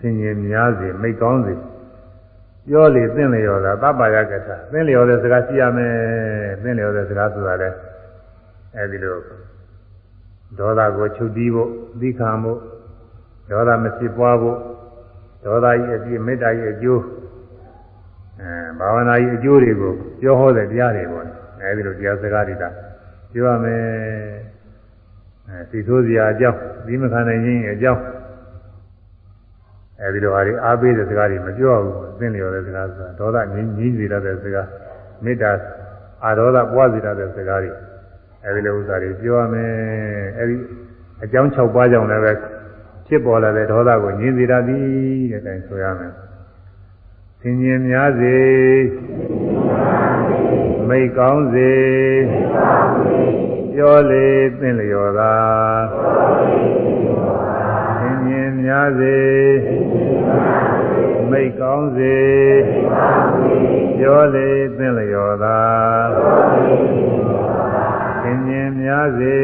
ဆင်ញင်များစေမိတ်ကောင်းစေပြောလေသင်လျော်တာသဗ္ဗယကထသင်လျော်တဲ့စကားရှိရမယ်သင်လျော်တဲ့စကားဆိုတာလဲအဲဒီလိုဒေါသကိုချုပ်တီးဖို့သီခံဖို့ဒေါသမဖြစ်ပွားဖို့ဒေါသကြီးအပြည့်မေတ္တာကြီးအကျိုးအဲဘာဝနာကြီးအကျိုးတွေကိုပြောဟောတဲ့တရားတွေပေါ့အဲဒီလိုတရားစကားတွေတာပြောရမယ်အဲသိဆိုးစရာအကြောင်းဒီမခံနိုင်ခြင်းအကြောင်း အဲဒီလိုဟာတွေအားပေးတဲ့စကားတွေမပြောဘူးသင်လျော်တဲ့စကားဆိုတာဒေါသငြင်းကြီးစေတတ်တဲ့စကားမေတ္တာအာဒေါသပွားစေတတ်တဲ့စကားတွေအဲဒီလိုဥစ္စာတွေပြောရမယ်အဲဒီအကြောင်း6ပါးကြောင့်လည်းပဲဖြစ်ပေါ်လာတဲ့ဒေါသကိုငြင်းစေတတ်သည်တဲ့တိုင်ဆိုရမယ်ဆင်ញင်များစေမိတ်ကောင်းစေပြောလေသင်လျော်သာဆင်ញင် များစေမိတ်ကောင်းစေပြောလေသင်လျော်သာဆင်ញင်များစေ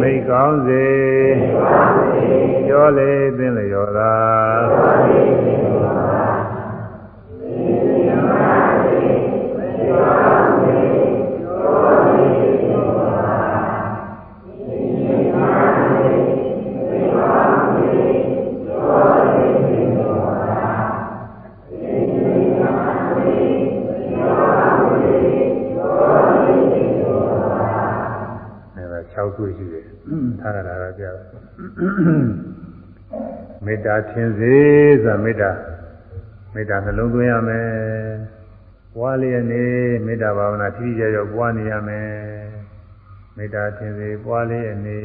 မိတ်ကောင်းစေပြောလေသင်လျော်သာ တ္တာထင်စေဆိုမေတ္တာမေတ္တာနှလုံးသွင်းရမယ်ပွားလျက်နေမေတ္တာဘာဝနာထိထိရောက်ပွားနေရမယ်မေတ္တာထင်စေပွားလျက်နေ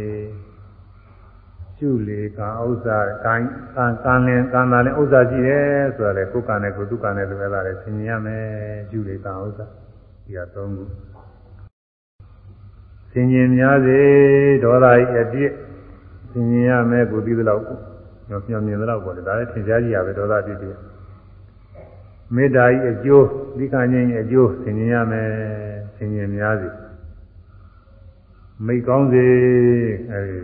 ရှုလေကံဥစ္စာကံကံကံလင်ကံသာလင်ဥစ္စာရှိတယ်ဆိုတော့လေကိုယ်ကံနဲ့ကိုယ်သူကံနဲ့လိုပဲလာတယ်သင်ញရမယ်ရှုလေကံဥစ္စာဒီကသုံးခုဆင်ញင်များစေဒေါသဤအပြစ်ဆင်ញင်ရမယ်ကိုသိသလောက် ညောညောမြင်သလောက်ပေါ့လေဒါလည်းထင်ရှားကြည့်ရပဲဒေါသအပြစ်တွေမေတ္တာဤအကျိုးဒီခဏချင်းအကျိုးဆင်ញင်ရမယ်ဆင်ញင်များစေမိတ်ကောင်းစေအဲဒီ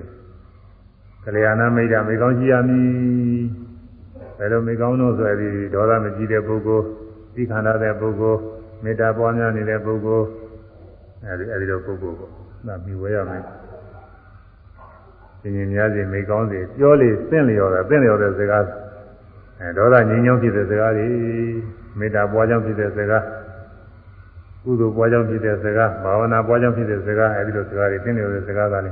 ကလျာဏမိတ်တာမိတ်ကောင်းကြည့်ရမည်ဘယ်လိုမိတ်ကောင်းလို့ဆိုရသည်ဒေါသမကြည့်တဲ့ပုဂ္ဂိုလ်ဒီခန္ဓာတဲ့ပုဂ္ဂိုလ်မေတ္တာပွားများနေတဲ့ပုဂ္ဂိုလ်အဲဒီအဲဒီလိုပုဂ္ဂိုလ်ပေါ့သာပြီးဝဲရမယ်။ ရှင်ရှင်များစီမိကောင်းစီပြောလေသင့်လျော်တယ်သင့်လျော်တဲ့စကားအဲဒေါသငြိမ်းချမ်းဖြစ်တဲ့စကားတွေမေတ္တာပွားကြောင်းဖြစ်တဲ့စကားကုသိုလ်ပွားကြောင်းဖြစ်တဲ့စကားဘာဝနာပွားကြောင်းဖြစ်တဲ့စကားအဲဒီလိုစကားတွေသင့်လျော်တဲ့စကားသာလေ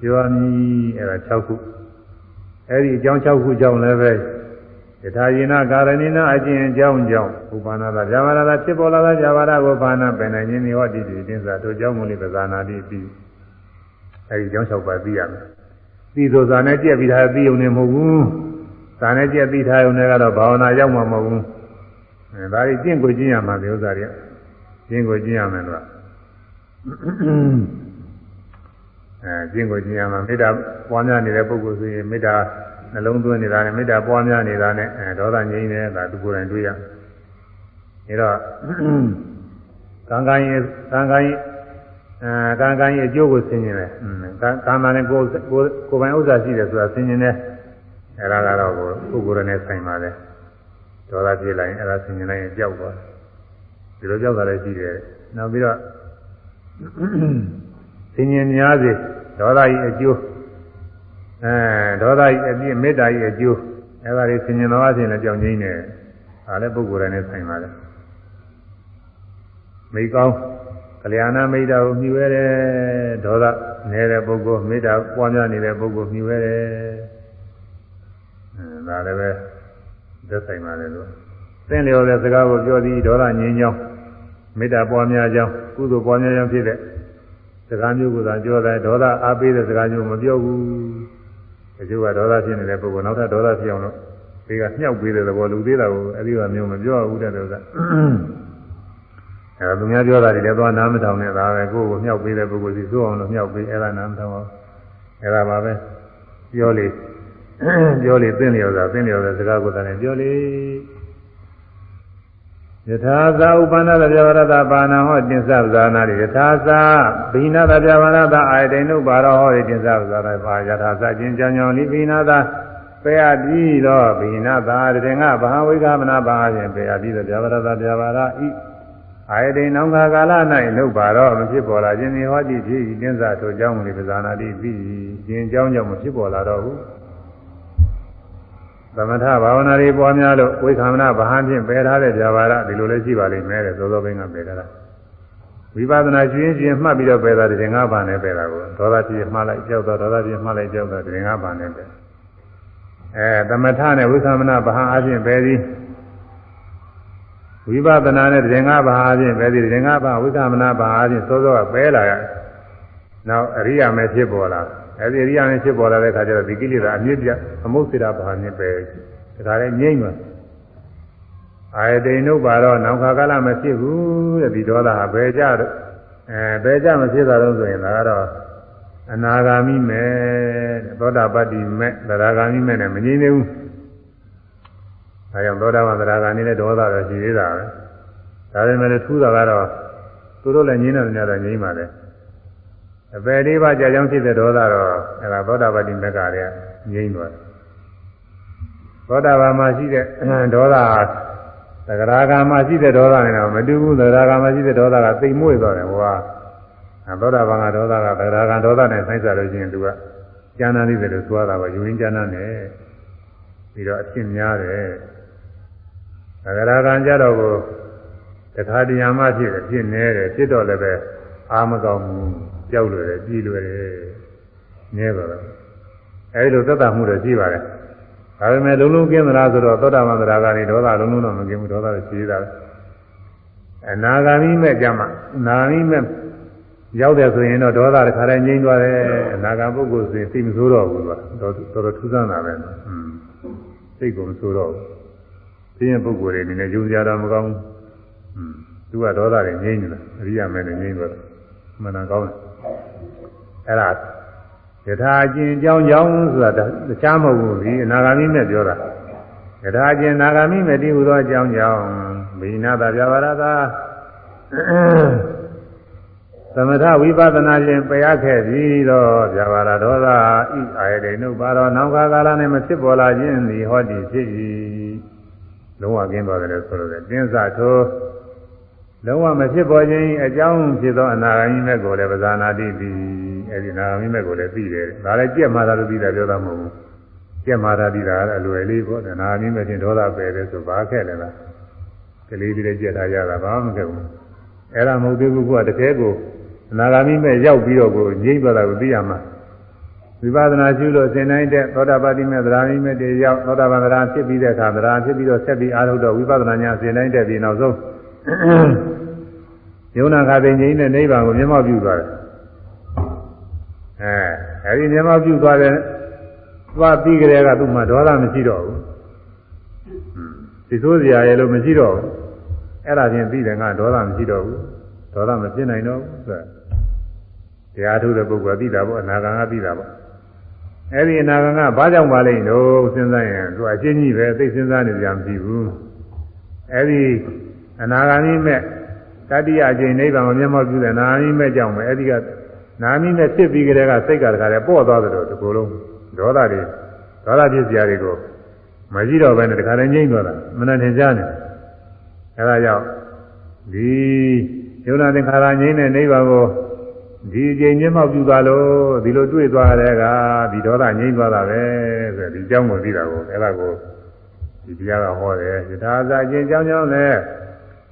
ပြောရမည်အဲဒါ6ခုအဲဒီအကြောင်း6ခုကြောင့်လည်းပဲယထာယိနာကာရဏိနာအကျင့်အကြောင်းကြောင့်ဥပါဏတာဇာဝရတာဖြစ်ပေါ်လာသောဇာဝရကိုဘာနာပင်နိုင်ခြင်းမျိုးတည်တည်တင်းစားတို့ကြောင့်မူလိပဇာနာတိပြီးအဲဒီကြောင့်၆ပါးသိရမယ် သိဆိုဇာနဲ့ကြက်ပြီးသားသိုံနေမဟုတ်ဘူးဇာနဲ့ကြက်ပြီးထားုံနဲ့ကတော့ဘာဝနာရောက်မှာမဟုတ်ဘူးအဲဒါကြီးကျင့်ကိုကျင့်ရမှာဒီဥစ္စာတွေကျင့်ကိုကျင့်ရမယ်လို့အဲကျင့်ကိုကျင့်ရမှာမေတ္တာပွားများနေတဲ့ပုဂ္ဂိုလ်ဆိုရင်မေတ္တာနှလုံးသွင်းနေတာနဲ့မေတ္တာပွားများနေတာနဲ့အဲဒေါသငြိမ်းတယ်ဒါသူကိုယ်တိုင်တွေ့ရအဲတော့ကံကံရင်ကံကံရင် အဲကံကံရဲ့အကျိုးကိုဆင်ခြင်တယ်ကံကံမှလည်းကိုယ်ကိုယ်ပိုင်ဥစ္စာရှိတယ်ဆိုတာဆင်ခြင်တယ်အဲဒါကတော့ပုဂ္ဂိုလ်နဲ့ဆိုင်ပါလေဒေါသပြေးလိုက်ရင်အဲဒါဆင်ခြင်လိုက်ရင်ကြောက်သွားဒီလိုကြောက်တာလည်းရှိတယ်နောက်ပြီးတော့ဆင်ခြင်များစေဒေါသကြီးအကျိုးအဲဒေါသကြီးအပြည့်မေတ္တာကြီးအကျိုးအဲဒါတွေဆင်ခြင်တော့အချင်းလည်းကြောက်ငြိမ့်တယ်ဒါလည်းပုဂ္ဂိုလ်နဲ့ဆိုင်ပါလေမိကောင်း ကလျာဏမိတ်တာကိုမြှူရတယ်ဒေါသနေတဲ့ပုဂ္ဂိုလ်မေတ္တာပွားများနေတဲ့ပုဂ္ဂိုလ်မြှူရတယ်အဲဒါလည်းပဲသက်ဆိုင်ပါလေလို့သင်လျော်တဲ့စကားကိုပြောသည်ဒေါသငြိမ်းချောင်းမေတ္တာပွားများကြောင်းကုသိုလ်ပွားများကြောင်းဖြစ်တဲ့စကားမျိုးကိုသာပြောတယ်ဒေါသအားပေးတဲ့စကားမျိုးမပြောဘူးအကျိုးကဒေါသဖြစ်နေတဲ့ပုဂ္ဂိုလ်နောက်ထပ်ဒေါသဖြစ်အောင်လို့ဒီကမြှောက်ပေးတဲ့သဘောလူသေးတာကိုအဲဒီကမျိုးမပြောဘူးတဲ့ဥစ္စာ အဲသူများပြောတာတွေလည်းသွားနားမထောင်နဲ့ဒါပဲကိုယ့်ကိုမြှောက်ပေးတဲ့ပုဂ္ဂိုလ်စီသို့အောင်လို့မြှောက်ပေးအဲ့ဒါနားမထောင်အောင်အဲ့ဒါပါပဲပြောလေပြောလေသိလျော်တာသိလျော်တဲ့စကားကိုလည်းပြောလေယထာသာဥပ္ပန္နတပြဝရတပါဏဟောတင်္စပဇာနာတိယထာသာဘိနာတပြဝရတအာယတိနုပါရောဟောတင်္စပဇာနာပါယထာသာကျင်ကြောင်ကြောင်လိဘိနာသာပေအပ်ပြီးတော့ဘိနာသာတရင်ကဘာဝိကမနာပါဖြင့်ပေအပ်ပြီးတော့ပြဝရတပြဝရဤ အာယတိနောင်ခါကာလ၌နှုတ်ပါတော့မဖြစ်ပေါ်လာခြင်းဒီဟောတိဖြစ်ဤတင်းစားထိုကြောင့်မူလိပဇာနာတိပြီးခြင်းကြောင့်ကြောင့်မဖြစ်ပေါ်လာတော့ဘူးသမထဘာဝနာတွေပွားများလို့ဝိခမနာဘာဟဖြင့်ပယ်ထားတဲ့ဇာဘာရဒီလိုလည်းရှိပါလိမ့်မယ်တဲ့သောသောဘင်းကပယ်ထားတာဝိပဿနာရှင်ရှင်မှတ်ပြီးတော့ပယ်တာတည်ငါးပါးနဲ့ပယ်တာကိုဒေါသဖြစ်မှလိုက်ကြောက်တော့ဒေါသဖြစ်မှလိုက်ကြောက်တော့တည်ငါးပါးနဲ့ပယ်အဲသမထနဲ့ဝိခမနာဘာဟအဖြင့်ပယ်သည် ဝိပဿနာနဲ့တည်ငါးပါးအပြင်ပဲဒီတည်ငါးပါးဝိသမနာပါးအပြင်စောစောကပဲလာရနောက်အရိယာမဲဖြစ်ပေါ်လာအဲဒီအရိယာမဲဖြစ်ပေါ်လာတဲ့အခါကျတော့ဒီကိလေသာအမြင့်ပြအမုတ်စေတာပါးနဲ့ပဲဒါလည်းငြိမ့်မှာအာယတိန်တို့ပါတော့နောက်ခါကာလမဖြစ်ဘူးတဲ့ဒီဒေါသဟာဘယ်ကြတော့အဲဘယ်ကြမဖြစ်တာတော့ဆိုရင်ဒါကတော့အနာဂါမိမဲ့သောတာပတ္တိမဲ့သရဂါမိမဲ့နဲ့မငြိမ့်သေးဘူး ဒါကြောင့်သောတာပန်သရဂါနေနဲ့ဒေါသတော့ရှိသေးတာပဲဒါပေမဲ့ထူးတာကတော့သူတို့လည်းငြင်းတယ်များတော့ငြင်းပါလေအပေလေးပါးကြာကြောင်းဖြစ်တဲ့ဒေါသတော့အဲဒါသောတာပတိမက်ကလည်းငြင်းသွားတယ်သောတာပန်မှာရှိတဲ့ဒေါသသဂရာဂါမှာရှိတဲ့ဒေါသနဲ့တော့မတူဘူးသဂရာဂါမှာရှိတဲ့ဒေါသကသိမ်မွေ့သွားတယ်ဟိုကသောတာပန်ကဒေါသကသဂရာဂါဒေါသနဲ့ဆိုင်စားလို့ရှိရင်သူကကျမ်းသာနေတယ်လို့သွားတာပါယူရင်းကျမ်းသာနေပြီးတော့အဖြစ်များတယ် သဂရာဂံကြတော့ကိုတခါတရံမှဖြစ်တယ်ဖြစ်နေတယ်ဖြစ်တော့လည်းပဲအာမကောင်းဘူးကြောက်လွယ်တယ်ပြီးလွယ်တယ်နည်းပါတော့အဲဒီလိုသက်သာမှုတော့ရှိပါတယ်ဒါပေမဲ့လုံးလုံးကင်းသလားဆိုတော့သောတာပန်သရဂါနေဒေါသလုံးလုံးတော့မကင်းဘူးဒေါသလည်းရှိသေးတာအနာဂါမိမဲ့ကြမှာနာဂါမိမဲ့ရောက်တယ်ဆိုရင်တော့ဒေါသတစ်ခါတည်းငြိမ်းသွားတယ်အနာဂါပုဂ္ဂိုလ်ဆိုရင်သိမဆိုးတော့ဘူးကွာတော်တော်ထူးဆန်းတာပဲနော်อืมသိကုန်မဆိုးတော့ဘူး သိရင်ပုဂ္ဂိုလ်တွေအနေနဲ့ယုံကြတာမကောင်းဘူးอืมသူကဒေါသတွေငြိမ်းနေတာအရိယာမဲနဲ့ငြိမ်းသွားတယ်မှန်တာကောင်းတယ်အဲ့ဒါယထာကျင်ကြောင်းကြောင်းဆိုတာတခြားမဟုတ်ဘူးဒီအနာဂါမိနဲ့ပြောတာယထာကျင်နာဂါမိမဲ့တည်ဟူသောအကြောင်းကြောင့်ဘိနာတာပြဘာရတာသမထဝိပဿနာရှင်ပယ်ရခဲ့ပြီးတော့ပြဘာရဒေါသဤအာယတိနုပါတော်နောက်ကာလနဲ့မဖြစ်ပေါ်လာခြင်းသည်ဟောဒီဖြစ်၏ လုံးဝကင်းသွားတယ်လို့ဆိုလို့တယ်တင်းစထိုးလုံးဝမဖြစ်ပေါ်ခြင်းအကြောင်းဖြစ်သောအနာဂါမိမဲ့ကိုလည်းပဇာနာတိပြီးအဲဒီအနာဂါမိမဲ့ကိုလည်းသိတယ်ဒါလည်းကြက်မာတာလို့သိတာပြောတာမဟုတ်ဘူးကြက်မာတာသိတာလည်းအလွယ်လေးပေါ့အနာဂါမိမဲ့ချင်းဒေါသပယ်တယ်ဆိုဘာခက်လဲလားကလေးလေးကြက်ထားရတာဘာမှမခက်ဘူးအဲ့ဒါမဟုတ်သေးဘူးကတကယ်ကိုအနာဂါမိမဲ့ရောက်ပြီးတော့ကိုငြိမ့်သွားတာကိုသိရမှာ ဝိပဿနာရှုလို့သင်တိုင်းတဲ့သောတာပတိမေသရာမိမေတေရောက်သောတာပန်သရာဖြစ်ပြီးတဲ့အခါသရာဖြစ်ပြီးတော့ဆက်ပြီးအားထုတ်တော့ဝိပဿနာညာသင်တိုင်းတဲ့ပြီးနောက်ဆုံးယုံနာခါသိငြိမ်းတဲ့နိဗ္ဗာန်ကိုမျက်မှောက်ပြုသွားတယ်အဲအဲဒီမျက်မှောက်ပြုသွားတဲ့သွားပြီးကြတဲ့ကသူ့မှာဒေါသမရှိတော့ဘူးဒီဆိုးစရာရဲ့လို့မရှိတော့ဘူးအဲ့ဒါချင်းပြီးတယ်ငါဒေါသမရှိတော့ဘူးဒေါသမဖြစ်နိုင်တော့ဘူးဆိုတရားထုတ်တဲ့ပုဂ္ဂိုလ်သိတာပေါ့အနာဂံကသိတာပေါ့ အဲ့ဒီအနာဂံကဘာကြောင့်ပါလိမ့်လို့စဉ်းစားရင်သူအချင်းကြီးပဲသိစဉ်းစားနေကြမရှိဘူးအဲ့ဒီအနာဂါမိမဲ့တတိယအကျင့်နိဗ္ဗာန်ကိုမျက်မှောက်ပြုတဲ့နာမိမဲ့ကြောင့်ပဲအဲ့ဒီကနာမိမဲ့ဖြစ်ပြီးကြတဲ့ကစိတ်ကတခါတည်းပေါ့သွားတယ်လို့ဒီကိုယ်လုံးဒေါသတွေဒေါသဖြစ်စရာတွေကိုမရှိတော့ဘဲနဲ့တခါတည်းငြိမ့်သွားတာမနဲ့ထင်ရှားနေအဲဒါကြောင့်ဒီယုံနာသင်္ခါရငြိမ့်တဲ့နိဗ္ဗာန်ကို ဒီအချိန်မျက်မှောက်ပြုသွားလို့ဒီလိုတွေ့သွားတဲ့ကဒီဒေါသငြိမ့်သွားတာပဲဆိုဒီအကြောင်းကိုသိတာကိုအဲဒါကိုဒီတရားကဟောတယ်ယထာသာအချင်းကြောင်းကြောင်းနဲ့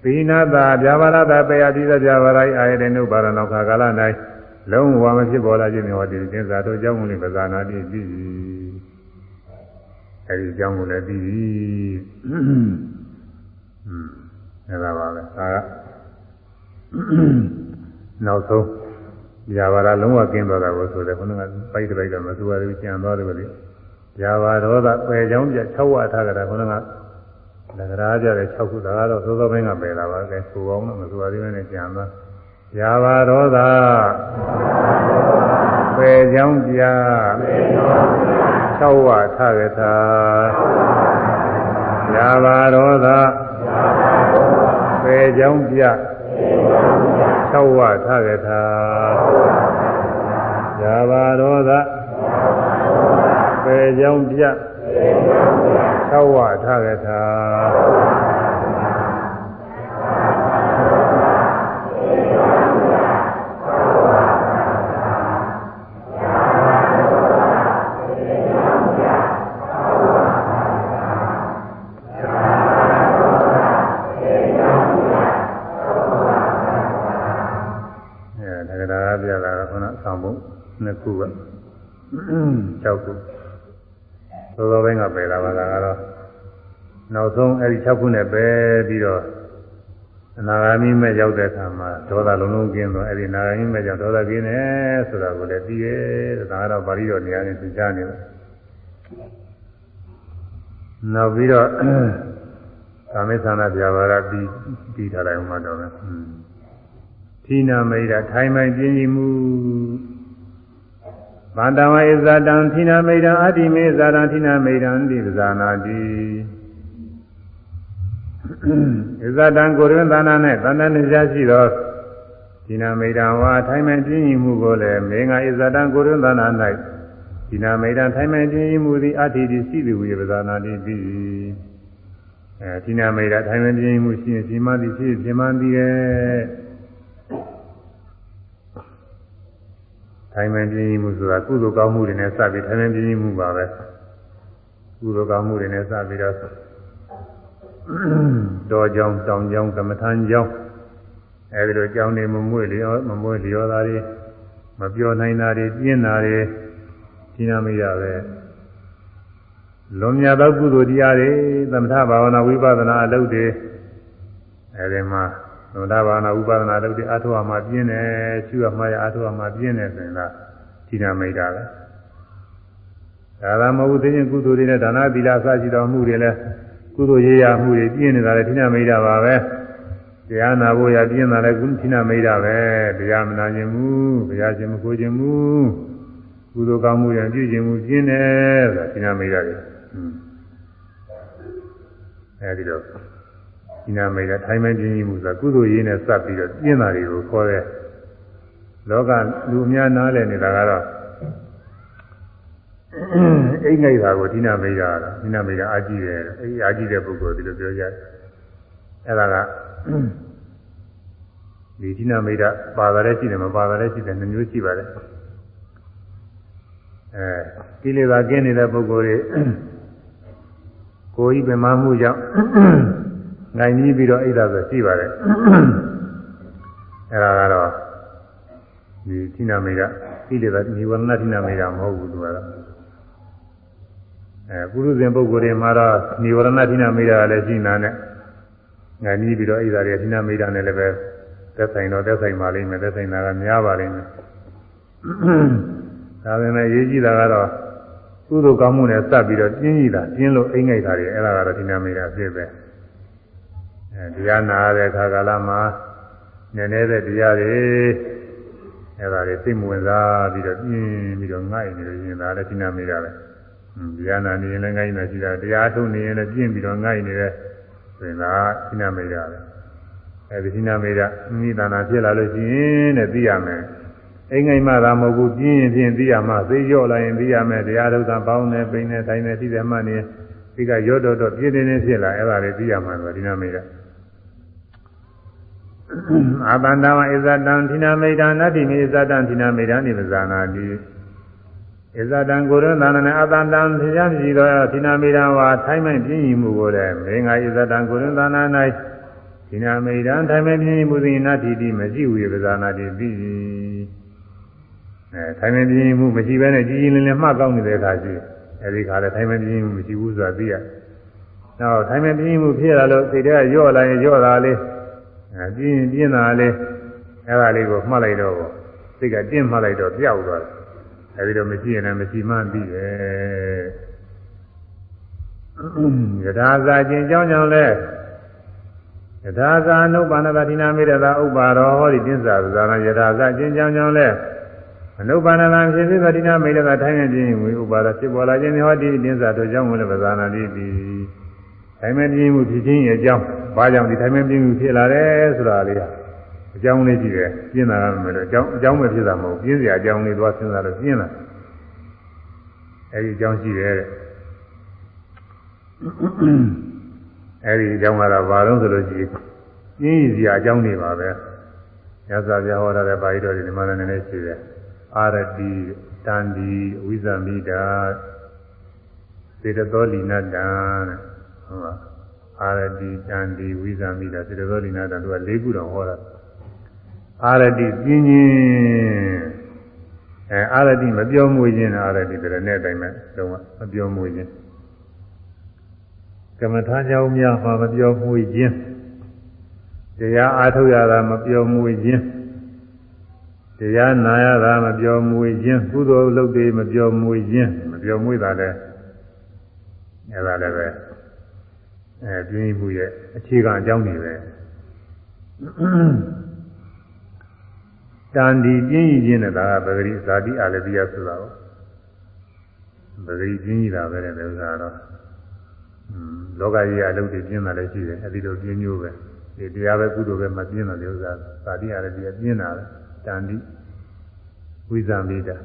သီနာတာဗျာပါရတာပေယတိသဗျာပါရိအာယတေနုပါရဏောခါကာလ၌လုံးဝမဖြစ်ပေါ်လာခြင်းမျိုးဒီသင်္သာတို့အကြောင်းကိုလည်းပဇာနာတိပြီးအဲဒီအကြောင်းကိုလည်းပြီးပြီအဲဒါပါပဲဒါကနောက်ဆုံး ဗျာပါရလုံးဝကင်းသွားတာကိုဆိုတယ်ခုနကပိုက်တဲ့ပိုက်ကမသူပါဘူးကြံသွားတယ်ပဲလေဗျာပါဒေါသပယ်ကြောင်းပြ6ဝါထားကြတာခုနကလကရာကြတဲ့6ခုဒါကတော့သိုးသောဘင်းကပယ်တာပါကဲကိုကောင်းတော့မသူပါသေးပဲနဲ့ကြံသွားဗျာပါဒေါသပယ်ကြောင်းပြ6ဝါထားကြတာဗျာပါဒေါသပယ်ကြောင်းပြ6ဝါ ထားကြတာဗျာပါဒေါသပေကြောင့်ပြ၆ဝထားကြတာအဲဒါကဒါကပြတာကခုနဆောင်းဖို့နှစ်ခုက 6ခုသောသောဘင်းကပယ်တာပါလားကတော့နောက်ဆုံးအဲဒီ6ခုနဲ့ပယ်ပြီးတော့အနာဂါမိမဲ့ရောက်တဲ့အခါမှာဒေါသလုံးလုံးကင်းတော့အဲဒီနာဂါမိမဲ့ကြောင့်ဒေါသကင်းတယ်ဆိုတာကိုလည်းသိရဲဒါကတော့ပါဠိတော်နေရာနဲ့သင်ကြားနေတယ်နောက်ပြီးတော့ကာမိသနာပြဘာရပြီးပြီးထားလိုက်အောင်မှတော့မယ်သီနာမိတ်ထိုင်မိုင်ပြင်းကြီးမှု ဗန္တဝေဇာတံသီနာမိတ်ံအတ္တိမေဇာတံသီနာမိတ်ံတိပဇာနာတိဣဇာတံကိုရင်းသနာနဲ့သန္တနိရှာရှိသောသီနာမိတ်ံဝါထိုင်မဲ့ပြင်းကြီးမှုကိုလည်းမေငါဣဇာတံကိုရင်းသနာ၌သီနာမိတ်ံထိုင်မဲ့ပြင်းကြီးမှုသည်အတ္တိတိရှိသည်ဝေပဇာနာတိပြီးအဲသီနာမိတ်ံထိုင်မဲ့ပြင်းကြီးမှုရှိရင်ရှိမှသည်ဖြစ်ဖြစ်မှသည်ရဲ့ ထိုင်မှန်ပြင်းမှုဆိုတာကုသိုလ်ကောင်းမှုတွေနဲ့စပြီးထိုင်မှန်ပြင်းမှုပါပဲကုသိုလ်ကောင်းမှုတွေနဲ့စပြီးတော့တော်ကြောင်တောင်ကြောင်ကမ္မထံကြောင်အဲဒီလိုကြောင်နေမမွေ့လျောမမွေ့လျောတာတွေမပြောနိုင်တာတွေပြင်းတာတွေရှင်းနာမိရပဲလွန်မြတ်သောကုသိုလ်တရားတွေသမထဘာဝနာဝိပဿနာအလုပ်တွေအဲဒီမှာ သုဒ္ဓဘာနာဥပဒနာလုပ်တဲ့အာထုဝမှာပြင်းတယ်ရှုရမှာရအာထုဝမှာပြင်းတယ်ဆိုရင်လားသီနာမိတ်တာပဲဒါသာမဟုတ်သိရင်ကုသိုလ်တွေနဲ့ဒါနသီလအစရှိတော်မှုတွေလည်းကုသိုလ်ရေးရမှုတွေပြင်းနေတာလည်းသီနာမိတ်တာပါပဲတရားနာဖို့ရပြင်းတာလည်းကုသီနာမိတ်တာပဲတရားမနာခြင်းမူတရားခြင်းမကိုခြင်းမူကုသိုလ်ကောင်းမှုရပြုခြင်းမူပြင်းတယ်ဆိုတာသီနာမိတ်ရတယ်အဲဒီတော့ ဒီနာမိတ်ထိုင်မှန်ပြင်းကြီးမှုဆိုတာကုသိုလ်ရေးနဲ့စပ်ပြီးတော့ပြင်းတာတွေကိုခေါ်တဲ့လောကလူအများနားလည်နေတာကတော့အိမ်ငိုက်တာကိုဒီနာမိတ်တာဒီနာမိတ်တာအာကြည့်တယ်အဲဒီအာကြည့်တဲ့ပုဂ္ဂိုလ်ဒီလိုပြောကြတယ်အဲ့ဒါကဒီဒီနာမိတ်တာပါတာလည်းရှိတယ်မပါတာလည်းရှိတယ်နှမျိုးရှိပါတယ်အဲကိလေသာကင်းနေတဲ့ပုဂ္ဂိုလ်တွေကိုယ်ဤပင်မမှုကြောင့် နိုင်ကြီးပြီးတော့အိဒါဆိုရှိပါတယ်အဲ့ဒါကတော့ဒီသီနာမေကဣလေသာနိဝရဏသီနာမေကမဟုတ်ဘူးသူကတော့အဲပုရုဇဉ်ပုဂ္ဂိုလ်တွေမှာတော့နိဝရဏသီနာမေကလည်းရှိနာနဲ့နိုင်ကြီးပြီးတော့အိဒါတွေသီနာမေကနဲ့လည်းပဲသက်ဆိုင်တော့သက်ဆိုင်ပါလိမ့်မယ်သက်ဆိုင်တာကများပါလိမ့်မယ်ဒါပေမဲ့ရေးကြည့်တာကတော့ကုသိုလ်ကောင်းမှုနဲ့စပ်ပြီးတော့ပြင်းကြီးတာပြင်းလို့အိမ်ငိုက်တာတွေအဲ့ဒါကတော့သီနာမေကအဖြစ်ပဲအဲ တရားနာတဲ့အခါကာလမှာနည်းနည်းတဲ့တရားတွေအဲဒါတွေသိမဝင်စားပြီးတော့ပြင်းပြီးတော့ငိုက်နေလို့ရင်ဒါလည်းသိနာမိတာပဲတရားနာနေရင်လည်းငိုက်နေရှိတာတရားထုတ်နေရင်လည်းပြင်းပြီးတော့ငိုက်နေတဲ့ဆိုရင်ဒါသိနာမိတာပဲအဲဒီသိနာမိတာမိသနာဖြစ်လာလို့ရှိရင်တဲ့သိရမယ်အိမ်ငိုင်မှသာမဟုတ်ဘူးပြင်းရင်ပြင်းသိရမှသိရော့လာရင်သိရမယ်တရားထုတ်တာပေါင်းနေပိန်နေတိုင်းနေသိတယ်မှနေဒီကရော့တော့တော့ပြင်းနေနေဖြစ်လာအဲ့ဒါလေးသိရမှဆိုဒီနာမိတာ အာပန္တဝဣဇတံသီနာမိတံနတ္တိမိဣဇတံသီနာမိတံနိဗ္ဗာနာတိဣဇတံကိုရဏန္တနဲ့အတန္တံဖြေရမြည်သောသီနာမိတံဝါထိုင်းမိုင်ပြင်းရမှုကိုလည်းမေငါဣဇတံကိုရဏန္တနာ၌သီနာမိတံထိုင်းမိုင်ပြင်းရမှုသည်နတ္တိတိမရှိဝေပဇာနာတိပြီးအဲထိုင်းမိုင်ပြင်းရမှုမရှိဘဲနဲ့ကြီးကြီးလင်းလင်းမှတ်ကောင်းနေတဲ့အခါရှိအဲဒီခါလည်းထိုင်းမိုင်ပြင်းရမှုမရှိဘူးဆိုတာသိရနောက်ထိုင်းမိုင်ပြင်းရမှုဖြစ်လာလို့စိတ်ထဲကညော့လာရင်ညော့တာလေး အဲပြင်းပြင်းတာလေးအဲဒါလေးကိုမှတ်လိုက်တော့စိတ်ကတင်းမှတ်လိုက်တော့ပြောက်သွားတယ်အဲဒီတော့မရှိရင်လည်းမရှိမှန်းသိတယ်ယထာစာချင်းကြောင်းကြောင့်လဲယထာစာနုပ္ပန္နသတိနာမိရတာဥပ္ပါရောဟောဒီတင်းစာသာနာယထာစာချင်းကြောင်းကြောင့်လဲအနုပ္ပန္နသံဖြစ်စေသတိနာမိရတာထိုင်းနေခြင်းဝိဥပါဒဖြစ်ပေါ်လာခြင်းဟောဒီတင်းစာတို့ကြောင့်မလဲပဇာနာတိပြီထိုင်မဲ့ပြင်းမှုဖြစ်ခြင်းရဲ့အကြောင်း ဘာကြောင့်ဒီထိုင်မဲ့ပြင်းမှုဖြစ်လာတယ်ဆိုတာလေးအကြောင်းလေးရှိတယ်ပြင်းတာကမယ်လို့အကြောင်းအကြောင်းပဲဖြစ်တာမဟုတ်ပြင်းစရာအကြောင်းလေးသွားစဉ်းစားလို့ပြင်းလာအဲဒီအကြောင်းရှိတယ်တဲ့အဲဒီအကြောင်းကတော့ဘာလို့ဆိုလို့ရှိရင်ပြင်းစရာအကြောင်းတွေပါပဲရသဗျာဟောတာတဲ့ပါဠိတော်ဒီမှာလည်းနည်းနည်းရှိတယ်အာရတိတန္တိဝိဇ္ဇမိတာစေတသောလီနတံတဲ့ဟုတ်ပါ အာရတိတန်ဒီဝိဇာမိတာစေတသောလိနာတန်သူက၄ခုတော့ဟောတာအာရတိပြင်းခြင်းအဲအာရတိမပြောမွေခြင်းအာရတိတရနဲ့အတိုင်းပဲတော့မပြောမွေခြင်းကမ္မထာကြောင့်များမှာမပြောမွေခြင်းတရားအားထုတ်ရတာမပြောမွေခြင်းတရားနာရတာမပြောမွေခြင်းကုသိုလ်လုပ်တွေမပြောမွေခြင်းမပြောမွေတာလည်းအဲဒါလည်းပဲ အဲပြင်းမှုရဲ့အခြေခံအကြောင်းတွေပဲတန်ဒီပြင်းရခြင်းနဲ့ဒါကပဂရိဇာတိအာလပိယဆိုတာကိုပဂရိပြင်းရတာပဲတဲ့ဥစ္စာတော့လောကကြီးအလုပ်တွေပြင်းတာလည်းရှိတယ်အဲဒီလိုပြင်းမျိုးပဲဒီတရားပဲကုသိုလ်ပဲမပြင်းတော့တဲ့ဥစ္စာဇာတိအာလပိယပြင်းတာပဲတန်ဒီဝိဇာမိတာ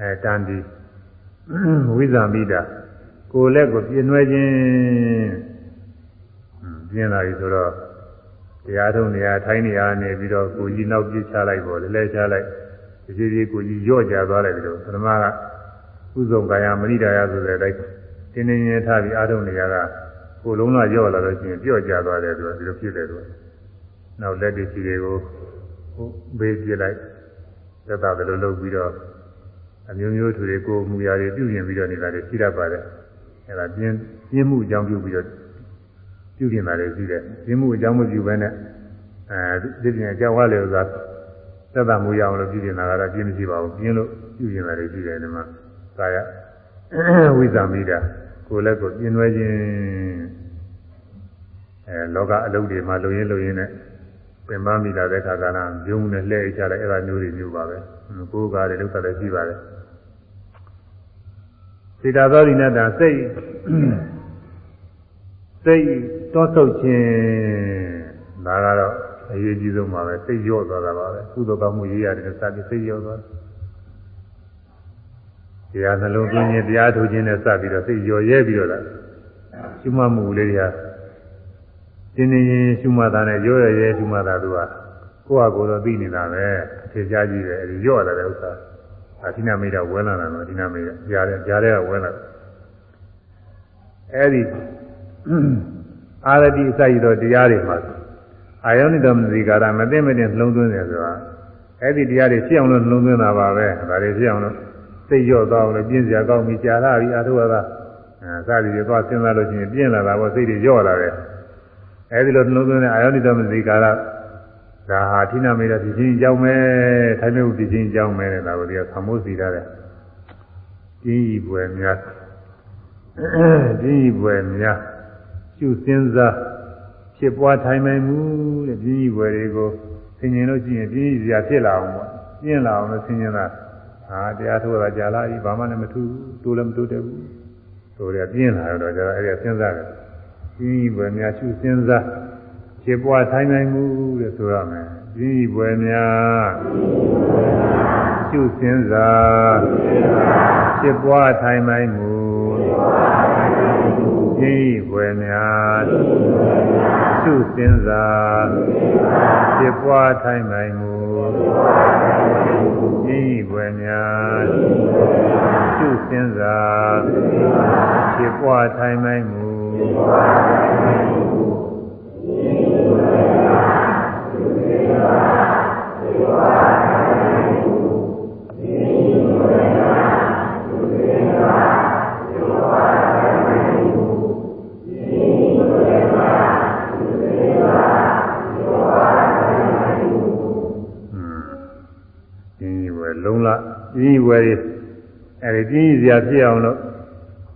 အဲတန်ဒီဝိဇာမိတာကိုယ်လက်ကိုပြင်းနှွဲခြင်း ပြင်းလာပြီဆိုတော့တရားထုံးနေရာထိုင်းနေရာနေပြီးတော့ကိုကြီးနောက်ပြစ်ချလိုက်ပေါ်လဲလဲချလိုက်ဒီကြီးကြီးကိုကြီးရော့ကြသွားလိုက်ပြီးတော့ပထမကဥဇုံကာယမဏိဒါယဆိုတဲ့အတိုင်းတင်းတင်းရထားပြီးအားထုံးနေရာကကိုလုံးလာရော့လာလို့ရှိရင်ပြော့ကြသွားတယ်သူကဒီလိုဖြစ်တယ်သူကနောက်လက်တွေကြီးတွေကိုဟိုဘေးပြလိုက်သက်သာတယ်လို့လုပ်ပြီးတော့အမျိုးမျိုးသူတွေကိုမူရာတွေပြုပြင်ပြီးတော့နေတာတွေရှိတတ်ပါတယ်အဲဒါပြင်းပြင်းမှုအကြောင်းပြုပြီးတော့ ပြုပြင်တာလည်းရှိတယ်။ဒီမှုအကြောင်းမပြုဘဲနဲ့အဲဒီပြင်အကြောင်းဝါလေဥစ္စာသက်သာမှုရအောင်လို့ပြုပြင်တာကတော့ပြင်းမရှိပါဘူး။ပြင်းလို့ပြုပြင်တာလည်းရှိတယ်ဒီမှာ။ကာယဝိဇာမိတာကိုယ်လည်းကိုပြင်းလွဲခြင်းအဲလောကအလုပ်တွေမှာလုံရင်းလုံရင်းနဲ့ပင်ပန်းမိတာတဲ့ခါကလာဂျုံနဲ့လှည့်ချလိုက်အဲ့ဒါမျိုးတွေမျိုးပါပဲ။ကိုယ်ကားတွေဒုက္ခလည်းရှိပါတယ်။စေတာသောရိနတာစိတ် စိတ်တောဆုတ်ခြင်းဒါကတော့အရေးကြီးဆုံးပါပဲစိတ်ရော့သွားတာပါပဲကုသိုလ်ကောင်းမှုရေးရတယ်စပြီးစိတ်ရော့သွားတရားနှလုံးသွင်းခြင်းတရားထုတ်ခြင်းနဲ့စပြီးတော့စိတ်ရော့ရဲပြီးတော့လာရှုမှတ်မှုလေးတွေကတင်းတင်းရင်ရှုမှတ်တာနဲ့ရော့ရရဲရှုမှတ်တာသူကကိုယ့်ဟာကိုယ်တော့သိနေတာပဲထေချားကြီးပဲအဲဒီရော့လာတဲ့ဥစ္စာအဓိနာမိတ်ဝဲလာတာတော့အဓိနာမိတ်ကြားတဲ့ကြားတဲ့ကဝဲလာအဲဒီ အာရတိအစရှိသောတရားတွေမှာအာယောနိတော်မဇီကာရမသိမတင်နှလုံးသွင်းတယ်ဆိုတာအဲ့ဒီတရားတွေဖြစ်အောင်လို့နှလုံးသွင်းတာပါပဲဒါတွေဖြစ်အောင်လို့သိရော့သွားအောင်လို့ပြင်းစရာကောင်းပြီကြာလာပြီအာထုဝါဒအဲစသည်တွေသွားစဉ်းစားလို့ရှိရင်ပြင်းလာတာပေါ့စိတ်တွေရော့လာတယ်အဲ့ဒီလိုနှလုံးသွင်းတဲ့အာယောနိတော်မဇီကာရဒါဟာဌိနမေတ္တာဒီချင်းကြောင်းမယ်ထိုင်မြုပ်ဒီချင်းကြောင်းမယ်တဲ့ဒါကိုဒီကသမိုးစီထားတယ်ကြီးကြီးပွဲများကြီးကြီးပွဲများ ရှုစဉ်းစားဖြဖြစ်ပွားထိုင်နိုင်မှုတဲ့ပြင်းကြီးဝယ်တွေကိုဆင်ញင်လို့ရှိရင်ပြင်းကြီးစရာဖြစ်လာအောင်ပေါ့ပြင်းလာအောင်လို့ဆင်ញင်တာဟာတရားထုတ်တာကြာလာပြီဘာမှလည်းမထူးတိုးလည်းမတိုးတတ်ဘူးဆိုရပြင်းလာတော့ကြာအဲ့ဒါစဉ်းစားတယ်ပြင်းကြီးဝယ်များရှုစဉ်းစားဖြစ်ပွားထိုင်နိုင်မှုတဲ့ဆိုရမယ်ပြင်းကြီးဝယ်များရှုစဉ်းစားဖြစ်ပွားထိုင်နိုင်မှုပြ င်းကြီးဝယ်များရှုစဉ်းစားဖြစ်ပွားထိုင်နိုင်မှုပြင်းကြီးဝယ်များရှုစဉ်းစားဖြစ်ပွားထိုင်နိုင်မှု လုံးလားပြင်းဝယ်အဲဒီပြင်းစရာဖြစ်အောင်လို့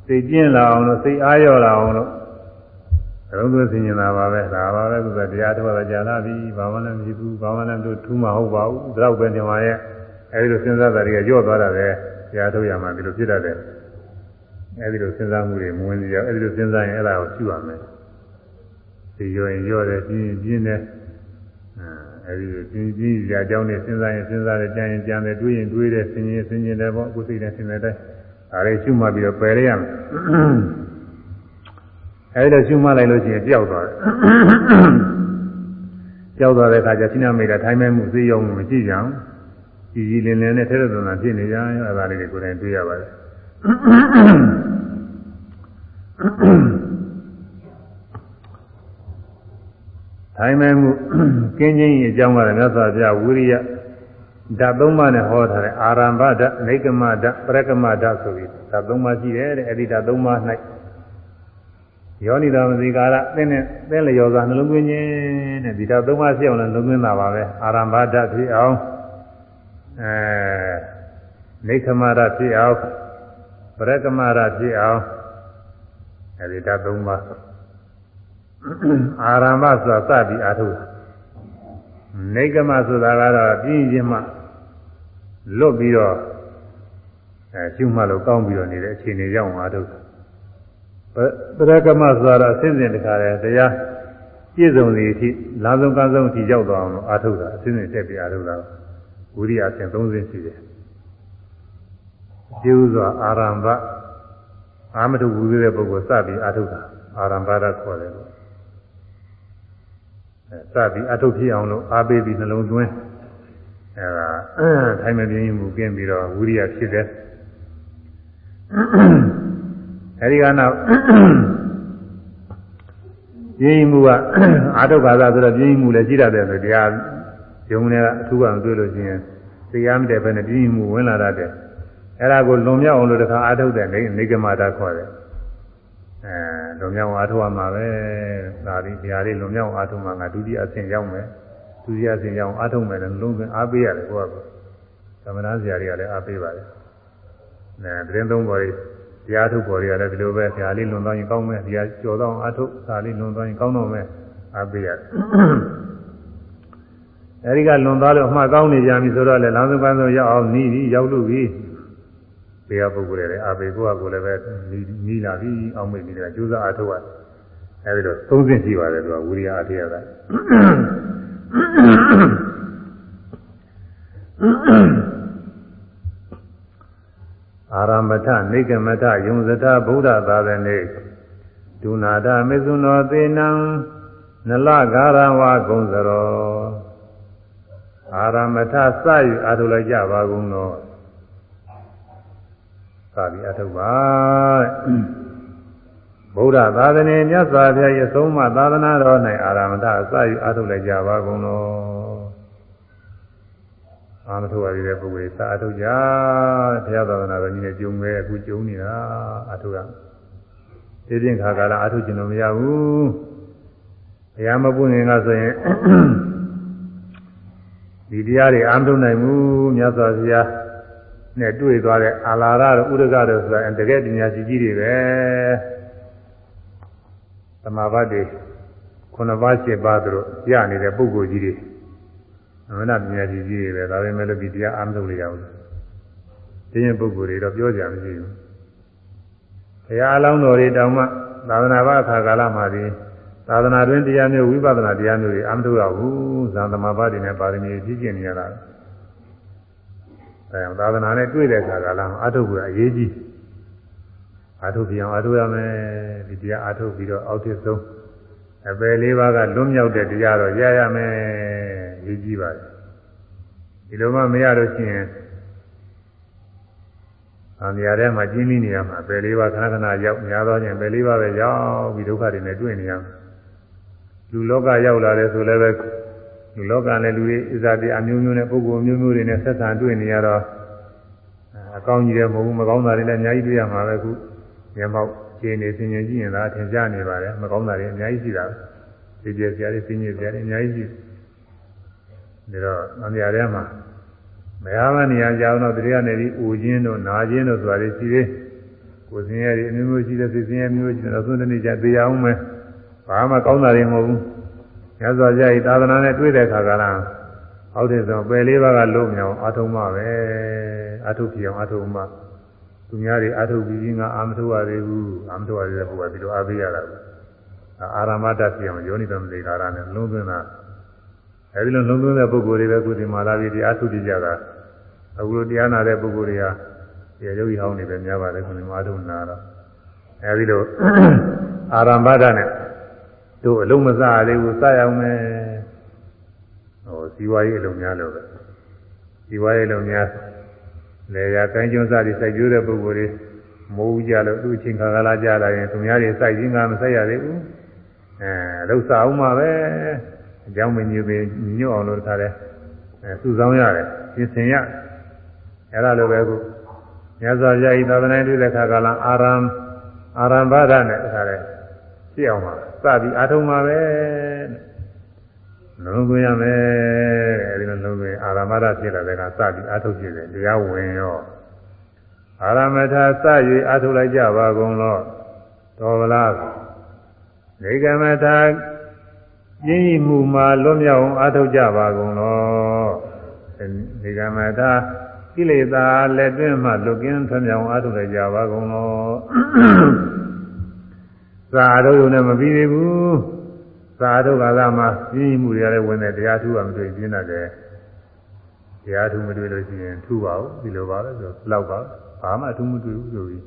စိတ်ပြင်းလာအောင်လို့စိတ်အားရော့လာအောင်လို့အလုံးစုံဆင်ញင်တာပါပဲဒါပါပဲသူကတရားတော်ကကြာလာပြီဘာမှလည်းမရှိဘူးဘာမှလည်းတို့ထူးမဟုတ်ပါဘူးဒါတော့ပဲဒီမှာရဲ့အဲဒီလိုစဉ်းစားတာတွေကကြော့သွားတာပဲတရားထုတ်ရမှဒီလိုဖြစ်တတ်တယ်အဲဒီလိုစဉ်းစားမှုတွေမဝင်ကြအဲဒီလိုစဉ်းစားရင်အဲ့ဒါကိုရှုရမယ်ဒီရောရင်ရော့တယ်ပြင်းပြင်းတယ် အဲဒီပြင်းပြင်းကြာကြောင်းနဲ့စဉ်းစားရင်စဉ်းစားတယ်ကြံရင်ကြံတယ်တွေးရင်တွေးတယ်ဆင်ရင်ဆင်ရင်တယ်ပေါ့အခုစိတ်နဲ့ဆင်တဲ့တိုင်းဒါလေးရှုမှတ်ပြီးတော့ပယ်ရရမယ်အဲဒီလိုရှုမှတ်လိုက်လို့ရှိရင်ပျောက်သွားတယ်ပျောက်သွားတဲ့အခါကျစိနာမိတ်တာထိုင်းမဲ့မှုသိရုံမရှိကြအောင်ကြည်ကြည်လင်လင်နဲ့ထဲထဲသွန်သွန်ဖြစ်နေကြရင်အဲဒါလေးတွေကိုယ်တိုင်တွေ့ရပါတယ် ထိုင်မဲ့မှုကင်းခြင်းအကြောင်းကလည်းမြတ်စွာဘုရားဝိရိယဓာတ်သုံးပါးနဲ့ဟောထားတဲ့အာရမ္ဗဓာတ်၊နေကမဓာတ်၊ပရကမဓာတ်ဆိုပြီးဓာတ်သုံးပါးရှိတယ်တဲ့အဲဒီဓာတ်သုံးပါး၌ယောနိတော်မစီကာရသင်နဲ့သင်လျော်စွာနှလုံးသွင်းခြင်းတဲ့ဒီဓာတ်သုံးပါးဖြစ်အောင်လည်းနှလုံးသွင်းတာပါပဲအာရမ္ဗဓာတ်ဖြစ်အောင်အဲနေကမဓာတ်ဖြစ်အောင်ပရကမဓာတ်ဖြစ်အောင်အဲဒီဓာတ်သုံးပါး အာရမဆိုတာစပြီးအာထုနေကမဆိုတာကတော့ပြင်းရင်မှလွတ်ပြီးတော့အဲရှုမှလို့ကောင်းပြီးတော့နေတဲ့အခြေအနေရောက်အာထုပရကမဆိုတာအစဉ်စဉ်တခါတည်းတရားပြည့်စုံစီအထိလာဆုံးကဆုံးအထိရောက်သွားအောင်လို့အာထုတာအစဉ်စဉ်တက်ပြီးအာထုတာဝိရိယအစဉ်၃ဆင့်ရှိတယ်ကျေဥစွာအာရမ္ဗအာမထုဝိရိယပုဂ္ဂိုလ်စပြီးအာထုတာအာရမ္ဗရခေါ်တယ်လို့ စပြီးအထုတ်ဖြစ်အောင်လို့အားပေးပြီးနှလုံးသွင်းအဲဒါထိုင်မပြင်းမှုကင်းပြီးတော့ဝိရိယဖြစ်တယ်အဲဒီကနောက်ပြင်းမှုကအာထုတ်ပါသာဆိုတော့ပြင်းမှုလည်းရှိတတ်တယ်ဆိုတရားယုံနေကအထူးကမတွေ့လို့ရှိရင်တရားမတည့်ဘဲနဲ့ပြင်းမှုဝင်လာတတ်တယ်အဲဒါကိုလွန်မြောက်အောင်လို့တခါအာထုတ်တယ်နေကမတာခေါ်တယ် အဲလွန်မြောက်အားထုတ်ရမှာပဲဒါဒီနေရာလေးလွန်မြောက်အားထုတ်မှာငါဒုတိယအဆင့်ရောက်မယ်ဒုတိယအဆင့်ရောက်အားထုတ်မယ်လည်းလုံးဝအားပေးရတယ်ကိုယ့်ကသမဏဆရာတွေကလည်းအားပေးပါတယ်အဲသတင်းသုံးပေါ်တရားထုတ်ပေါ်တွေကလည်းဒီလိုပဲဆရာလေးလွန်သွားရင်ကောင်းမယ်ဒီကကြော်တော့အားထုတ်ဆရာလေးလွန်သွားရင်ကောင်းတော့မယ်အားပေးရတယ်အဲဒီကလွန်သွားလို့အမှားကောင်းနေကြပြီဆိုတော့လေလမ်းဆုံးပန်းဆုံးရောက်အောင်နီးပြီးရောက်လို့ပြီ တရားပုဂ္ဂိုလ်တွေအာဘေကိုကကိုလည်းပဲနီးလာပြီအောင်မေ့နေတာကျိုးစားအထောက်ရအဲဒီတော့သုံးဆင့်ရှိပါတယ်သူကဝိရိယအထေရကအာရမထနေကမထယုံစထဗုဒ္ဓသာသနေဒုနာဒမေဇုနောသေနံနလဂါရဝဂုံစရောအာရမထစယူအာထုလိုက်ကြပါကုန်သောစ ပြီးအထုတ်ပါတဲ့ဗုဒ္ဓသာသနာမြတ်စွာဘုရားရဲ့ဆုံးမသာသနာတော်၌အာရမတအစယူအထုတ်လိုက်ကြပါကုန်လောအာမထုတ်ရတဲ့ပုဂ္ဂိုလ်စာအထုတ်ကြဘုရားသာသနာတော်ကြီးနဲ့ကြုံခဲ့အခုကြုံနေတာအထုတ်ရဒီပြင်ခါကာလအထုတ်ကျင်လို့မရဘူးဘုရားမပွင့်ခင်ကဆိုရင်ဒီတရားတွေအာမထုတ်နိုင်ဘူးမြတ်စွာဘုရား နဲ့တွေ့သွားတဲ့အာလာရတို့ဥဒကတို့ဆိုတာတကယ်ပညာရှိကြီးတွေပဲသမာဘတ်တွေခုနှစ်ပါးရှစ်ပါးသူတို့ရနေတဲ့ပုဂ္ဂိုလ်ကြီးတွေအမှန်တရားပညာရှိကြီးတွေပဲဒါပေမဲ့လည်းဒီတရားအားမထုတ်ရဘူးဒီရင်ပုဂ္ဂိုလ်တွေတော့ပြောကြမရှိဘူးဘုရားအလောင်းတော်တွေတောင်မှသာသနာ့ဘာအခါကာလမှာဒီသာသနာတွင်တရားမျိုးဝိပဿနာတရားမျိုးတွေအားမထုတ်ရဘူးဇာသမဘာတွေနဲ့ပါရမီပြည့်ကျင့်နေရတာ အဲသာသနာနဲ့တွေ့တဲ့အခါကာလမှာအထုတ်ကအရေးကြီးအထုတ်ပြအောင်အထုတ်ရမယ်ဒီတရားအထုတ်ပြီးတော့အောက်ထစ်ဆုံးအပယ်လေးပါးကလွတ်မြောက်တဲ့တရားတော့ရရမယ်ရေးကြည့်ပါလေဒီလိုမှမရလို့ရှိရင်အမြာထဲမှာကျင်းပြီးနေရမှာပယ်လေးပါးခဏခဏရောက်များသောချင်းပယ်လေးပါးပဲရောက်ပြီးဒုက္ခတွေနဲ့တွေ့နေရမှာလူလောကရောက်လာတယ်ဆိုလည်းပဲ လူလောကနဲ့လူတွေဣဇာတိအမျိုးမျိုးနဲ့ပုဂ္ဂိုလ်မျိုးမျိုးတွေနဲ့ဆက်ဆံတွေ့နေရတော့အကောင်းကြီးတယ်မဟုတ်ဘူးမကောင်းတာတွေလည်းအများကြီးတွေ့ရမှာပဲခုမျက်မှောက်ခြေနေဆင်ញင်ကြည့်ရင်သာထင်ရှားနေပါတယ်မကောင်းတာတွေအများကြီးရှိတာပဲဒီပြဆရာတွေဆင်ញင်ဆရာတွေအများကြီးရှိဒါတော့အများထဲမှာမရမနေရကြအောင်တော့တရားနဲ့ဒီအိုခြင်းတို့နာခြင်းတို့ဆိုတာတွေရှိသေးကိုယ်စင်ရည်အမျိုးမျိုးရှိတဲ့စိတ်စင်ရည်မျိုးရှိတဲ့သုံးတနေ့ကျသေးအောင်မယ်ဘာမှကောင်းတာတွေမဟုတ်ဘူး ညဇောကြဤသာသနာနဲ့တွေ့တဲ့အခါကလားအောက်တဲ့ဆုံးပယ်လေးပါးကလုံးမြောင်အထုံးမပဲအထုပ်ပြအောင်အထုံးမသူများတွေအထုပ်ပြီးငါအာမထုတ်ရသေးဘူးအာမထုတ်ရသေးတဲ့ဘုရားဒီလိုအားပေးရတာအာရမတ္တပြအောင်ယောနိသမသေကာရနဲ့လုံးသွင်းတာအဲဒီလိုလုံးသွင်းတဲ့ပုဂ္ဂိုလ်တွေပဲကုသမာလာပြီးတရားထုတ်ကြတာအခုလိုတရားနာတဲ့ပုဂ္ဂိုလ်တွေကဒီရုပ်ရည်ဟောင်းနေပဲများပါတယ်ခုနကအာထုနာတော့အဲဒီလိုအာရမတ္တနဲ့ တို့အလုံးမစားသေးဘူးစရအောင်မယ်ဟိုဇီဝရေးအလုံးများလို့ပဲဇီဝရေးအလုံးများလေယာကိုင်းကျွန်းစားတွေစိုက်ကျိုးတဲ့ပုဂ္ဂိုလ်တွေမိုးကြလို့သူ့အချိန်ခါကာလကြာလာရင်သူများတွေစိုက်ခြင်းကမစိုက်ရသေးဘူးအဲလှုပ်စားအောင်ပါပဲအကြောင်းမညူပင်ညွတ်အောင်လို့ထားတယ်အဲစုဆောင်ရတယ်ပြင်ဆင်ရအဲ့ဒါလိုပဲခုမြတ်စွာဘုရားဤသာသနာ့တွေ့တဲ့ခါကလာအာရံအာရံဘာဒနဲ့တခါလဲပြည့်အောင်ပါ စပြီးအာထုံပါပဲလုံးသွင်းရမယ်အဲဒီလိုလုံးသွင်းအာရမရဖြစ်လာတဲ့ကစပြီးအာထုဖြစ်တယ်တရားဝင်ရောအာရမထာစ၍အာထုလိုက်ကြပါကုန်လောတော်ဗလားနေကမထာပြင်းဤမှုမှာလွတ်မြောက်အောင်အာထုကြပါကုန်လောနေကမထာကိလေသာလက်တွင်းမှလွတ်ကင်းထွံ့မြောက်အောင်အာထုလိုက်ကြပါကုန် လောသာတို့ရုံနဲ့မပြီးသေးဘူးသာတို့ကသာမှပြင်းမှုတွေလည်းဝင်တယ်တရားထူးကမတွေ့ပြင်းတတ်တယ်တရားထူးမတွေ့လို့ရှိရင်ထူပါဘူးဒီလိုပါပဲဆိုလောက်ပါဘာမှအထူးမတွေ့ဘူးဆိုပြီး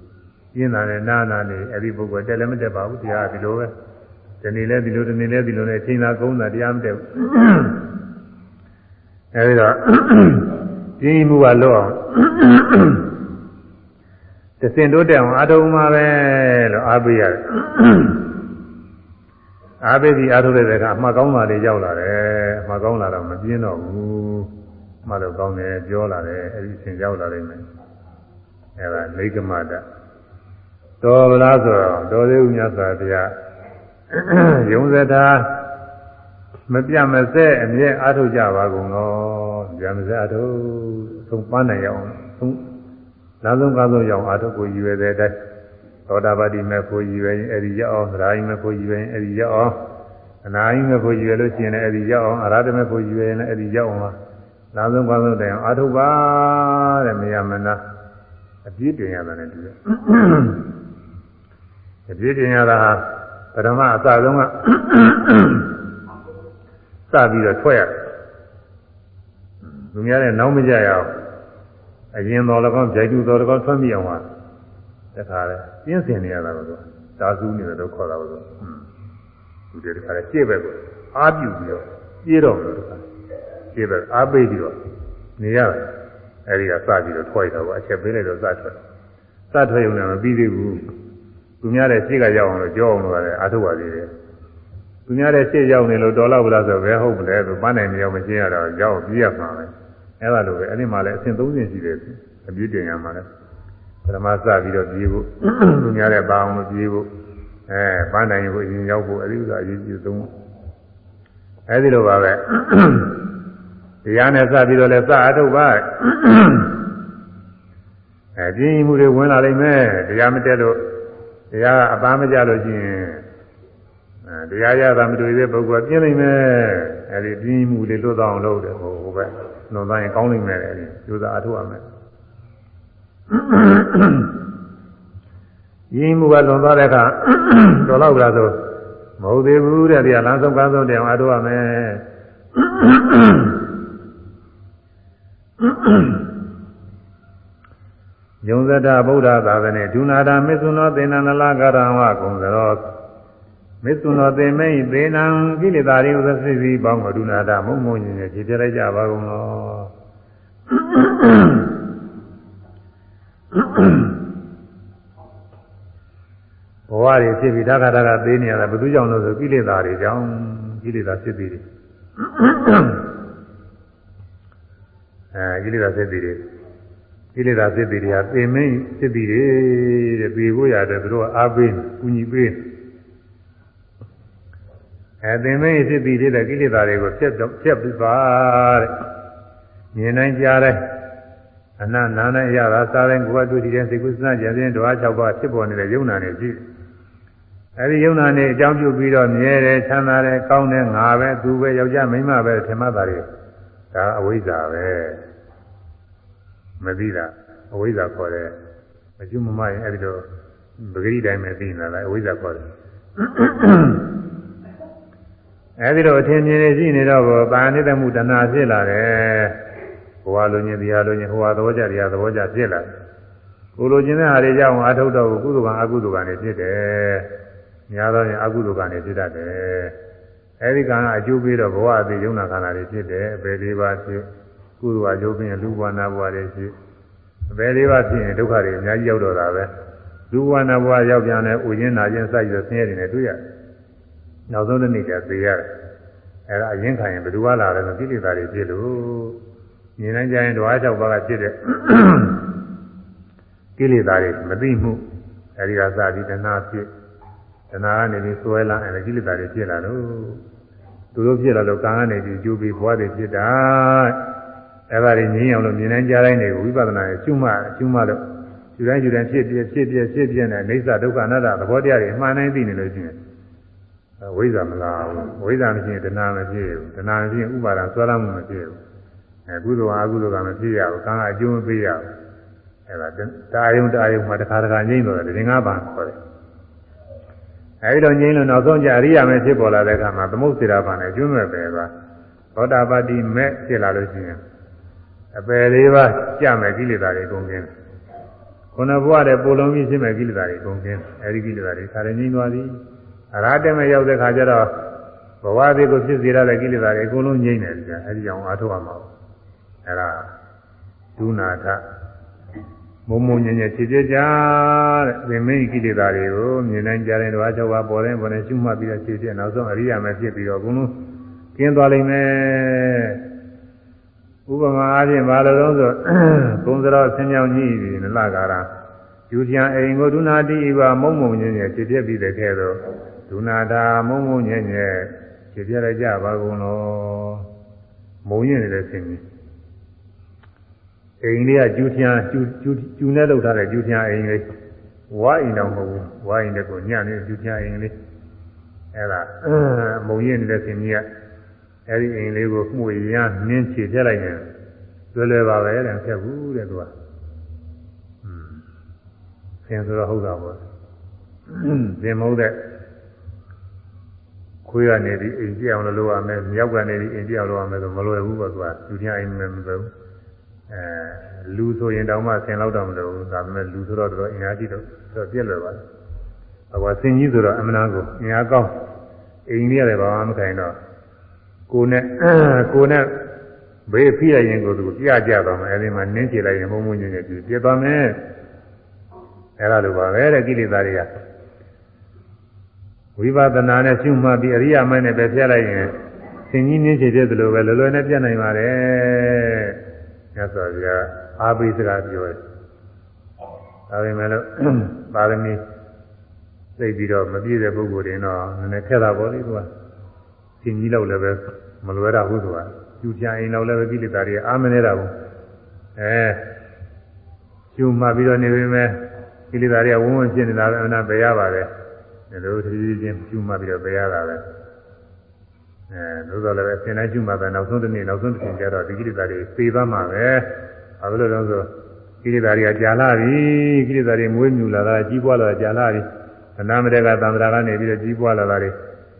ပြင်းတာနဲ့နားနာနေအဲ့ဒီပုဂ္ဂိုလ်တက်လည်းမတက်ပါဘူးတရားဒီလိုပဲဒီနေ့လဲဒီလိုဒီနေ့လဲဒီလိုနဲ့ချိန်သာကုန်းတာတရားမတက်ဘူးအဲဒီတော့ပြင်းမှုကလွတ်အောင် တစင်တိုးတက်အောင်အထုံးမှာပဲလို့အားပေးရတယ်အားပေးပြီးအားထုတ်တဲ့ကအမှားကောင်းတာတွေရောက်လာတယ်အမှားကောင်းလာတော့မပြင်းတော့ဘူးမှတော့ကောင်းတယ်ပြောလာတယ်အဲဒီအစဉ်ရောက်လာနိုင်မယ်အဲဒါလိကမတတော်ဗလားဆိုတော့တော်သေးဦးမြတ်စွာဘုရားယုံစတာမပြမစဲအမြဲအားထုတ်ကြပါကုန်သောပြမစဲအားထုတ်သုံးပန်းနိုင်အောင်သုံး နောက်ဆုံးကားဆုံးရောက်အားထုတ်ကိုရည်ရွယ်တဲ့အတိုင်းသောတာပတိမဲ့ကိုရည်ရွယ်ရင်အဲ့ဒီရောက်အောင်သရာယိမဲ့ကိုရည်ရွယ်ရင်အဲ့ဒီရောက်အောင်အနာယိမဲ့ကိုရည်ရွယ်လို့ရှိရင်လည်းအဲ့ဒီရောက်အောင်အရဟတမဲ့ကိုရည်ရွယ်ရင်လည်းအဲ့ဒီရောက်အောင်ပါနောက်ဆုံးကားဆုံးတိုင်အောင်အားထုတ်ပါတဲ့မယမနာအပြည့်တင်ရတယ်နဲ့တူတယ်အပြည့်တင်ရတာဟာပထမအစဆုံးကစပြီးတော့ထွက်ရတယ်လူများတဲ့နောက်မကြရအောင် အရင်တော်လည်းကောင်းကြိုက်တူတော်လည်းကောင်းထွက်မိအောင်ပါတခါလဲပြင်းစင်နေရတာလို့ဒါစုနေတယ်လို့ခေါ်တာလို့သူတွေတခါလဲရှေ့ဘက်ကိုအားပြုပြီးတော့ပြေးတော့လို့တခါရှေ့ဘက်အားပေးပြီးတော့နေရတယ်အဲဒီကစပြီးတော့ထွက်ရတော့အချက်ပေးလိုက်တော့စထွက်စထွက်ရုံနဲ့မပြီးသေးဘူးသူများတဲ့ရှေ့ကရောက်အောင်လို့ကြောအောင်လို့ရတယ်အားထုတ်ပါသေးတယ်သူများတဲ့ရှေ့ရောက်နေလို့တော်တော့ဗလားဆိုဘယ်ဟုတ်မလဲသူပန်းနိုင်နေအောင်မရှင်းရတော့ရောက်ပြီးရမှာပဲ အဲ့ဒါလိုပဲအဲ့ဒီမှာလည်းအဆင့်၃ဆင့်ရှိတယ်အပြည့်တင်ရမှာလည်းပထမစပြီးတော့ပြေးဖို့လူများတဲ့ပါအောင်လို့ပြေးဖို့အဲပန်းနိုင်ဖို့အရင်ရောက်ဖို့အဲ့ဒီဥစ္စာအရေးကြီးဆုံးအဲ့ဒီလိုပါပဲတရားနဲ့စပြီးတော့လည်းစအထုတ်ပါအဲပြင်းမှုတွေဝင်လာလိမ့်မယ်တရားမတက်လို့တရားကအပန်းမကြလို့ရှိရင်အဲအဲတရားရတာမတွေ့တဲ့ပုဂ္ဂိုလ်ကပြင်းနိုင်မယ်အဲဒီပြင်းမှုလေးလွတ်သွားအောင်လုပ်တယ်ဟိုဟိုပဲ လွန်သွားရင်ကောင်းနိုင်မယ်အဲဒီကျိုးစားအထောက်အမယ်ရင်းမှုကလွန်သွားတဲ့အခါတော်တော့ကြဆိုမဟုတ်သေးဘူးတဲ့ဒီကလမ်းဆုံးကမ်းဆုံးတယ်အောင်အထောက်အမယ်ယုံဇတဗုဒ္ဓသာသနေဒုနာတာမေသုနောသေနန္တလကရံဝကုံသရော မေသုနောသေမိတ်သေနံကိလေသာရိဥသစိစီပေါင်းကဒုနာတာမုံမုံညင်ညင်ကြည်ပြလိုက်ကြပါကုန်လောဘဝတွေဖြစ်ပြီးဓာကဓာကသေးနေရတာဘယ်သူကြောင့်လို့ဆိုကိလေသာတွေကြောင့်ကိလေသာဖြစ်ပြီးတယ်အဲကိလေသာဖြစ်ပြီးတယ်ကိလေသာစစ်တီတွေကပင်မင်းစစ်တီတွေတဲ့ပြေဖို့ရတယ်သူတို့အားပေးကူညီပေး အဲပင်မင်းစစ်တီတွေတဲ့ကိလေသာတွေကိုဖြတ်တော့ဖြတ်ပြီးပါတဲ့မြင်နိုင်ကြတဲ့အနနာနဲ့ရတာစားတဲ့ကိုယ်ကတွေ့တဲ့စိတ်ကုသနာကြံတဲ့ဓဝါ၆ပါးဖြစ်ပေါ်နေတဲ့ယုံနာတွေရှိအဲဒီယုံနာနဲ့အကြောင်းပြုပြီးတော့မြဲတယ်ချမ်းသာတယ်ကောင်းတယ်ငါပဲသူပဲယောက်ျားမိန်းမပဲထင်မှတ်တာတွေဒါအဝိဇ္ဇာပဲမသိတာအဝိဇ္ဇာခေါ်တယ်အကျုံမမရင်အဲ့ဒီတော့ပဂရိတိုင်းပဲသိနေတာလားအဝိဇ္ဇာခေါ်တယ် အဲ့ဒီတော့အထင်မြင်နေရှိနေတော့ဘောပါဏိတမှုတဏှာဖြစ်လာတယ်ဘဝလိုခြင်းတရားလိုခြင်းဟိုဟာသဘောကြတရားသဘောကြဖြစ်လာတယ်ကိုလိုခြင်းတဲ့ဟာတွေကြောင့်အထုတ်တော့ကုသိုလ်ကံအကုသိုလ်ကံတွေဖြစ်တယ်များသောဖြင့်အကုသိုလ်ကံတွေဖြစ်တတ်တယ်အဲဒီကံကအကျိုးပေးတော့ဘဝအသေးယုံနာခန္ဓာတွေဖြစ်တယ်အပေလေးပါးဖြစ်ကုသိုလ်အကျိုးပေးလူဘဝနာဘဝတွေဖြစ်အပေလေးပါးဖြစ်ရင်ဒုက္ခတွေအများကြီးရောက်တော့တာပဲလူဘဝနာဘဝရောက်ပြန်လဲဥရင်းနာခြင်းစိုက်ပြီးဆင်းရဲတွေနဲ့တွေ့ရတယ် နောက်ဆုံးတစ်နေ့ကျသေရတယ်အဲဒါအရင်ခံရင်ဘယ်သူကလာလဲဆိုကိလေသာတွေဖြစ်လို့မြင်နိုင်ကြရင်ဓဝါ၆ပါးကဖြစ်တဲ့ကိလေသာတွေမသိမှုအဲဒီကစပြီးတဏှာဖြစ်တဏှာကနေပြီးစွဲလာအဲဒီကိလေသာတွေဖြစ်လာလို့သူတို့ဖြစ်လာလို့ကံကနေပြီးကျိုးပြီးဘဝတွေဖြစ်တာအဲ့ဒါတွေငြင်းအောင်လို့မြင်နိုင်ကြတိုင်းတွေကိုဝိပဿနာရဲ့ကျွမှကျွမှလို့ယူတိုင်းယူတိုင်းဖြစ်ပြဖြစ်ပြဖြစ်ပြနဲ့အိဋ္ဌဒုက္ခအနတ္တသဘောတရားတွေအမှန်တိုင်းသိနေလို့ရှိရင် ဝိဇ္ဇာမလာဘူးဝိဇ္ဇာမရှိရင်တဏှာမဖြစ်ဘူးတဏှာမရှိရင်ဥပါဒံဆွဲလမ်းမှုမဖြစ်ဘူးအဲကုသိုလ်အကုသိုလ်ကမဖြစ်ရဘူးကံကအကျိုးမပေးရဘူးအဲဒါတာယုံတာယုံမှာတစ်ခါတစ်ခါငြိမ့်တော့တယ်ဒီငါးပါးခေါ်တယ်အဲဒီတော့ငြိမ့်လို့နောက်ဆုံးကြအရိယာမဲဖြစ်ပေါ်လာတဲ့အခါမှာသမုတ်စေတာပါနဲ့ကျွမ်းမဲ့ပဲပါသောတာပတိမဲ့ဖြစ်လာလို့ရှိရင်အပယ်လေးပါးကြမဲ့ကိလေသာတွေကုန်ကင်းခုနဘဝတဲ့ပိုလုံးပြီးဖြစ်မဲ့ကိလေသာတွေကုန်ကင်းအဲဒီကိလေသာတွေခါရငြိမ့်သွားသည် အရာတက်မဲ့ရောက်တဲ့ခါကျတော့ဘဝသေးကိုဖြစ်စေရတဲ့ကိလေသာတွေအကုန်လုံးငြိမ့်တယ်ကြာအဲဒီကြောင့်အားထုတ်ရမှာအဲဒါဒုနာထမုံမုံညံ့ညံ့ဖြစ်ဖြစ်ကြတဲ့သင်္မင်းကိလေသာတွေကိုမြင်နိုင်ကြတဲ့ဓဝါ၆ပါးပေါ်တဲ့ပေါ်တဲ့ရှုမှတ်ပြီးတော့ဖြစ်ဖြစ်နောက်ဆုံးအရိယာမဲ့ဖြစ်ပြီးတော့အကုန်လုံးကျင်းသွားလိမ့်မယ်ဥပမာအားဖြင့်ဘာလို့လဲဆိုဘုံစရောဆင်းကြောင်ကြီးပြီနလကာရယူထံအိမ်ကိုဒုနာတိဤပါမုံမုံညံ့ညံ့ဖြစ်ဖြစ်ပြီးတဲ့ခဲတော့ ဒုနာတာမုံမုံညံ့ညံ့ဖြစ်ပြလိုက်ကြပါကုန်လို့မုံညံ့နေတဲ့ဆင်းကြီးအိမ်လေးကကျူးထျားကျူးကျူးကျူးနဲ့လောက်ထားတဲ့ကျူးထျားအိမ်လေးဝါအိမ်တော့မဟုတ်ဘူးဝါအိမ်တဲ့ကိုညနေကျူးထျားအိမ်လေးအဲ့ဒါမုံရင်နေတဲ့ဆင်းကြီးကအဲ့ဒီအိမ်လေးကိုမှုရမ်းနင်းချေပြလိုက်ရင်လွယ်လွယ်ပါပဲတဲ့ဖြတ်ဘူးတဲ့သူကอืมဆင်းဆိုတော့ဟုတ်တာပေါ့သင်မဟုတ်တဲ့ ခွေးကနေပြီးအိမ်ကြည့်အောင်လုပ်ရမယ်မြောက်ကနေပြီးအိမ်ကြည့်အောင်လုပ်ရမယ်ဆိုမလွယ်ဘူးပေါ့သူကကျူးထျားအိမ်မပဲဘူးအဲလူဆိုရင်တောင်မှဆင်လောက်တော့မလို့ဒါပေမဲ့လူဆိုတော့တော်အင်အားကြီးတော့တော့ပြက်လွယ်ပါအကွာဆင်ကြီးဆိုတော့အမနာကိုအင်အားကောင်းအိမ်ကြီးရတယ်ဘာမှမခိုင်တော့ကိုနဲ့ကိုနဲ့ဘေးဖိရရင်ကိုသူပြကြတော့မယ်အဲဒီမှာနင်းချလိုက်ရင်မုံမုံညင်ညင်ပြပြသွားမယ်အဲလိုပါပဲတဲ့ကိလေသာတွေက ဝိပဿနာနဲ့ရှုမှတ်ပြီးအရိယာမင်းနဲ့ပဲပြလိုက်ရင်ဆင်ကြီးနင်းချပြတယ်လို့ပဲလွယ်လွယ်နဲ့ပြနိုင်ပါတယ်မြတ်စွာဘုရားအာဘိစကားပြောတယ်ဒါပေမဲ့လို့ပါရမီသိပြီးတော့မပြည့်တဲ့ပုဂ္ဂိုလ်တွေတော့နည်းနည်းခက်တာပေါ့လေသူကသင်ကြီးလောက်လည်းပဲမလွယ်တာဟုတ်သူကကျူချအိမ်လောက်လည်းပဲကိလေသာတွေအာမနေတာဘူးအဲကျူမှပြီးတော့နေပေမဲ့ကိလေသာတွေကဝုန်းဝန်းဖြစ်နေတာပဲအနာပဲရပါတယ် ဒီလိုတည်းချင်းကျူမှပြီးတော့ပယ်ရတာပဲအဲသို့တော်လည်းပဲသင်တိုင်းကျူမှပဲနောက်ဆုံးတစ်နေ့နောက်ဆုံးတစ်ချိန်ကျတော့ဒီကိလေသာတွေသေသွားမှာပဲဘာလို့လဲဆိုကိလေသာတွေကကြာလာပြီကိလေသာတွေမွေးမြူလာတာကြီးပွားလာတာကြာလာပြီအနာမတေကသံဃာကနေပြီးတော့ကြီးပွားလာတာတွေ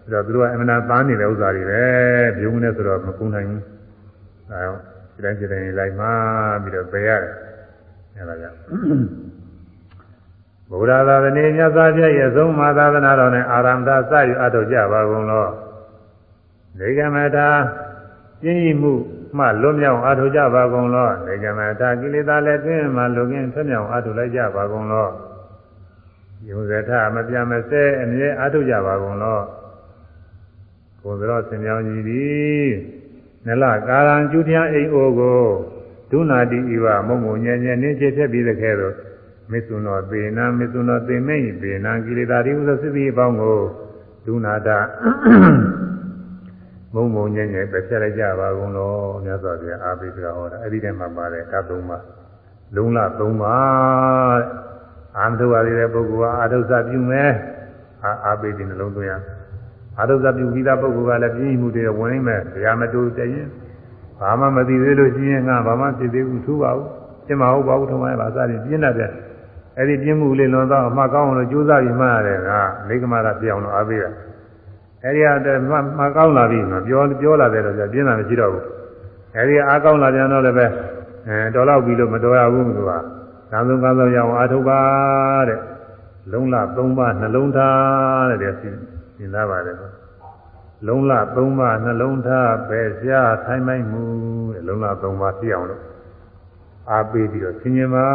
ပြီးတော့သူတို့ကအမှန်သားသားနေတဲ့ဥစ္စာတွေပဲပြုံးနေဆိုတော့မကုန်းနိုင်ဘူးအဲဒါဒီတိုင်းဒီတိုင်းလိုက်မှပြီးတော့ပယ်ရတယ်အဲဒါကြောင့် ဗုဒ္ဓသာသနာမြတ်စွာဘုရားရဲ့အဆုံးမသာသနာတော်နဲ့အာရမသာစယူအထောက်ကြပါကုန်လောနေကမထာပြင်းဤမှုမှလွတ်မြောက်အထောက်ကြပါကုန်လောနေကမထာကိလေသာလည်းတွင်မှလွတ်ကင်းထွမြောက်အထောက်လိုက်ကြပါကုန်လောယုံဇထမပြမစဲအမြဲအထောက်ကြပါကုန်လောကိုယ်တော်ဆင်မြောင်းကြည်သည်နလကာရံကျူထျံအိမ်အိုကိုဒုနာတိဤဝမုံမုံညံညံနင်းချဖြစ်ပြီးတဲ့ခဲတော့ မေသုနောသေနာမေသုနောသေမိတ်သေနာကိလေသာတိဥစ္စစစ်ပြီးအပေါင်းကိုဒုနာတမုံမုံညံ့ညံ့ပဲဖြတ်လိုက်ကြပါကုန်လို့မြတ်စွာဘုရားအာဘိဓါဟောတာအဲ့ဒီထဲမှာပါတယ်ဓာတ်သုံးပါလုံးလသုံးပါတဲ့အာမထုဝါရတဲ့ပုဂ္ဂိုလ်ကအာထုဇပြုမယ်အာအာဘိဒီနှလုံးသွင်းရအာထုဇပြုပြီးသားပုဂ္ဂိုလ်ကလည်းပြင်းမှုတွေဝင်နေမယ်တရားမတူတည်ရင်ဘာမှမသိသေးလို့ရှိရင်ငါဘာမှဖြစ်သေးဘူးထူပါဘူးရှင်းမဟုတ်ပါဘူးထုံးမပါစသည်ပြင်းတတ်တယ် အဲ့ဒီပြင်းမှုလေးလွန်တော့အမှကောင်းအောင်လို့ကြိုးစားပြီးမှရတယ်ကမိကမရပြောင်းလို့အားပေးရအဲ့ဒီအတည်းမှမှကောင်းလာပြီမပြောပြောလာတယ်တော့ပြင်းတာမရှိတော့ဘူးအဲ့ဒီအားကောင်းလာပြန်တော့လည်းပဲအဲတော်တော့ပြီလို့မတော်ရဘူးသူကသာသုံးကားဆုံးရအောင်အားထုတ်ပါတဲ့လုံးလ၃ပါးနှလုံးသားတဲ့ဒီသင်သားပါတယ်လုံးလ၃ပါးနှလုံးသားပဲရှားထိုင်းမိုက်မှုတဲ့လုံးလ၃ပါးပြည့်အောင်လို့ အားပေးပြီးတော့ဆင်ញင်ပါ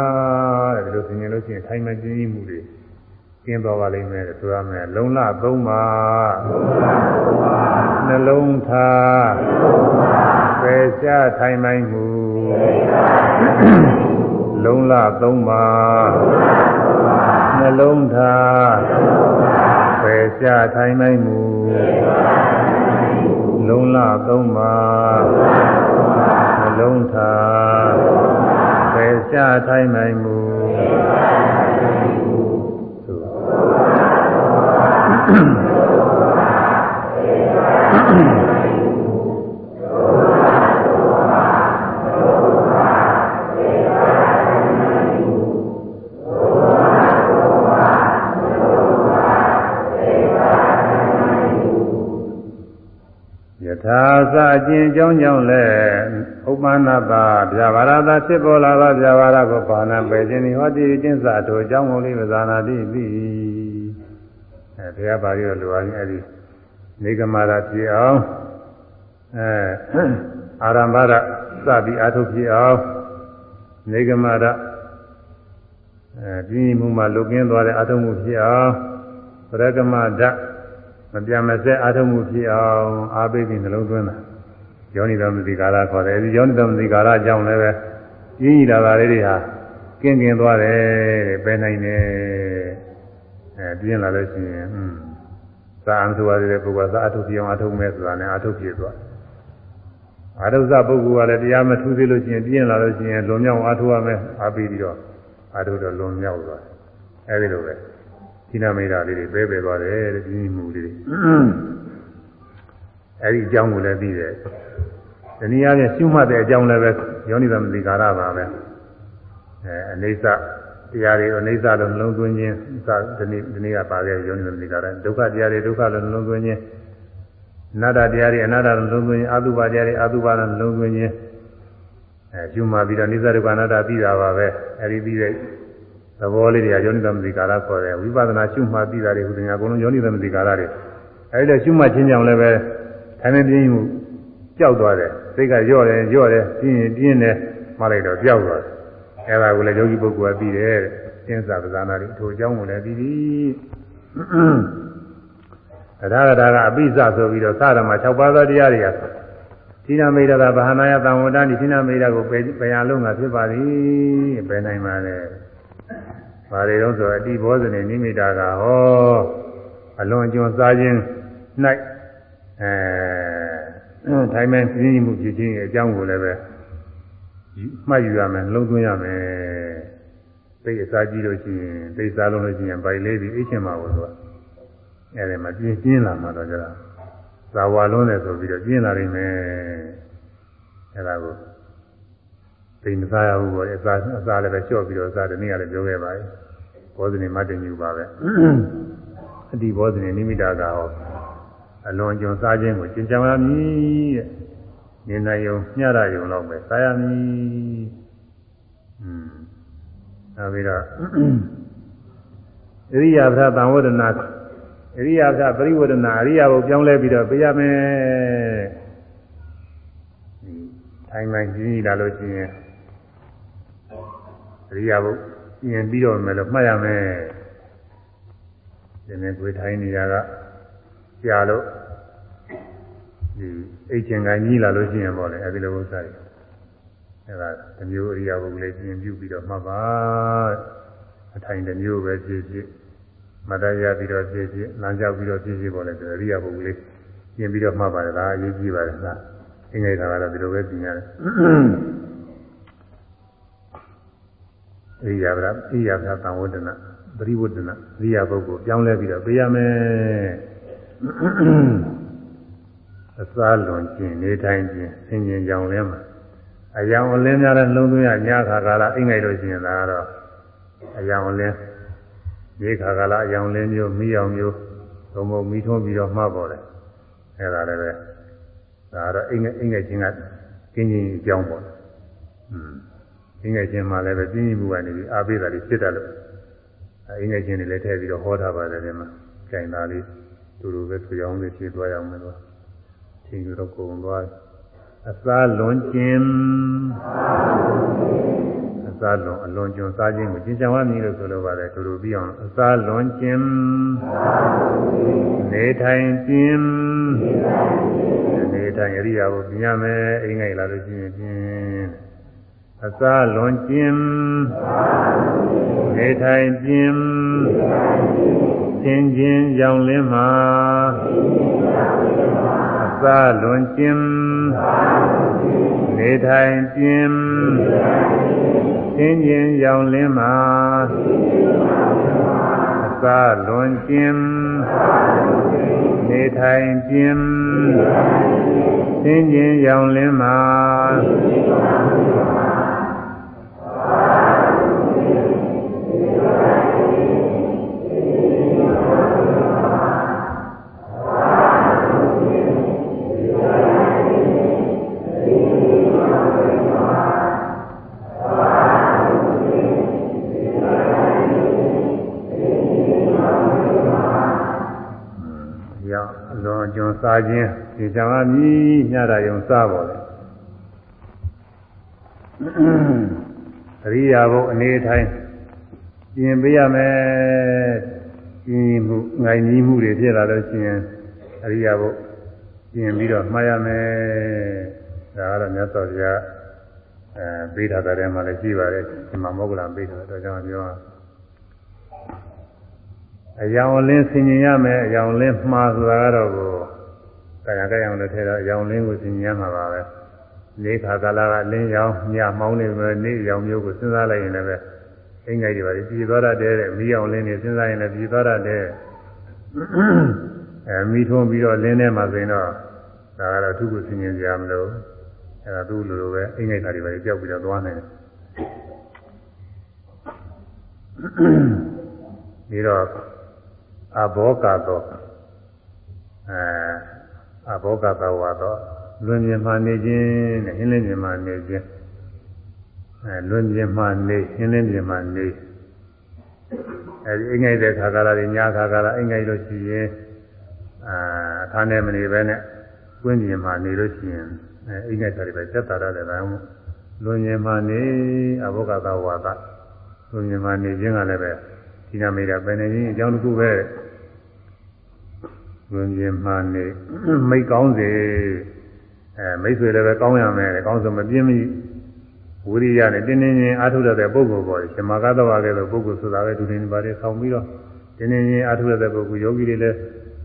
တဲ့ဒီလိုဆင်ញင်လို့ရှိရင်ထိုင်မကျင်းမှုတွေကျင်းသွားပါလိမ့်မယ်ဆိုရမယ်လုံလသုံးပါနှလုံးထားပယ်ချထိုင်နိုင်မှုလုံလသုံးပါနှလုံးထားပယ်ချထိုင်နိုင်မှုလုံလသုံးပါနှလုံးထား ပယ်ရှားထိုင်နိုင်မူယထာသအကျဉ်းကြောင်းကြောင့်လည်းဥ ပ္ပန္နတာဗျာပါရတာဖြစ်ပေါ်လာသောဗျာပါရကိုပါဏပယ်ခြင်းဤဟောတိကျင့်စာထိုအကြောင်းကိုလေးမဇာနာတိပြီအဲတရားပါရလိုအရင်အဲဒီနေကမာရဖြစ်အောင်အဲအာရမ္ဗရစပြီးအာထုဖြစ်အောင်နေကမာရအဲပြင်းမှုမှလုကင်းသွားတဲ့အာထုမှုဖြစ်အောင်ပရကမဒမပြမစဲအာထုမှုဖြစ်အောင်အာဘိဓိနှလုံးသွင်းတာ ယောနိသမတိကာရခေါ်တယ်ဒီယောနိသမတိကာရအကြောင်းလည်းပဲပြင်းရတာလေးတွေဟာကင်းကင်းသွားတယ်တဲ့ပဲနိုင်တယ်အဲပြင်းလာလို့ရှိရင်อืมသာအံဆိုရတဲ့ပုဂ္ဂိုလ်သာအထုပြအောင်အထုမဲ့ဆိုတာနဲ့အထုပြသွားအာထုဇပုဂ္ဂိုလ်ကလည်းတရားမထူးသေးလို့ရှိရင်ပြင်းလာလို့ရှိရင်လွန်မြောက်အထုရမယ်အားပြီးပြီးတော့အထုတော့လွန်မြောက်သွားတယ်အဲဒီလိုပဲသီလမေတ္တာလေးတွေပဲပဲသွားတယ်တဲ့ပြင်းမှုလေးတွေ အဲဒီအကြောင်းကိုလည်းသိတယ်။ဒီနည်းအားဖြင့်ရှုမှတ်တဲ့အကြောင်းလည်းပဲယောနိသမတိကာရပါပဲ။အဲအိဋ္ဌတရားတွေအိဋ္ဌလို့နှလုံးသွင်းခြင်းစဒီနေ့ဒီနေ့ကပါခဲ့ယောနိသမတိကာရဒုက္ခတရားတွေဒုက္ခလို့နှလုံးသွင်းခြင်းအနတ္တတရားတွေအနတ္တလို့နှလုံးသွင်းခြင်းအတုပါတရားတွေအတုပါလို့နှလုံးသွင်းခြင်းအဲရှုမှတ်ပြီးတော့နိစ္စဒုက္ခအနတ္တပြီးတာပါပဲ။အဲဒီပြီးတဲ့သဘောလေးတွေကယောနိသမတိကာရခေါ်တယ်ဝိပဿနာရှုမှတ်ပြီးတာတွေဟူတယ်အကုန်လုံးယောနိသမတိကာရတွေအဲဒီလိုရှုမှတ်ခြင်းကြောင့်လည်းပဲ ထိုင်နေပြင်းမှုကြောက်သွားတယ်စိတ်ကကြော့တယ်ကြော့တယ်ပြင်းရင်ပြင်းတယ်မှလိုက်တော့ကြောက်သွားတယ်အဲဒါကိုလည်းယောဂီပုဂ္ဂိုလ်ကပြီးတယ်တဲ့သင်္သာပဇာနာတွေထိုအကြောင်းကိုလည်းပြီးပြီတရားကတာကအပိစဆိုပြီးတော့သရမ6ပါးသောတရားတွေကသီနာမေတ္တာဗဟာနာယတံဝတ္တနိသီနာမေတ္တာကိုပယ်ပယ်ရလုံးကဖြစ်ပါသည်ပယ်နိုင်ပါလေ။ဘာတွေတော့ဆိုအတိဘောဇနေနိမိတာကဟောအလွန်ကျွံစားခြင်း၌ အဲထိုင်မဲ့ပြင်းမှုဖြစ်ခြင်းရဲ့အကြောင်းကိုလည်းပဲမှတ်ယူရမယ်လုံးသွင်းရမယ်သိအစာကြည့်လို့ရှိရင်သိစားလုံးလို့ရှိရင်ဗိုက်လေးပြီးအိတ်ချင်မှာလို့ဆိုတာအဲဒီမှာပြင်းပြင်းလာမှတော့ကြတာဇာဝါလုံးနဲ့ဆိုပြီးတော့ပြင်းလာနိုင်မယ်အဲဒါကိုသိမစားရဘူးပေါ့အစားအစားလည်းပဲလျှော့ပြီးတော့အစားတနည်းလည်းပြောခဲ့ပါရဲ့ဘောဇနီမတင်ယူပါပဲအဒီဘောဇနီနိမိတာကဟော အလွန်ကျွံစားခြင်းကိုကျင့်ကြံရမည်တဲ့နေနိုင်ယုံမျှရယုံတော့ပဲစားရမည်อืมနောက်ပြီးတော့အရိယာပဒသံဝဒနာအရိယာပဒပရိဝဒနာအရိယာကိုပြောင်းလဲပြီးတော့ပြရမယ်ထိုင်မှန်ကြီးကြီးလာလို့ရှိရင်အရိယာဘုပြင်ပြီးတော့မယ်လို့မှတ်ရမယ်ဒီနေ့ကိုထိုင်နေရကကြာလို့ ဒီအိတ်ချင်ကကြီးလာလို့ရှိရင်ပေါ့လေအဲဒီလိုဥစ္စာတွေအဲဒါတမျိုးအရိယာဘုလေးပြင်ပြုပြီးတော့မှတ်ပါအထိုင်တမျိုးပဲဖြစ်ဖြစ်မတရားပြီးတော့ဖြစ်ဖြစ်လမ်းကြောက်ပြီးတော့ဖြစ်ဖြစ်ပေါ့လေဒီအရိယာဘုလေးပြင်ပြီးတော့မှတ်ပါတယ်ဒါအရေးကြီးပါတယ်သာအင်္ဂိုင်သာကတော့ဒီလိုပဲပြင်ရတယ်ဣရိယာပဒဣရိယာပဒသံဝတ္တနာပရိဝတ္တနာဣရိယာပုဂ္ဂိုလ်ပြောင်းလဲပြီးတော့ပြရမယ် အစားလွန်ခြင်းနေတိုင်းခြင်းဆင်ញင်ကြောင်လဲမှာအယောင်အလင်းများတဲ့လုံးသွင်းရညခါကာလအိမ်ငိုက်လို့ရှိရင်ဒါကတော့အယောင်အလင်းဒီခါကာလအယောင်လင်းမျိုးမိအောင်မျိုးသုံးဖို့မိထုံးပြီးတော့မှတ်ပေါ်တယ်အဲ့ဒါလည်းပဲဒါကတော့အိမ်ငိုက်အိမ်ငိုက်ခြင်းကကျင်းချင်းကြောင်းပေါ်တယ်อืมအင်းငယ်ချင်းမှလည်းပဲပြင်းပြမှုကနေပြီးအားပေးတာလေးဖြစ်တယ်လို့အင်းငယ်ချင်းတွေလည်းထည့်ပြီးတော့ဟောထားပါတယ်ဒီမှာကြိုင်သားလေးတူတူပဲသူရောင်းလေးဖြည့်သွားရအောင်လို့ ထင်ကြတော့ကုန်သွားအစားလွန်ကျင်အစားလွန်အလွန်ကျွံစားခြင်းကိုကျင့်ကြံရမည်လို့ဆိုလိုပါတယ်တူတူပြီးအောင်အစားလွန်ကျင်နေထိုင်ကျင်နေထိုင်အရိယာကိုပြင်ရမယ်အိမ်ငယ်လာလို့ရှိရင်ပြင်အစာလွန်ကျင်နေထိုင်ပြင်းသင်ခြင်းရောင်လင်းမှာအ စာလွန်ကျင်နေထိုင်ပြင်းသင်ခြင်းရောင်လင်းမှာအစာလွန်ကျင်နေထိုင်ပြင်းသင်ခြင်းရောင်လင်းမှာ စားခြင်းဒီကြောင့်အမြည်ညတာယုံစားပါလေအရိယာဘုအနေထိုင်ပြင်ပေးရမယ်ပြင်မှုငိုင်ကြီးမှုတွေဖြစ်လာလို့ရှိရင်အရိယာဘုပြင်ပြီးတော့မှားရမယ်ဒါကတော့မြတ်စွာဘုရားအဲပေးထားတဲ့မှာလည်းရှိပါတယ်ဒီမှာမောဂလပေးထားတဲ့ကြောင့်ပြောအယောင်လင်းဆင်ញင်ရမယ်အယောင်လင်းမှားဆိုတာကတော့ ကိုကာယကံအောင်လည်းထဲတော့အယောင်လင်းကိုဆင်ញင်ရမှာပါပဲနေခါကာလကလင်းရောင်ညမှောင်းနေမယ်နေရောင်မျိုးကိုစဉ်းစားလိုက်ရင်လည်းအင်္ဂိုက်တွေပါပြည်သွားတတ်တဲ့မီးအောင်လင်းနေစဉ်းစားရင်လည်းပြည်သွားတတ်တဲ့အဲမီးထုံးပြီးတော့လင်းထဲမှာဆိုရင်တော့ဒါကတော့သူ့ကိုဆင်ញင်ကြမလို့အဲဒါသူ့လိုလိုပဲအင်္ဂိုက်တွေပါကြောက်ပြီးတော့သွားနေတယ်ပြီးတော့အဘောကတော့အဲ အဘောကတဝါတော့လွင်ပြင်မှနေခြင်းနဲ့ဟင်းလင်းပြင်မှနေခြင်းအဲလွင်ပြင်မှနေဟင်းလင်းပြင်မှနေအဲဒီအင်္ဂိုက်တဲ့ခါကာလတွေညာခါကာလအင်္ဂိုက်လို့ရှိရင်အာအခါနဲ့မနေပဲနဲ့ကွင်းပြင်မှနေလို့ရှိရင်အဲအင်္ဂိုက်တွေပဲစက်တာရတယ်ဗျာလွင်ပြင်မှနေအဘောကတဝါဒလွင်ပြင်မှနေခြင်းကလည်းပဲဒီနာမေတာပဲနေခြင်းအကြောင်းတစ်ခုပဲ လွင်ပြင်မှနေမိတ်ကောင်းစေအဲမိတ်ဆွေလည်းပဲကောင်းရမယ်ကောင်းဆိုမပြင်းမိဝိရိယနဲ့တင်းတင်းချင်းအားထုတ်တဲ့ပုဂ္ဂိုလ်ပေါ်ရှင်မာကသဝကဲလို့ပုဂ္ဂိုလ်ဆိုတာပဲသူနေပါတယ်ဆောင်းပြီးတော့တင်းတင်းချင်းအားထုတ်တဲ့ပုဂ္ဂိုလ်ယောဂီတွေလည်း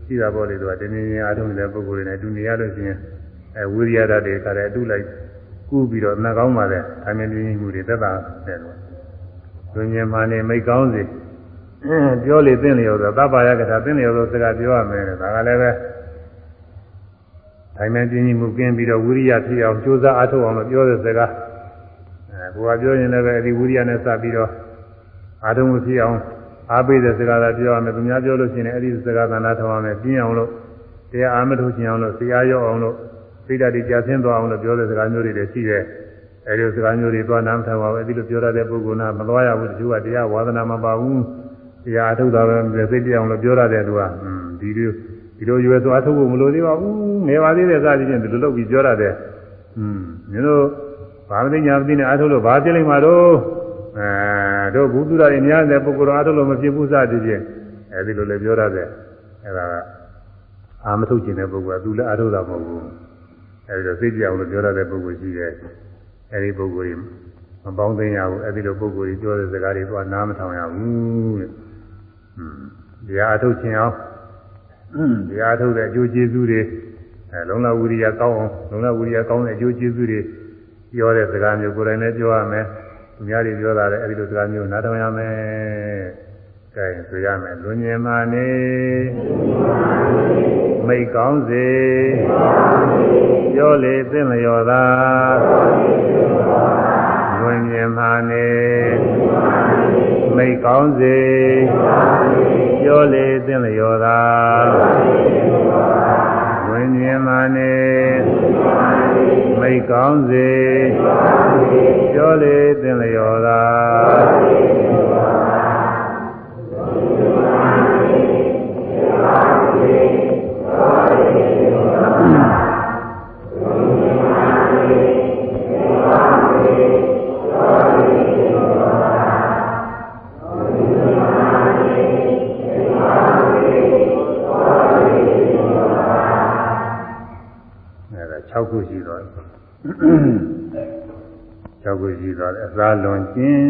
ရှိတာပေါ်လေသူကတင်းတင်းချင်းအားထုတ်နေတဲ့ပုဂ္ဂိုလ်တွေနဲ့တူနေရလို့ရှိရင်အဲဝိရိယဓာတ်တွေခါတဲ့အတုလိုက်ကူးပြီးတော့နှကောင်းပါလေအမြင်ပြင်းမှုတွေသက်သာတယ်လို့လူညင်မှနေမိတ်ကောင်းစေ တပြောလေသိလျော်ဆိုသဗ္ဗယကထာသိလျော်ဆိုစကားပြောရမယ်ဒါကလည်းပဲတိုင်းမဲ့ပြင်းကြီးမှုကင်းပြီးတော့ဝိရိယဖြစ်အောင်ကြိုးစားအားထုတ်အောင်လို့ပြောတဲ့စကားအဲကိုကပြောရင်လည်းပဲအဲဒီဝိရိယနဲ့စပြီးတော့အားထုတ်မှုဖြစ်အောင်အားပေးတဲ့စကားသာပြောရမယ်သူများပြောလို့ရှိရင်အဲဒီစကားသံသာထောင်းရမယ်ပြင်းအောင်လို့တရားအားမထုတ်ချင်အောင်လို့တရားရောက်အောင်လို့စိတ်ဓာတ်ကြီးကြာဆင်းသွားအောင်လို့ပြောတဲ့စကားမျိုးတွေလည်းရှိတယ်အဲဒီစကားမျိုးတွေသွားနားမထောင်ပါဘူးအဲဒီလိုပြောရတဲ့ပုဂ္ဂိုလ်ကမသွားရဘူးတချို့ကတရားဝါဒနာမပါဘူး တရားအထုတ်တာပဲစိတ်ပြအောင်လို့ပြောရတဲ့သူကဒီလိုဒီလိုရွယ်သွားထုတ်ဖို့မလိုသေးပါဘူးငယ်ပါသေးတဲ့စသည်ဖြင့်ဒီလိုလုပ်ပြီးပြောရတဲ့อืมမင်းတို့ဘာမသိညာမသိနဲ့အထုတ်လို့ဘာဖြစ်လိမ့်မှာတော့အဲတို့ဘုသူရတွေများတဲ့ပုဂ္ဂိုလ်အထုတ်လို့မဖြစ်ဘူးစသည်ဖြင့်အဲဒီလိုလည်းပြောရတဲ့အဲဒါကအာမထုတ်ခြင်းတဲ့ပုဂ္ဂိုလ်ကသူလည်းအထုတ်တာမဟုတ်ဘူးအဲဒီတော့စိတ်ပြအောင်လို့ပြောရတဲ့ပုဂ္ဂိုလ်ရှိတယ်အဲဒီပုဂ္ဂိုလ်ကြီးမပေါင်းသိရဘူးအဲဒီလိုပုဂ္ဂိုလ်ကြီးပြောတဲ့စကားတွေကိုနားမထောင်ရဘူးတဲ့ တရားအထုတ်ခြင်းအောင်တရားထုတ်တဲ့အကျိုးကျေးဇူးတွေအဲလုံလဝိရိယကောင်းအောင်လုံလဝိရိယကောင်းတဲ့အကျိုးကျေးဇူးတွေပြောတဲ့စကားမျိုးကိုယ်တိုင်လည်းပြောရမယ်သူများတွေပြောတာလည်းအဲဒီလိုစကားမျိုးနားထောင်ရမယ်ကဲဆိုရမယ်လူညင်မာနေမိတ်ကောင်းစေပြောလေသိလျော်သာလူညင်မာနေ မိတ်ကောင်းစေပြောလေသိလျော်သာဝိညာဉ်မာနေမိတ်ကောင်းစေပြောလေသိလျော်သာ ၆ခုရှိသွားတယ်အစာလွန်ခြင်း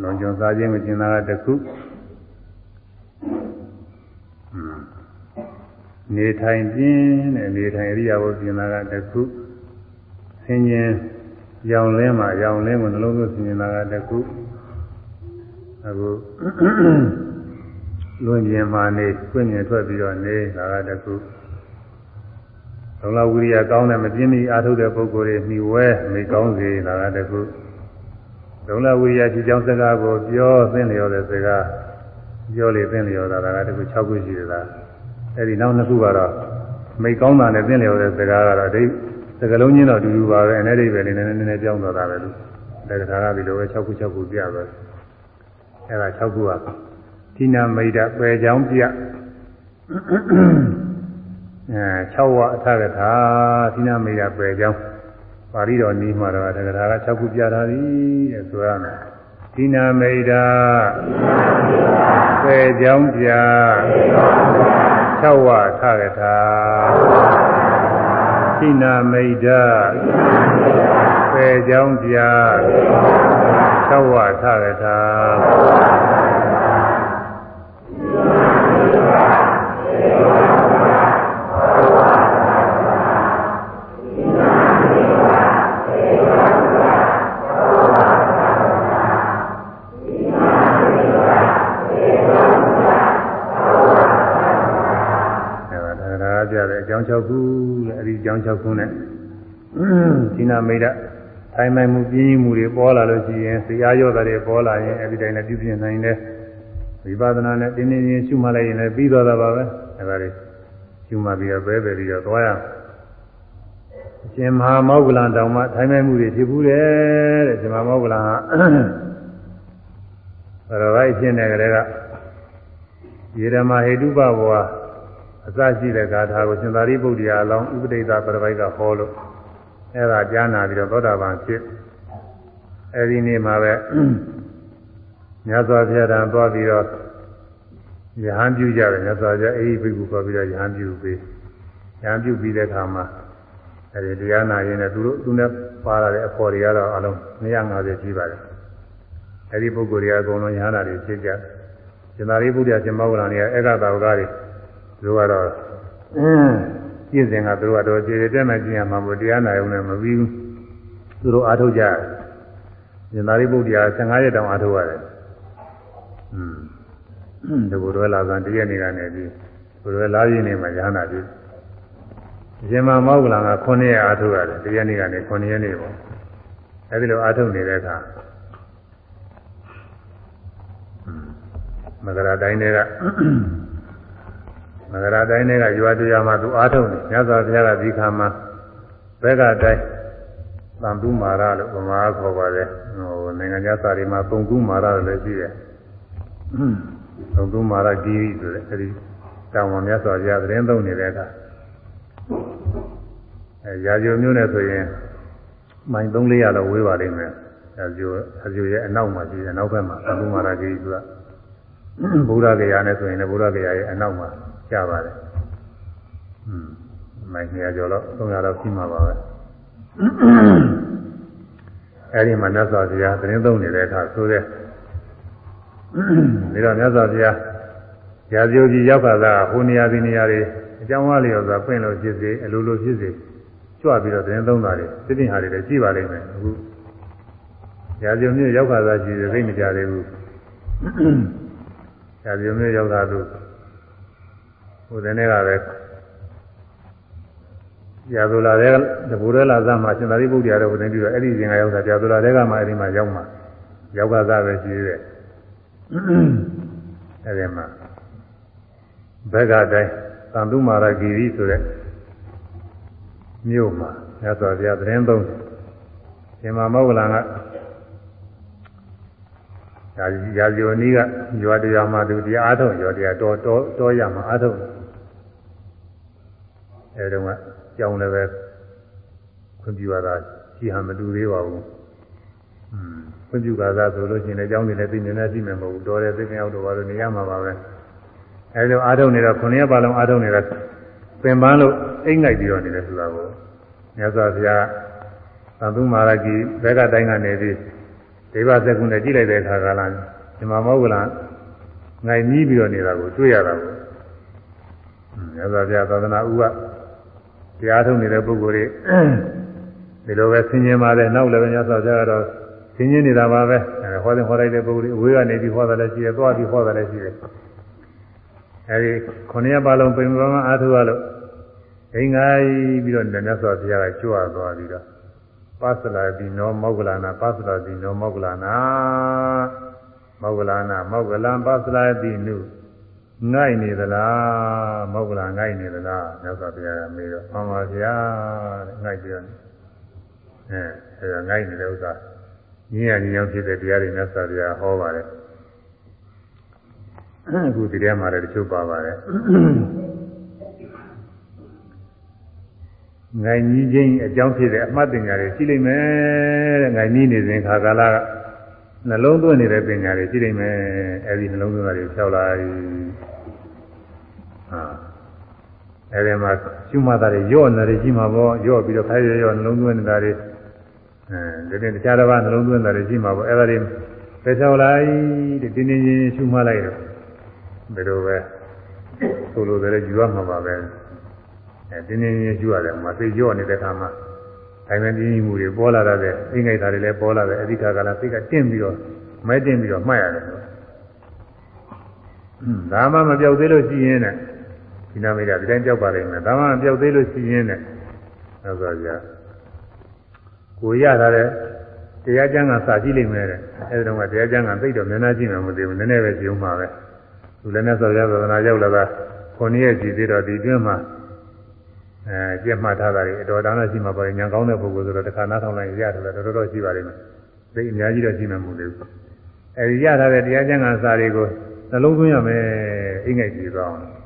လွန်ကျွန်စားခြင်းကိုကျင်နာတာတစ်ခုနေထိုင်ခြင်းနဲ့နေထိုင်အရိယာဝကျင်နာတာတစ်ခုဆင်ញင်ရောင်လင်းမှာရောင်လင်းကိုနှလုံးသွင်းဆင်ញင်တာကတစ်ခုအခုလွန်ခြင်းမှာနေခွင့်မြင်ထွက်ပြီးတော့နေတာကတစ်ခု လုံလဝိရိယကောင်းတဲ့မပြင်းမီအားထုတ်တဲ့ပုဂ္ဂိုလ်တွေမိဝဲမိကောင်းစေတာကတခုလုံလဝိရိယဖြစ်ကြောင်းစကားကိုပြောသင်လျော်တဲ့စကားပြောလေသင်လျော်တာကတခု6ခုရှိတယ်လားအဲဒီနောက်နှစ်ခုကတော့မိကောင်းတာနဲ့သင်လျော်တဲ့စကားကတော့ဒိစကလုံးချင်းတော့အတူတူပါပဲအနေဒိပဲလေးနည်းနည်းနည်းပြောင်းသွားတာပဲလို့တက္ကထာကဒီလိုပဲ6ခု6ခုပြပဲအဲဒါ6ခုကသီနာမိတ်ပယ်ကြောင်းပြ အဲ6ဝအထကထာသီနာမေရပယ်ကြောင်းပါဠိတော်နီးမှာတော့တက္ကထာက6ခုပြထားသည်တဲ့ဆိုရမယ်သီနာမေရပယ်ကြောင်းပြ6ဝအထကထာသီနာမေရပယ်ကြောင်းပြ6ဝအထကထာကြောင်း6ခုတဲ့အဲဒီ ကြောင်း6ခုနဲ့ဒီနာမိတ်ထိုင်မှန်မှုပြင်းမှုတွေပေါ်လာလို့ရှိရင်ဇာရောတာတွေပေါ်လာရင်အဲဒီတိုင်းလည်းပြုပြင်နိုင်တယ်ဝိပဿနာနဲ့တင်းတင်းချင်းရှုမှတ်လိုက်ရင်လည်းပြီးသွားတာပါပဲအဲဒါလေးရှုမှတ်ပြီးတော့ပဲပဲပြီးတော့သွားရအောင်ရှင်မဟာမောဂလန်တောင်မှထိုင်မှန်မှုတွေဖြစ်ဘူးတဲ့တဲ့ရှင်မဟာမောဂလန်ဟာဘရဝိုက်ဖြစ်နေကြတဲ့ကယေရမဟေတုပဘော အစရှိတဲ့ဂါထာကိုရှင်သာရိပုတ္တရာအလောင်းဥပဒိတာပရပိုက်ကဟောလို့အဲ့ဒါကြားနာပြီးတော့သောတာပန်ဖြစ်အဲ့ဒီနေ့မှာပဲမြတ်စွာဘုရားတန်သွားပြီးတော့ယဟန်ပြုကြတယ်မြတ်စွာဘုရားအဲဒီဘိက္ခုသွားပြီးတော့ယဟန်ပြုပြီးယဟန်ပြုပြီးတဲ့အခါမှာအဲဒီတရားနာရင်လည်းသူတို့သူနဲ့ပါလာတဲ့အဖော်တွေကတော့အလုံး250ရှိပါတယ်အဲဒီပုဂ္ဂိုလ်တွေကအကုန်လုံးယဟန်နာတွေဖြစ်ကြရှင်သာရိပုတ္တရာရှင်မောဂလန်တွေကဧကတာဝကတွေ သူကတော့အင်းပြည့်စင်ကသူတို့ကတော့ခြေခြေတက်မှကျင်ရမှာမို့တရားနာရုံနဲ့မပြီးဘူးသူတို့အားထုတ်ကြတယ်ဉာဏ်သာရိပုတ္တရာ15ရက်တောင်အားထုတ်ရတယ်อืมဒီဘုရားလာဇန်တရက်နေကနေပြီးဘုရားလာရင်းနေမှာရဟနာပြီရှင်မမောက္ကလံက9ရက်အားထုတ်ရတယ်တရက်နေကနေ9ရက်နေပေါ့အဲဒီလိုအားထုတ်နေတဲ့အခါမဂရာတိုင်းတွေက မဂရာတိုင်းတွေကရွာတရားမှာသူအားထုတ်နေမြတ်စွာဘုရားကဒီခါမှာဘက်ကတိုင်းသံသူမာရလို့ဗမာခေါ်ပါတယ်ဟိုနိုင်ငံခြားစာတွေမှာသုံသူမာရလို့လည်းရှိတယ်သုံသူမာရကြီးဆိုတဲ့အဲဒီတောင်ပေါ်မြတ်စွာဘုရားသတင်းသုံးနေတဲ့အခါအဲရာဇိုမျိုးနဲ့ဆိုရင်မိုင်3-400လောက်ဝေးပါလိမ့်မယ်ရာဇိုရာဇိုရဲ့အနောက်မှာရှိတယ်အနောက်ဘက်မှာသုံသူမာရကြီးဆိုတာဘုရားကြရာနဲ့ဆိုရင်လည်းဘုရားကြရာရဲ့အနောက်မှာ ကျပါတယ်။อืมမိုင်200ကျော်တော့300လောက်ရှိမှာပါပဲ။အဲဒီမှာမြတ်စွာဘုရားသတင်းသုံးနေတဲ့အခါဆိုတဲ့ဒါတော့မြတ်စွာဘုရားရာဇိုကြီးရောက်ခါသာဟိုနေရာဒီနေရာတွေအကြောင်းအားလျော်စွာပြင့်လို့ဖြစ်စေအလိုလိုဖြစ်စေကြွပြီးတော့သတင်းသုံးတာတွေသိတင်ဟာတွေလည်းရှိပါလိမ့်မယ်အခုရာဇိုမျိုးရောက်ခါသာရှိတယ်သိမကြသေးဘူးရာဇိုမျိုးရောက်တာလို့ ဟိုတဲ့နေ့ကပဲရာဇိုလာတဲ့တဘူရဲလာသမှာရှင်သာရိပုတ္တရာတော်ဝင်ပြီးတော့အဲ့ဒီရှင်ကရောက်တာရာဇိုလာတဲ့ကမှအဲ့ဒီမှာရောက်မှာရောက်ကစားပဲရှိသေးတယ်အဲ့ဒီမှာဘက်ကတိုင်းသံတုမာရဂီရီဆိုတဲ့မြို့မှာမြတ်စွာဘုရားသတင်းသုံးရှင်မမောဂလန်ကဒါရာဇိုနီးကရွာတရားမှာသူတရားအားထုတ်ရွာတရားတော်တော်တော်ရမှာအားထုတ် အဲတုန်းကကြောင်းလည်းပဲခွင့်ပြုရတာရှိဟန်မတူသေးပါဘူးอืมခွင့်ပြုကာသာဆိုလို့ရှိရင်လည်းကြောင်းနေလည်းသိမြင်နေရှိမှာမဟုတ်ဘူးတော်တယ်သိမြင်အောင်တော့ဘာလို့နေရမှာပါပဲအဲလိုအားထုတ်နေတော့9ရက်ပါလုံးအားထုတ်နေတော့ပင်ပန်းလို့အိတ်ငိုက်ပြီးတော့နေတယ်ဆိုတာကိုမြတ်စွာဘုရားသံသုမာရကြီးဘက်ကတိုင်းကနေပြီးဒေဝစကုနဲ့ကြည့်လိုက်တဲ့အခါကလာဒီမှာမောဂလငိုင်နီးပြီးတော့နေတာကိုတွေ့ရတာကိုမြတ်စွာဘုရားသာသနာဥက တရားထုတ်နေတဲ့ပုဂ္ဂိုလ်တွေဒီလိုပဲဆင်ញင်ပါတယ်နောက်လည်းပဲမြတ်စွာဘုရားကတော့ဆင်ញင်နေတာပါပဲဟောတဲ့ဟောလိုက်တဲ့ပုဂ္ဂိုလ်တွေအဝေးကနေပြီးဟောတာလည်းရှိတယ်သွားပြီးဟောတာလည်းရှိတယ်အဲဒီခုနှစ်ရက်ပါလုံးပြင်ပန်းအားထုတ်ရလို့အင်္ဂါပြီးတော့မြတ်စွာဘုရားကကြွသွားပြီးတော့ပသလာတိနောမောဂလနာပသလာတိနောမောဂလနာမောဂလနာမောဂလံပသလာတိနု ငိုက်နေသလားမောဂလငိုက်နေသလားမြတ်စွာဘုရားကမေးတော့မှန်ပါဗျာတဲ့ငိုက်ပြောအဲအဲဒါငိုက်နေတဲ့ဥစ္စာညဉ့်ရညောင်းဖြစ်တဲ့တရားတွေမြတ်စွာဘုရားဟောပါတယ်အခုဒီထဲမှာလည်းတချို့ပါပါတယ်ငိုင်ကြီးချင်းအကြောင်းဖြစ်တဲ့အမှတ်တင်ညာတွေရှိလိမ့်မယ်တဲ့ငိုင်ကြီးနေစဉ်ခါကာလကနှလုံးသွင်းနေတဲ့ပညာတွေရှိလိမ့်မယ်အဲဒီနှလုံးသွင်းတာတွေဖြောက်လာပြီဟာ အဲဒီမှာရှုမှတ်တာတွေရော့နေတယ်ရှိမှာပေါ့ရော့ပြီးတော့ခိုင်းရရော့နှလုံးသွင်းနေတာတွေအဲဒီတခြားတစ်ပါးနှလုံးသွင်းတာတွေရှိမှာပေါ့အဲဒါတွေပဲဖြောက်လိုက်တဲ့တင်းတင်းချင်းရှုမှတ်လိုက်တော့ဘယ်လိုပဲဆိုလိုတယ်ယူရမှာပါပဲအဲတင်းတင်းချင်းယူရတယ်မှာသိကြော့နေတဲ့ခါမှာအိုင်မင်းပြင်းမှုတွေပေါ်လာတဲ့အင်္ဂိုက်ဓာတ်တွေလည်းပေါ်လာတယ်အဓိကကလာသိကတင့်ပြီးတော့မဲတင့်ပြီးတော့မှတ်ရတယ်ဒါမှမပြောက်သေးလို့ရှိရင်နဲ့ ဒီနာမိတ်ကဒီတိုင်းပြောက်ပါလိမ့်မယ်ဒါမှမပြောက်သေးလို့ရှိရင်နဲ့ဆိုတော့ကြာကိုရထားတဲ့တရားကျမ်းကစာကြည့်လိမ့်မယ်တဲ့အဲဒီတော့ကတရားကျမ်းကသိတော့နည်းနည်းကြည့်မှမသိဘူးနည်းနည်းပဲကြည့်ဦးမှာပဲသူလည်းနဲ့ဆောရသနာရောက်လာတာခုနှစ်ရက်ကြည့်သေးတော့ဒီတွင်းမှာအဲပြတ်မှတ်ထားတာတွေအတော်တန်းတော့ရှိမှာပါညာကောင်းတဲ့ပုဂ္ဂိုလ်ဆိုတော့တစ်ခါနားထောင်လိုက်ရတယ်တော်တော်တော်ရှိပါလိမ့်မယ်သိအများကြီးတော့ရှိမှမဟုတ်ဘူးအဲဒီရထားတဲ့တရားကျမ်းဂန်စာတွေကိုနှလုံးသွင်းရမယ်အင်္ဂိုက်ကြည့်သွားအောင်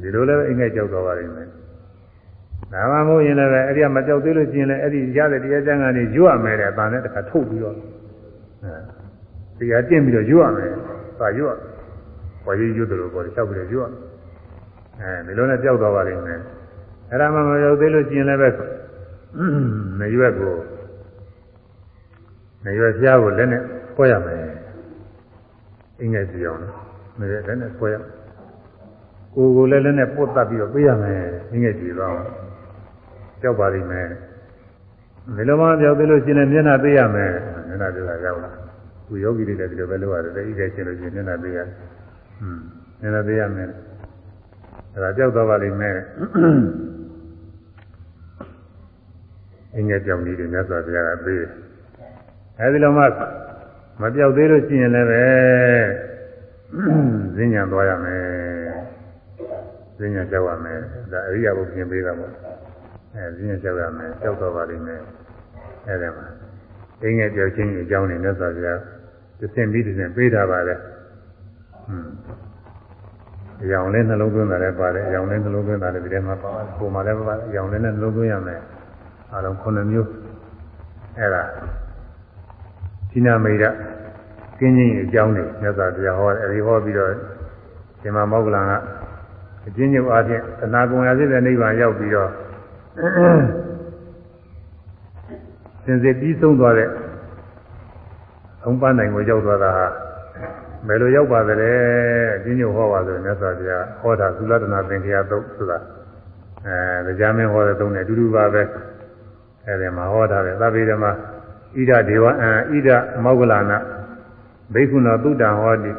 ဒီလိုလည်းအင်္ဂိုက်ကြောက်သွားပါလိမ့်မယ်ဒါမှမဟုတ်ရင်လည်းအဲ့ဒီကမကြောက်သေးလို့ရှိရင်လည်းအဲ့ဒီရတဲ့တရားကျမ်းဂန်တွေရွတ်ရမယ်တဲ့အပန်းနဲ့တစ်ခါထုတ်ပြီးတော့အဲတရားကျင့်ပြီးတော့ရွတ်ရမယ်ပါရွတ်ဘာရွတ်ရွတ်တယ်လို့ပြောတယ်ချက်ပြီးတော့ရွတ်အဲဒီလိုနဲ့ကြောက်သွားပါလိမ့်မယ်အဲ့ဒါမှမရောက်သေးလို့ကျင်လည်းပဲမရွက်ကိုမရွက်ဖျားကိုလက်နဲ့ပွဲရမယ်အင်းငယ်စီအောင်နော်မရွက်လက်နဲ့ပွဲရ ကိုယ်ကိုလည်းလက်နဲ့ပုတ်တတ်ပြီးတော့ပေးရမယ်အင်းငယ်စီတော့ကြောက်ပါလိမ့်မယ်ဒီလိုမှပြောသေးလို့ရှင်လည်းမျက်နှာပေးရမယ်မျက်နှာပေးတာရောက်လာဝိယောဂီတွေလည်းဒီလိုပဲလုပ်ရတယ်တိခဲချင်းလို့ရှိရင်မျက်နှာသေးရတယ်อืมမျက်နှာသေးရမယ်အဲဒါကြောက်တော့ပါလိမ့်မယ်အင်းရဲ့ကြောင့်ဒီတွေမြတ်စွာဘုရားကပေးတယ်အဲဒီလိုမှမပြောက်သေးလို့ရှိရင်လည်းပဲဈဉ္ညာသွားရမယ် ဈဉ္ညာကြောက်ရမယ်ဒါအရိယာဘုပြင်ပေးတာပေါ့အဲဈဉ္ညာကြောက်ရမယ်ကြောက်တော့ပါလိမ့်မယ်အဲဒီမှာအင်းရဲ့ကြောက်ချင်းအကြောင်းတွေမြတ်စွာဘုရားသင်ပြီးသင်ပေးတာပါလေဟွန်းအယောင်လေးနှလုံးသွင်းတာလည်းပါတယ်အယောင်လေးနှလုံးသွင်းတာလည်းဒီထဲမှာပါပုံမှန်လည်းပါတယ်အယောင်လေးနဲ့နှလုံးသွင်းရမယ်အားလုံး9မျိုးအဲ့ဒါသီနာမိတ်ကင်းချင်းအကြောင်းတွေမြတ်စွာဘုရားဟောတယ်အဲဒီဟောပြီးတော့ဒီမှာမောက္ကလန်က အချင်းချင်းအားဖြင့်သနာကုံရစေတဲ့နိဗ္ဗာန်ရောက်ပြီးတော့စင်စစ်ပြီးဆုံးသွားတဲ့အုံပန်းနိုင်ကိုရောက်သွားတာဟာဘယ်လိုရောက်ပါသလဲအချင်းချင်းဟောပါဆိုမြတ်စွာဘုရားဟောတာသုလတနာသင်္ခရာသုတ်ဆိုတာအဲတရားမင်းဟောတဲ့သုံးနဲ့အတူတူပါပဲအဲဒီမှာဟောထားတယ်သဗ္ဗေဓမ္မဣဒဒေဝအံဣဒမောဂလနာဘိက္ခုနောတုတ္တံဟောတိ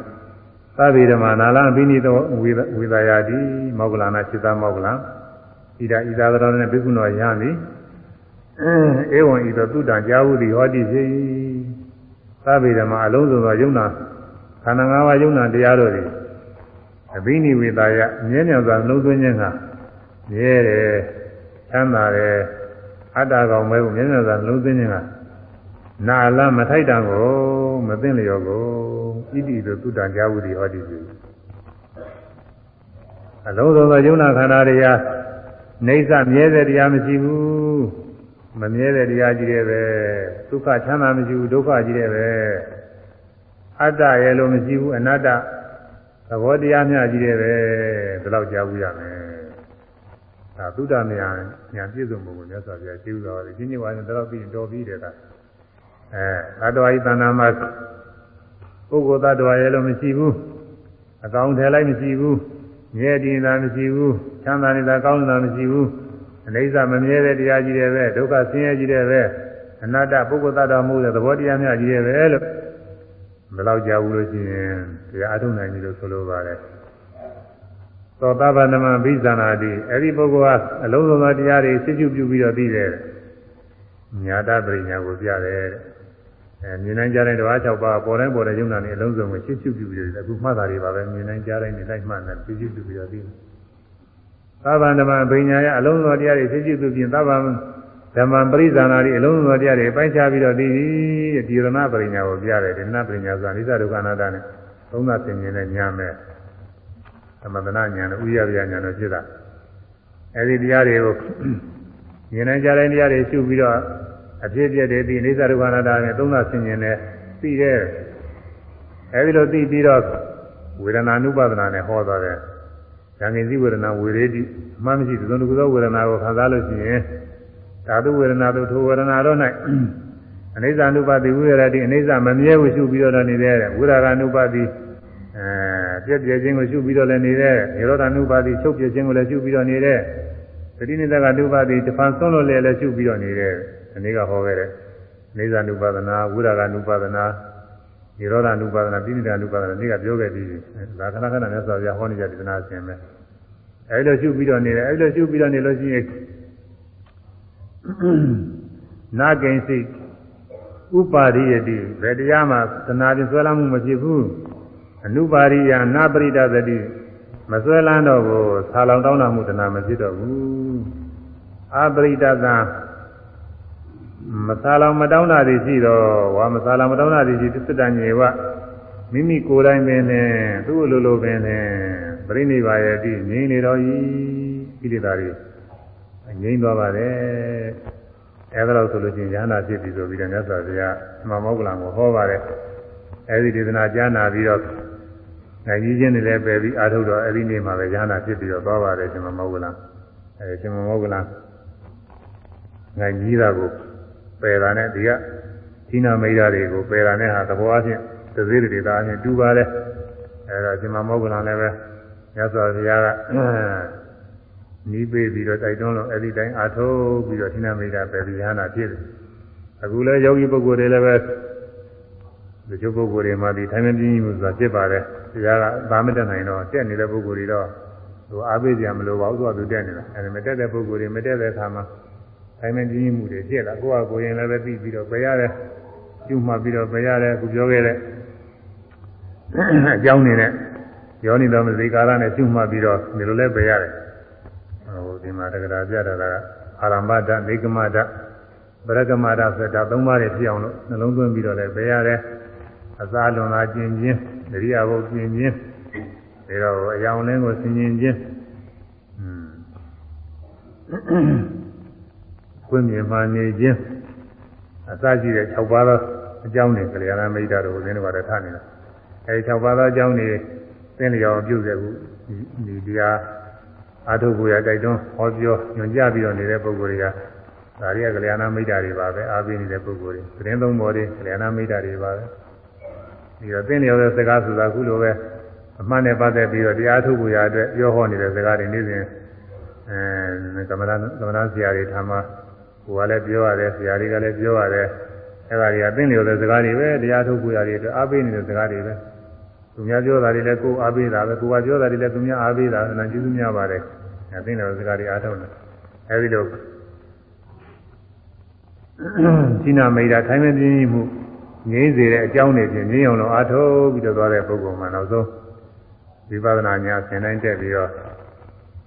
သဗ္ဗေဓမ္မနာလံဘိနိတောဝေဒယာတိမောဂလနာစိတ္တမောဂလံဣဒဣသာသရောနဲ့ဘိက္ခုနောယံတိဧဝံဣတောတုတ္တံကြာဟုတိဟောတိစေသဗ္ဗေဓမ္မအလုံးစုံသောယုံနာခန္ဓာ၅ပါးယုံနာတရားတို့သည်အဘိနိဝေဒယမြဲမြံစွာနှုတ်သွင်းခြင်းကမြဲတယ်ချမ်းသာတယ်အတ္တကောင်ပဲကိုမြဲမြံစွာနှုတ်သွင်းခြင်းကနာလမထိုက်တံကိုမသိလျော်ကို ဣတိတို့တုတ္တံကြာဝုတိဟောတိပြုအလုံးစုံသောယုံနာခန္ဓာတရားနေဆမြဲတဲ့တရားမရှိဘူးမမြဲတဲ့တရားကြီးတွေပဲဒုက္ခချမ်းသာမရှိဘူးဒုက္ခကြီးတွေပဲအတ္တရဲ့လို့မရှိဘူးအနတ္တသဘောတရားများကြီးတွေပဲဒီလောက်ကြားဘူးရမယ်ဒါသုဒ္ဓမြာညာပြည့်စုံပုံကိုမြတ်စွာဘုရားရှင်းဥတော်တယ်ရှင်းညဝါရင်တော့ပြီးတော်ပြီးတယ်ကအဲသတ္တဝါဤတဏ္ဍာမှာ ပုဂ္ဂိုလ်သတ္တဝါရဲ့လို့မရှိဘူးအကောင်ထဲလိုက်မရှိဘူးမြဲတည်တာမရှိဘူးချမ်းသာနေတာကောင်းနေတာမရှိဘူးအနိစ္စမမြဲတဲ့တရားကြီးတွေပဲဒုက္ခဆင်းရဲကြီးတွေပဲအနတ္တပုဂ္ဂိုလ်သတ္တဝါမှုတဲ့သဘောတရားများကြီးတွေပဲလို့ဘယ်လောက်ကြာဘူးလို့ရှိရင်တရားအထုံနိုင်ပြီလို့ဆိုလိုပါတယ်သောတာပန်မဘိဇာနာတိအဲ့ဒီပုဂ္ဂိုလ်ကအလုံးစုံသောတရားတွေစိတ်ကျပြုပြီးတော့ပြီးတယ်ညာတပရိညာကိုပြတယ် အဲမြင်နိုင်ကြတဲ့ဓဝါ၆ပါးပေါ်တိုင်းပေါ်တဲ့ယုံနာနေအလုံးစုံကိုစိတ်ကျပြုပြီးတော့အခုမှတ်တာတွေပါပဲမြင်နိုင်ကြတိုင်းနေလိုက်မှတ်နေစိတ်ကျပြုပြီးတော့ပြီးတယ်သဗ္ဗံဓမ္မဘိညာယအလုံးစုံတရားတွေစိတ်ကျပြုပြီးသဗ္ဗံဓမ္မပရိဇာနာတွေအလုံးစုံတရားတွေပိုင်းခြားပြီးတော့ဒီဒီရဏပရိညာကိုပြတယ်ဒီရဏပရိညာဆိုတာအိသဒုက္ခအနာတ္တနဲ့သုံးသသင်ခြင်းနဲ့ညာမဲ့သမထနာညာနဲ့ဥရဗျာညာနဲ့ဖြစ်တာအဲဒီတရားတွေကိုမြင်နိုင်ကြတဲ့တရားတွေရှုပြီးတော့ အဖြစ်ပြတဲ့ဒီအိသဒုက္ခအနာတ္တနဲ့သုံးသသင်ခြင်းနဲ့သိတဲ့အဲဒီလိုသိပြီးတော့ဝေဒနာနုပဒနာနဲ့ဟောသွားတယ်ဉာဏ်ကိဝေဒနာဝေရေတိအမှန်မရှိသုံးခုသောဝေဒနာကိုခံစားလို့ရှိရင်ဓာတုဝေဒနာတို့ထိုဝေဒနာတို့၌အနိစ္စ ानु ပါတိဝိရတိအနိစ္စမမြဲကိုရှုပြီးတော့နေတဲ့ဝိရာဂ ानु ပါတိအဲပြည့်ပြည့်ခြင်းကိုရှုပြီးတော့လည်းနေတဲ့နိရောဓ ानु ပါတိချုပ်ပြခြင်းကိုလည်းရှုပြီးတော့နေတဲ့သတိနိဒက ानु ပါတိတဖန်ဆုံးလို့လည်းလည်းရှုပြီးတော့နေတဲ့ အနည်းကဟောခဲ့တဲ့နေသနုပါဒနာဝိရာဂနုပါဒနာနိရောဓနုပါဒနာပိဋိဒနုပါဒနာအနည်းကပြောခဲ့ပြီးဒါခဏခဏမြတ်စွာဘုရားဟောနေကြဒေသနာရှင်ပဲအဲဒီလိုရှုပြီးတော့နေတယ်အဲဒီလိုရှုပြီးတော့နေလို့ရှိရင်နာဂိဉ္စိဥပါရိယတိဘယ်တရားမှသနာပြင်ဆွဲလမ်းမှုမဖြစ်ဘူးအနုပါရိယနာပရိဒသတိမဆွဲလမ်းတော့ဘူးဆာလောင်တောင်းတာမှုတနာမဖြစ်တော့ဘူးအပရိဒသံ မဆာလောင်မတောင်းတာတွေရှိတော့ဝါမဆာလောင်မတောင်းတာတွေရှိသစ္တညေဝမိမိကိုယ်တိုင်ပင်နဲ့သူ့အလိုလိုပင်နဲ့ပြိဋိဘာယတိငြိမ်းနေတော်ဤဣတိတာတွေငြိမ်းသွားပါတယ်အဲဒါလို့ဆိုလို့ချင်းဉာဏ်နာဖြစ်ပြီဆိုပြီးတော့မြတ်စွာဘုရားမမောက္ကလံကိုဟောပါတယ်အဲဒီဒေသနာကြားနာပြီးတော့နိုင်ကြီးချင်းတွေလည်းပယ်ပြီးအာထုတ်တော့အဲဒီနေ့မှာပဲဉာဏ်နာဖြစ်ပြီးတော့သွားပါတယ်ရှင်မမောက္ကလံအဲရှင်မမောက္ကလံနိုင်ကြီးတာကို ပယ်တာနဲ့ဒီကသီနာမိတ်ဓာတွေကိုပယ်တာနဲ့ဟာသဘောအချင်းသတိတွေသာအချင်းတူပါလေအဲဒါရှင်မမောက္ကလံလည်းပဲမြတ်စွာဘုရားကနီးပေးပြီးတော့တိုက်တွန်းလို့အဲ့ဒီတိုင်းအာထုတ်ပြီးတော့သီနာမိတ်တာပဲဒီဟာနာဖြစ်တယ်အခုလည်းယောဂီပုဂ္ဂိုလ်တွေလည်းပဲဒီချို့ပုဂ္ဂိုလ်တွေမှာဒီထိုင်မပြင်းမှုဆိုတာဖြစ်ပါတယ်တရားကသာမတက်နိုင်တော့တက်နေတဲ့ပုဂ္ဂိုလ်တွေတော့သူအားပေးကြမလို့ပါဘူးသူကသူတက်နေတာအဲဒီမတက်တဲ့ပုဂ္ဂိုလ်တွေမတက်တဲ့အခါမှာ ထိုင်မပြင်းမှုတွေဖြစ်လာကိုယ့်ဟာကိုယ်ရင်လည်းပဲပြီးပြီးတော့ပယ်ရတယ်ကျူမှပြီးတော့ပယ်ရတယ်ခုပြောခဲ့တဲ့အကြောင်းနေတဲ့ယောနိတော်မစိကာရနဲ့ကျူမှပြီးတော့ဒီလိုလဲပယ်ရတယ်ဟိုဒီမှာတက္ကရာပြတာကအာရမ္ဗဒနေကမဒဗရကမဒဆိုတဲ့သုံးပါးတွေဖြစ်အောင်လို့နှလုံးသွင်းပြီးတော့လည်းပယ်ရတယ်အစာလွန်လာခြင်းချင်းဒရိယာဘုတ်ခြင်းချင်းဒါတော့အယောင်လင်းကိုဆင်ញင်ခြင်း ခွင့်မြင်မှနေခြင်းအစရှိတဲ့6ပါးသောအကြောင်းတွေကလျာဏမိတ်တာတို့ကိုသင်တို့ကတော့ထားနေတာအဲဒီ6ပါးသောအကြောင်းတွေသင်လျော်ပြုခဲ့ဘူးဒီတရားအာထုပ်ကိုရတိုက်တွန်းဟောပြောညွှန်ကြားပြီးတော့နေတဲ့ပုဂ္ဂိုလ်တွေကဒါရီကကလျာဏမိတ်တာတွေပါပဲအားပေးနေတဲ့ပုဂ္ဂိုလ်တွေသတင်းသုံးပေါ်တွေကလျာဏမိတ်တာတွေပါပဲဒီတော့သင်လျော်တဲ့စကားဆိုတာခုလိုပဲအမှန်နဲ့ပတ်သက်ပြီးတော့တရားထုတ်ကိုရအတွက်ပြောဟောနေတဲ့စကားတွေနေ့စဉ်အဲကမ္မနာကမ္မနာဆရာတွေထားမှာ ကိုယ်ကလည်းပြောရတယ်ဆရာတွေကလည်းပြောရတယ်အဲဒါတွေကသင်လျော်တဲ့စကားတွေပဲတရားထုတ်ကိုရတဲ့အတွက်အားပေးနေတဲ့စကားတွေပဲသူများပြောတာတွေလည်းကိုယ်အားပေးတာပဲကိုယ်ကပြောတာတွေလည်းသူများအားပေးတာအနံကျေးဇူးများပါတယ်အဲသင်လျော်တဲ့စကားတွေအားထုတ်တယ်အဲဒီလိုရှင်းနာမိတာထိုင်မပြင်းမှုငြိမ့်စေတဲ့အကြောင်းတွေဖြင့်ငြိမ့်အောင်လို့အားထုတ်ပြီးတော့သွားတဲ့ပုဂ္ဂိုလ်မှာနောက်ဆုံးဝိပဿနာညာဆင်တိုင်းတက်ပြီးတော့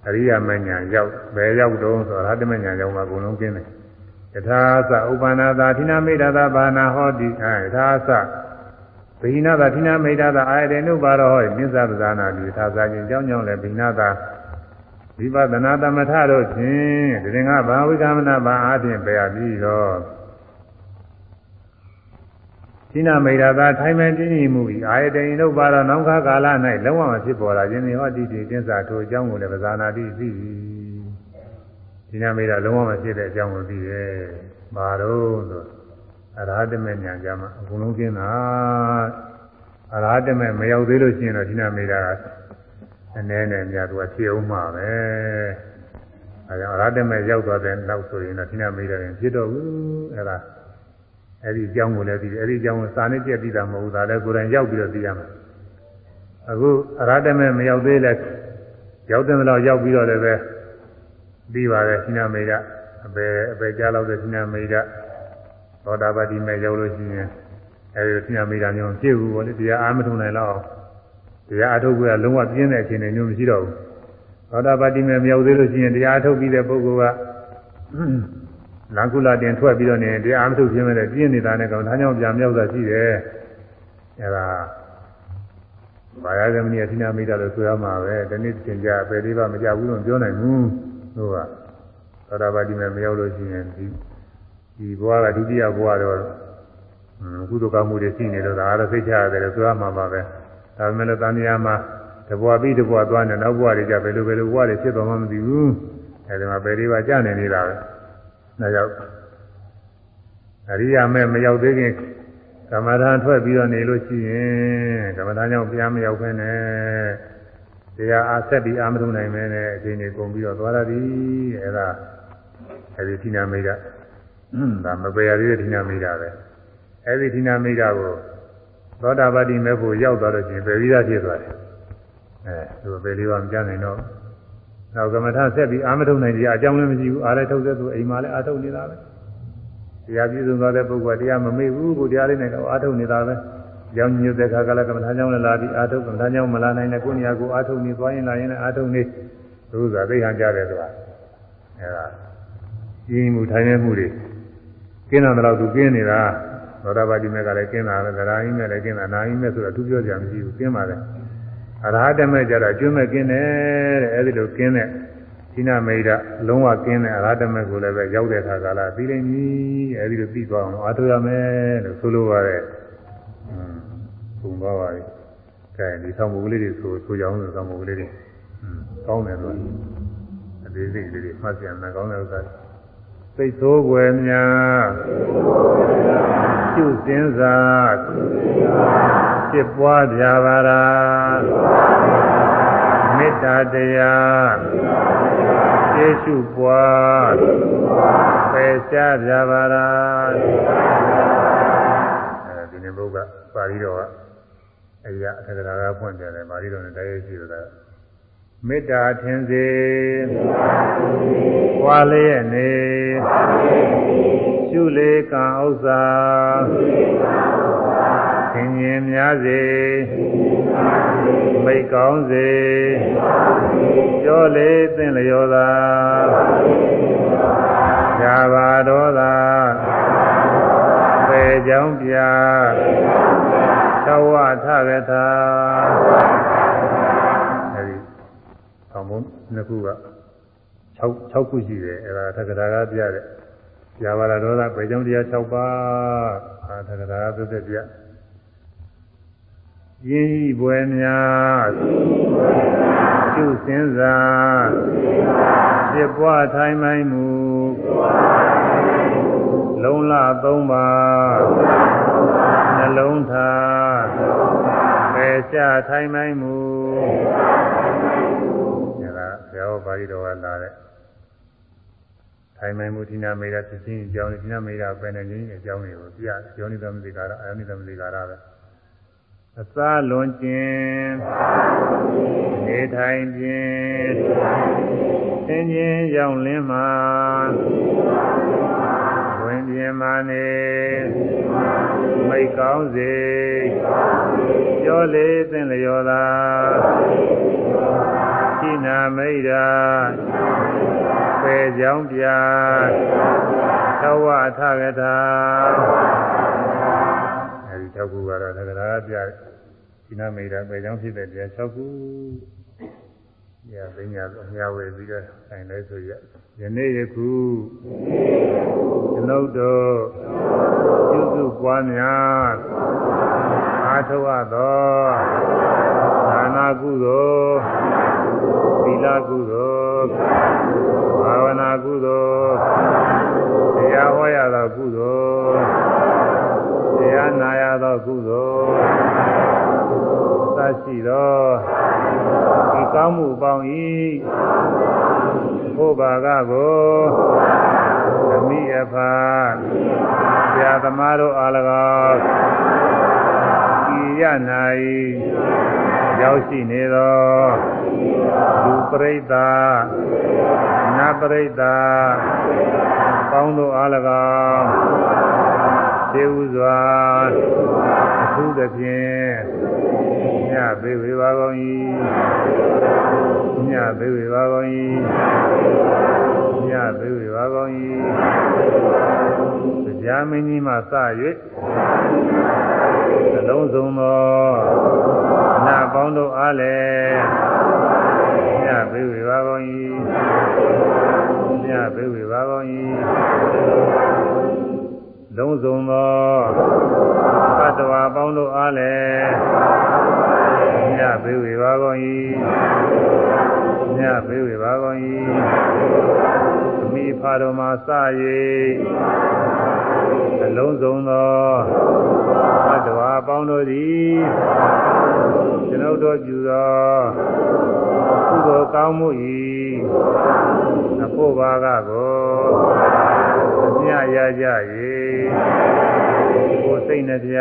အရိယာမဉ္ဇဉ်ရောက်ဘယ်ရောက်တော့ဆိုတော့ရဟတမဉ္ဇဉ်ရောက်မှအကုန်လုံးကျင်းတယ် ယထာသဥပ္ပန္နာသာဌိနာမိတ်တာဘာနာဟောတိအဲယထာသဗိနာသာဌိနာမိတ်တာအာရတေနုပါရောဟောမြစ္ဆာပဇာနာတိသာသာချင်းကြောင်းကြောင်းလဲဗိနာသာဝိပဿနာသမထတို့ဖြင့်ဒီရင်ကဘာဝိကမနာဘာအားဖြင့်ပယ်ရပြီးတော့ိနာမိရာသာထိုင်မဲ့တည်နေမှုဤအာယတရင်တို့ပါတော့နောင်ခါကာလ၌လုံးဝမဖြစ်ပေါ်လာခြင်းတွေဟောတိတိကျင်းစာထိုအကြောင်းကိုလည်းပဇာနာတိသိ ဒီနာမိရာလုံးဝမဖြစ်တဲ့အကြောင်းကိုသိတယ်။ဘာလို့ဆိုအရဟတမေညာကြမှာအကုန်လုံးကျင်းတာအရဟတမေမရောက်သေးလို့ရှိရင်တော့ဒီနာမိရာအနည်းနဲ့များသူကဖြစ်အောင်မှာပဲ။အဲကြောင့်အရဟတမေရောက်သွားတဲ့နောက်ဆိုရင်တော့ဒီနာမိရာရင်ဖြစ်တော့ဘူးအဲဒါအဲ့ဒီအကြောင်းကိုလည်းသိတယ်အဲ့ဒီအကြောင်းကိုစာနဲ့ပြက်ပြီးတာမဟုတ်ဘူးဒါလည်းကိုယ်တိုင်ရောက်ပြီးတော့သိရမယ်အခုအရဟတမေမရောက်သေးလဲရောက်တဲ့လောက်ရောက်ပြီးတော့လည်းပဲ ပြီးပါတယ်ရှင်နာမေရအပေအပေကြားလောက်တဲ့ရှင်နာမေရသောတာပတိမေရောက်လို့ရှိရင်အဲဒီရှင်နာမေရမျိုးပြည့်ဘူးပေါ့လေတရားအားမထုံနိုင်တော့တရားအထုတ်ကလုံးဝပြင်းတဲ့အခြေအနေမျိုးမရှိတော့ဘူးသောတာပတိမေမရောက်သေးလို့ရှိရင်တရားအထုတ်ပြီးတဲ့ပုဂ္ဂိုလ်ကလန်ကုလာတင်ထွက်ပြီးတော့နေတရားအမထုတ်ခြင်းမဲ့ပြင်းနေတာနဲ့ကောင်ဒါကြောင့်ပြန်မြောက်တာရှိတယ်အဲဒါဘာယာသမဏေအသီနာမိတာလို့ဆိုရမှာပဲဒီနေ့သင်ကြပယ်လေးပါမကြဘူးလို့ပြောနိုင်ဘူး တို့ကသောတာပတိမဲ့မရောက်လို့ရှိရင်ဒီဒီဘဝကဒုတိယဘဝတော့ကုသိုလ်ကောင်းမှုတွေရှိနေတော့ဒါအားသိချရတယ်လို့ဆိုရမှာပါပဲဒါပေမဲ့လည်းတန်မြာမှာတဘဝပြီးတဘဝသွားနေနောက်ဘဝတွေကြဘယ်လိုဘယ်လိုဘဝတွေဖြစ်သွားမှမသိဘူးအဲဒီမှာပယ်လေးပါကြာနေနေတာပဲဒါကြောင့်အရိယာမဲ့မရောက်သေးခင်ကမ္မထာထွက်ပြီးတော့နေလို့ရှိရင်ကမ္မထာကြောင့်ပြန်မရောက်ခဲနဲ့ တရားအားဆက်ပြီးအာမထုံနိုင်မယ်နဲ့အချိန်ကြီးကုန်ပြီးတော့သွားရသည်အဲဒါအဲဒီဌိနာမိတ်ကဒါမပယ်ရသေးတဲ့ဌိနာမိတ်ကပဲအဲဒီဌိနာမိတ်ကိုသောတာပတိမဲ့ဖို့ရောက်သွားလို့ရှိရင်ပယ်ပြီးသားဖြစ်သွားတယ်အဲသူပယ်လေးပါမကြနိုင်တော့နောက်ကမ္မထဆက်ပြီးအာမထုတ်နိုင်ကြအကြောင်းလည်းမရှိဘူးအားလည်းထုတ်တဲ့သူအိမ်မှာလည်းအာထုတ်နေတာပဲတရားပြည့်စုံသွားတဲ့ပုဂ္ဂိုလ်တရားမမေ့ဘူးကိုတရားလေးနဲ့တော့အာထုတ်နေတာပဲ ကြောင်းညွတ်တဲ့ခါကလည်းကမ္မထကြောင်းလည်းလာပြီးအာထုတ်ကမ္မထကြောင်းမလာနိုင်တဲ့ကိုယ်နေရာကိုအာထုတ်နေသွားရင်လာရင်လည်းအာထုတ်နေသူကသိဟန်ကြတယ်သူကအဲဒါကြီးမှုထိုင်နေမှုတွေကင်းတယ်တော့သူကင်းနေတာသောတာပတိမေကလည်းကင်းတာပဲသရာဟိမေလည်းကင်းတာနာဟိမေဆိုတာသူပြောကြမရှိဘူးကင်းပါလေအရဟတမေကြတော့ကျွမ်းမဲ့ကင်းတယ်တဲ့အဲဒီလိုကင်းတဲ့သီနာမိတ်လုံးဝကင်းတဲ့အရဟတမေကိုလည်းပဲရောက်တဲ့အခါကလာပြီးလိမ့်မည်အဲဒီလိုပြီးသွားအောင်အားထုတ်ရမယ်လို့ဆိုလိုပါတယ်။อืม ပုံသွားပါပြီ။ကဲဒီဆောင်မှုကလေးတွေဆိုဆိုကြအောင်လို့ဆောင်မှုကလေးတွေอืมကောင်းတယ်လို့အသေးစိတ်လေးတွေမှတ်ပြန်မယ်ကောင်းတဲ့ဥစ္စာစိတ်ဆိုးွယ်များပြုစင်းစားဖြစ်ပွားကြပါလားမေတ္တာတရားကျေရှုပွားပယ်ရှားကြပါလားအဲဒီနေ့ဘုရားပါဠိတော်က အရာအထက်ကရာကဖွင့်ပြတယ်ပါဠိတော်နဲ့တရားရှိတယ်မေတ္တာထင်စေပွာလျက်နေရှုလေကံဥစ္စာသင်ញင်များစေမိတ်ကောင်းစေကြောလေသင်လျောသာဇာဘာဒေါသာပေကြောင်းပြသ ဝထရထာအဲဒီဆောင်းမနှစ်ခုက6 6ခုရှိတယ်အဲဒါသက္ကရာကပြတဲ့ဇာဘာဒေါသာပေကြောင်းတရား6ပါးအာသက္ကရာကပြတဲ့ပြရင်းဤပွဲများကျုစင်းစာဖြစ်ပွားထိုင်မိုင်းမူလုံလသုံးပါ နှလုံးထားပယ်ချထိုင်မိုင်းမူဒါကဘုရားပါဠိတော်ကလာတဲ့ထိုင်မိုင်းမူဒီနာမေရသိချင်းအကြောင်းဒီနာမေရပဲနေခြင်းအကြောင်းတွေကိုပြယောနိသမတိကာရအာယနိသမတိကာရပဲအစာလွန်ကျင်နေထိုင်ခြင်းသင်ခြင်းရောက်လင်းမှာဝင်ပြင်းမာနေ မိတ်ကောင်းစေပြောလေသင်လျော်သာရှိနာမိတ်ရာပေကြောင်းပြသဝထကထာအဲဒီ၆ခုကတော့သက္ကရာပြဒီနာမိတ်ရာပေကြောင်းဖြစ်တဲ့တရား၆ခု ရပညာအများဝေပြီးတော့ဆိုင်လဲဆိုရယနေ့ယခုကျွန်ုပ်တို့ပြုစုပွားများအာထဝသောဒါနာကုသိုလ်သီလကုသိုလ်ဘာဝနာကုသိုလ်တရားဟောရသောကုသိုလ်တရားနာရသောကုသိုလ်သ ရှိသောဒီကောင်းမှုပေါင်း၏ဘုဘာကကိုအမိအဖာဆရာသမားတို့အား၎င်းဤရ၌ရောက်ရှိနေသောလူပရိသတ်နတ်ပရိသတ်ပေါင်းတို့အား၎င်း သေဥစွာအထူးသဖြင့်ညဘေဝေပါကုန်၏ညဘေဝေပါကုန်၏ညဘေဝေပါကုန်၏တရားမင်းကြီးမှစ၍အလုံးစုံသောနာပေါင်းတို့အားလည်းညဘေဝေပါကုန်၏ညဘေဝေပါကုန်၏ လုံးစုံသောသတ္တဝါပေါင်းတို့အားလည်းညဘေးဝေပါကုန်၏ညဘေးဝေပါကုန်၏အမိဖာတော်မှာစ၍ အလုံးစုံသောသတ္တဝါပေါင်းတို့သည်ကျွန်ုပ်တို့ပြုသောကုသိုလ်ကောင်းမှု၏အဖို့ဘာကကိုအမြရကြ၍ကိုယ်စိတ်နှပြ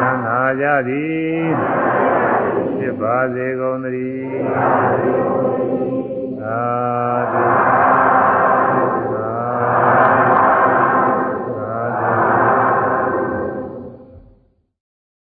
သံသာကြသည်ဖြစ်ပါစေကုန်သတည်းသာဓု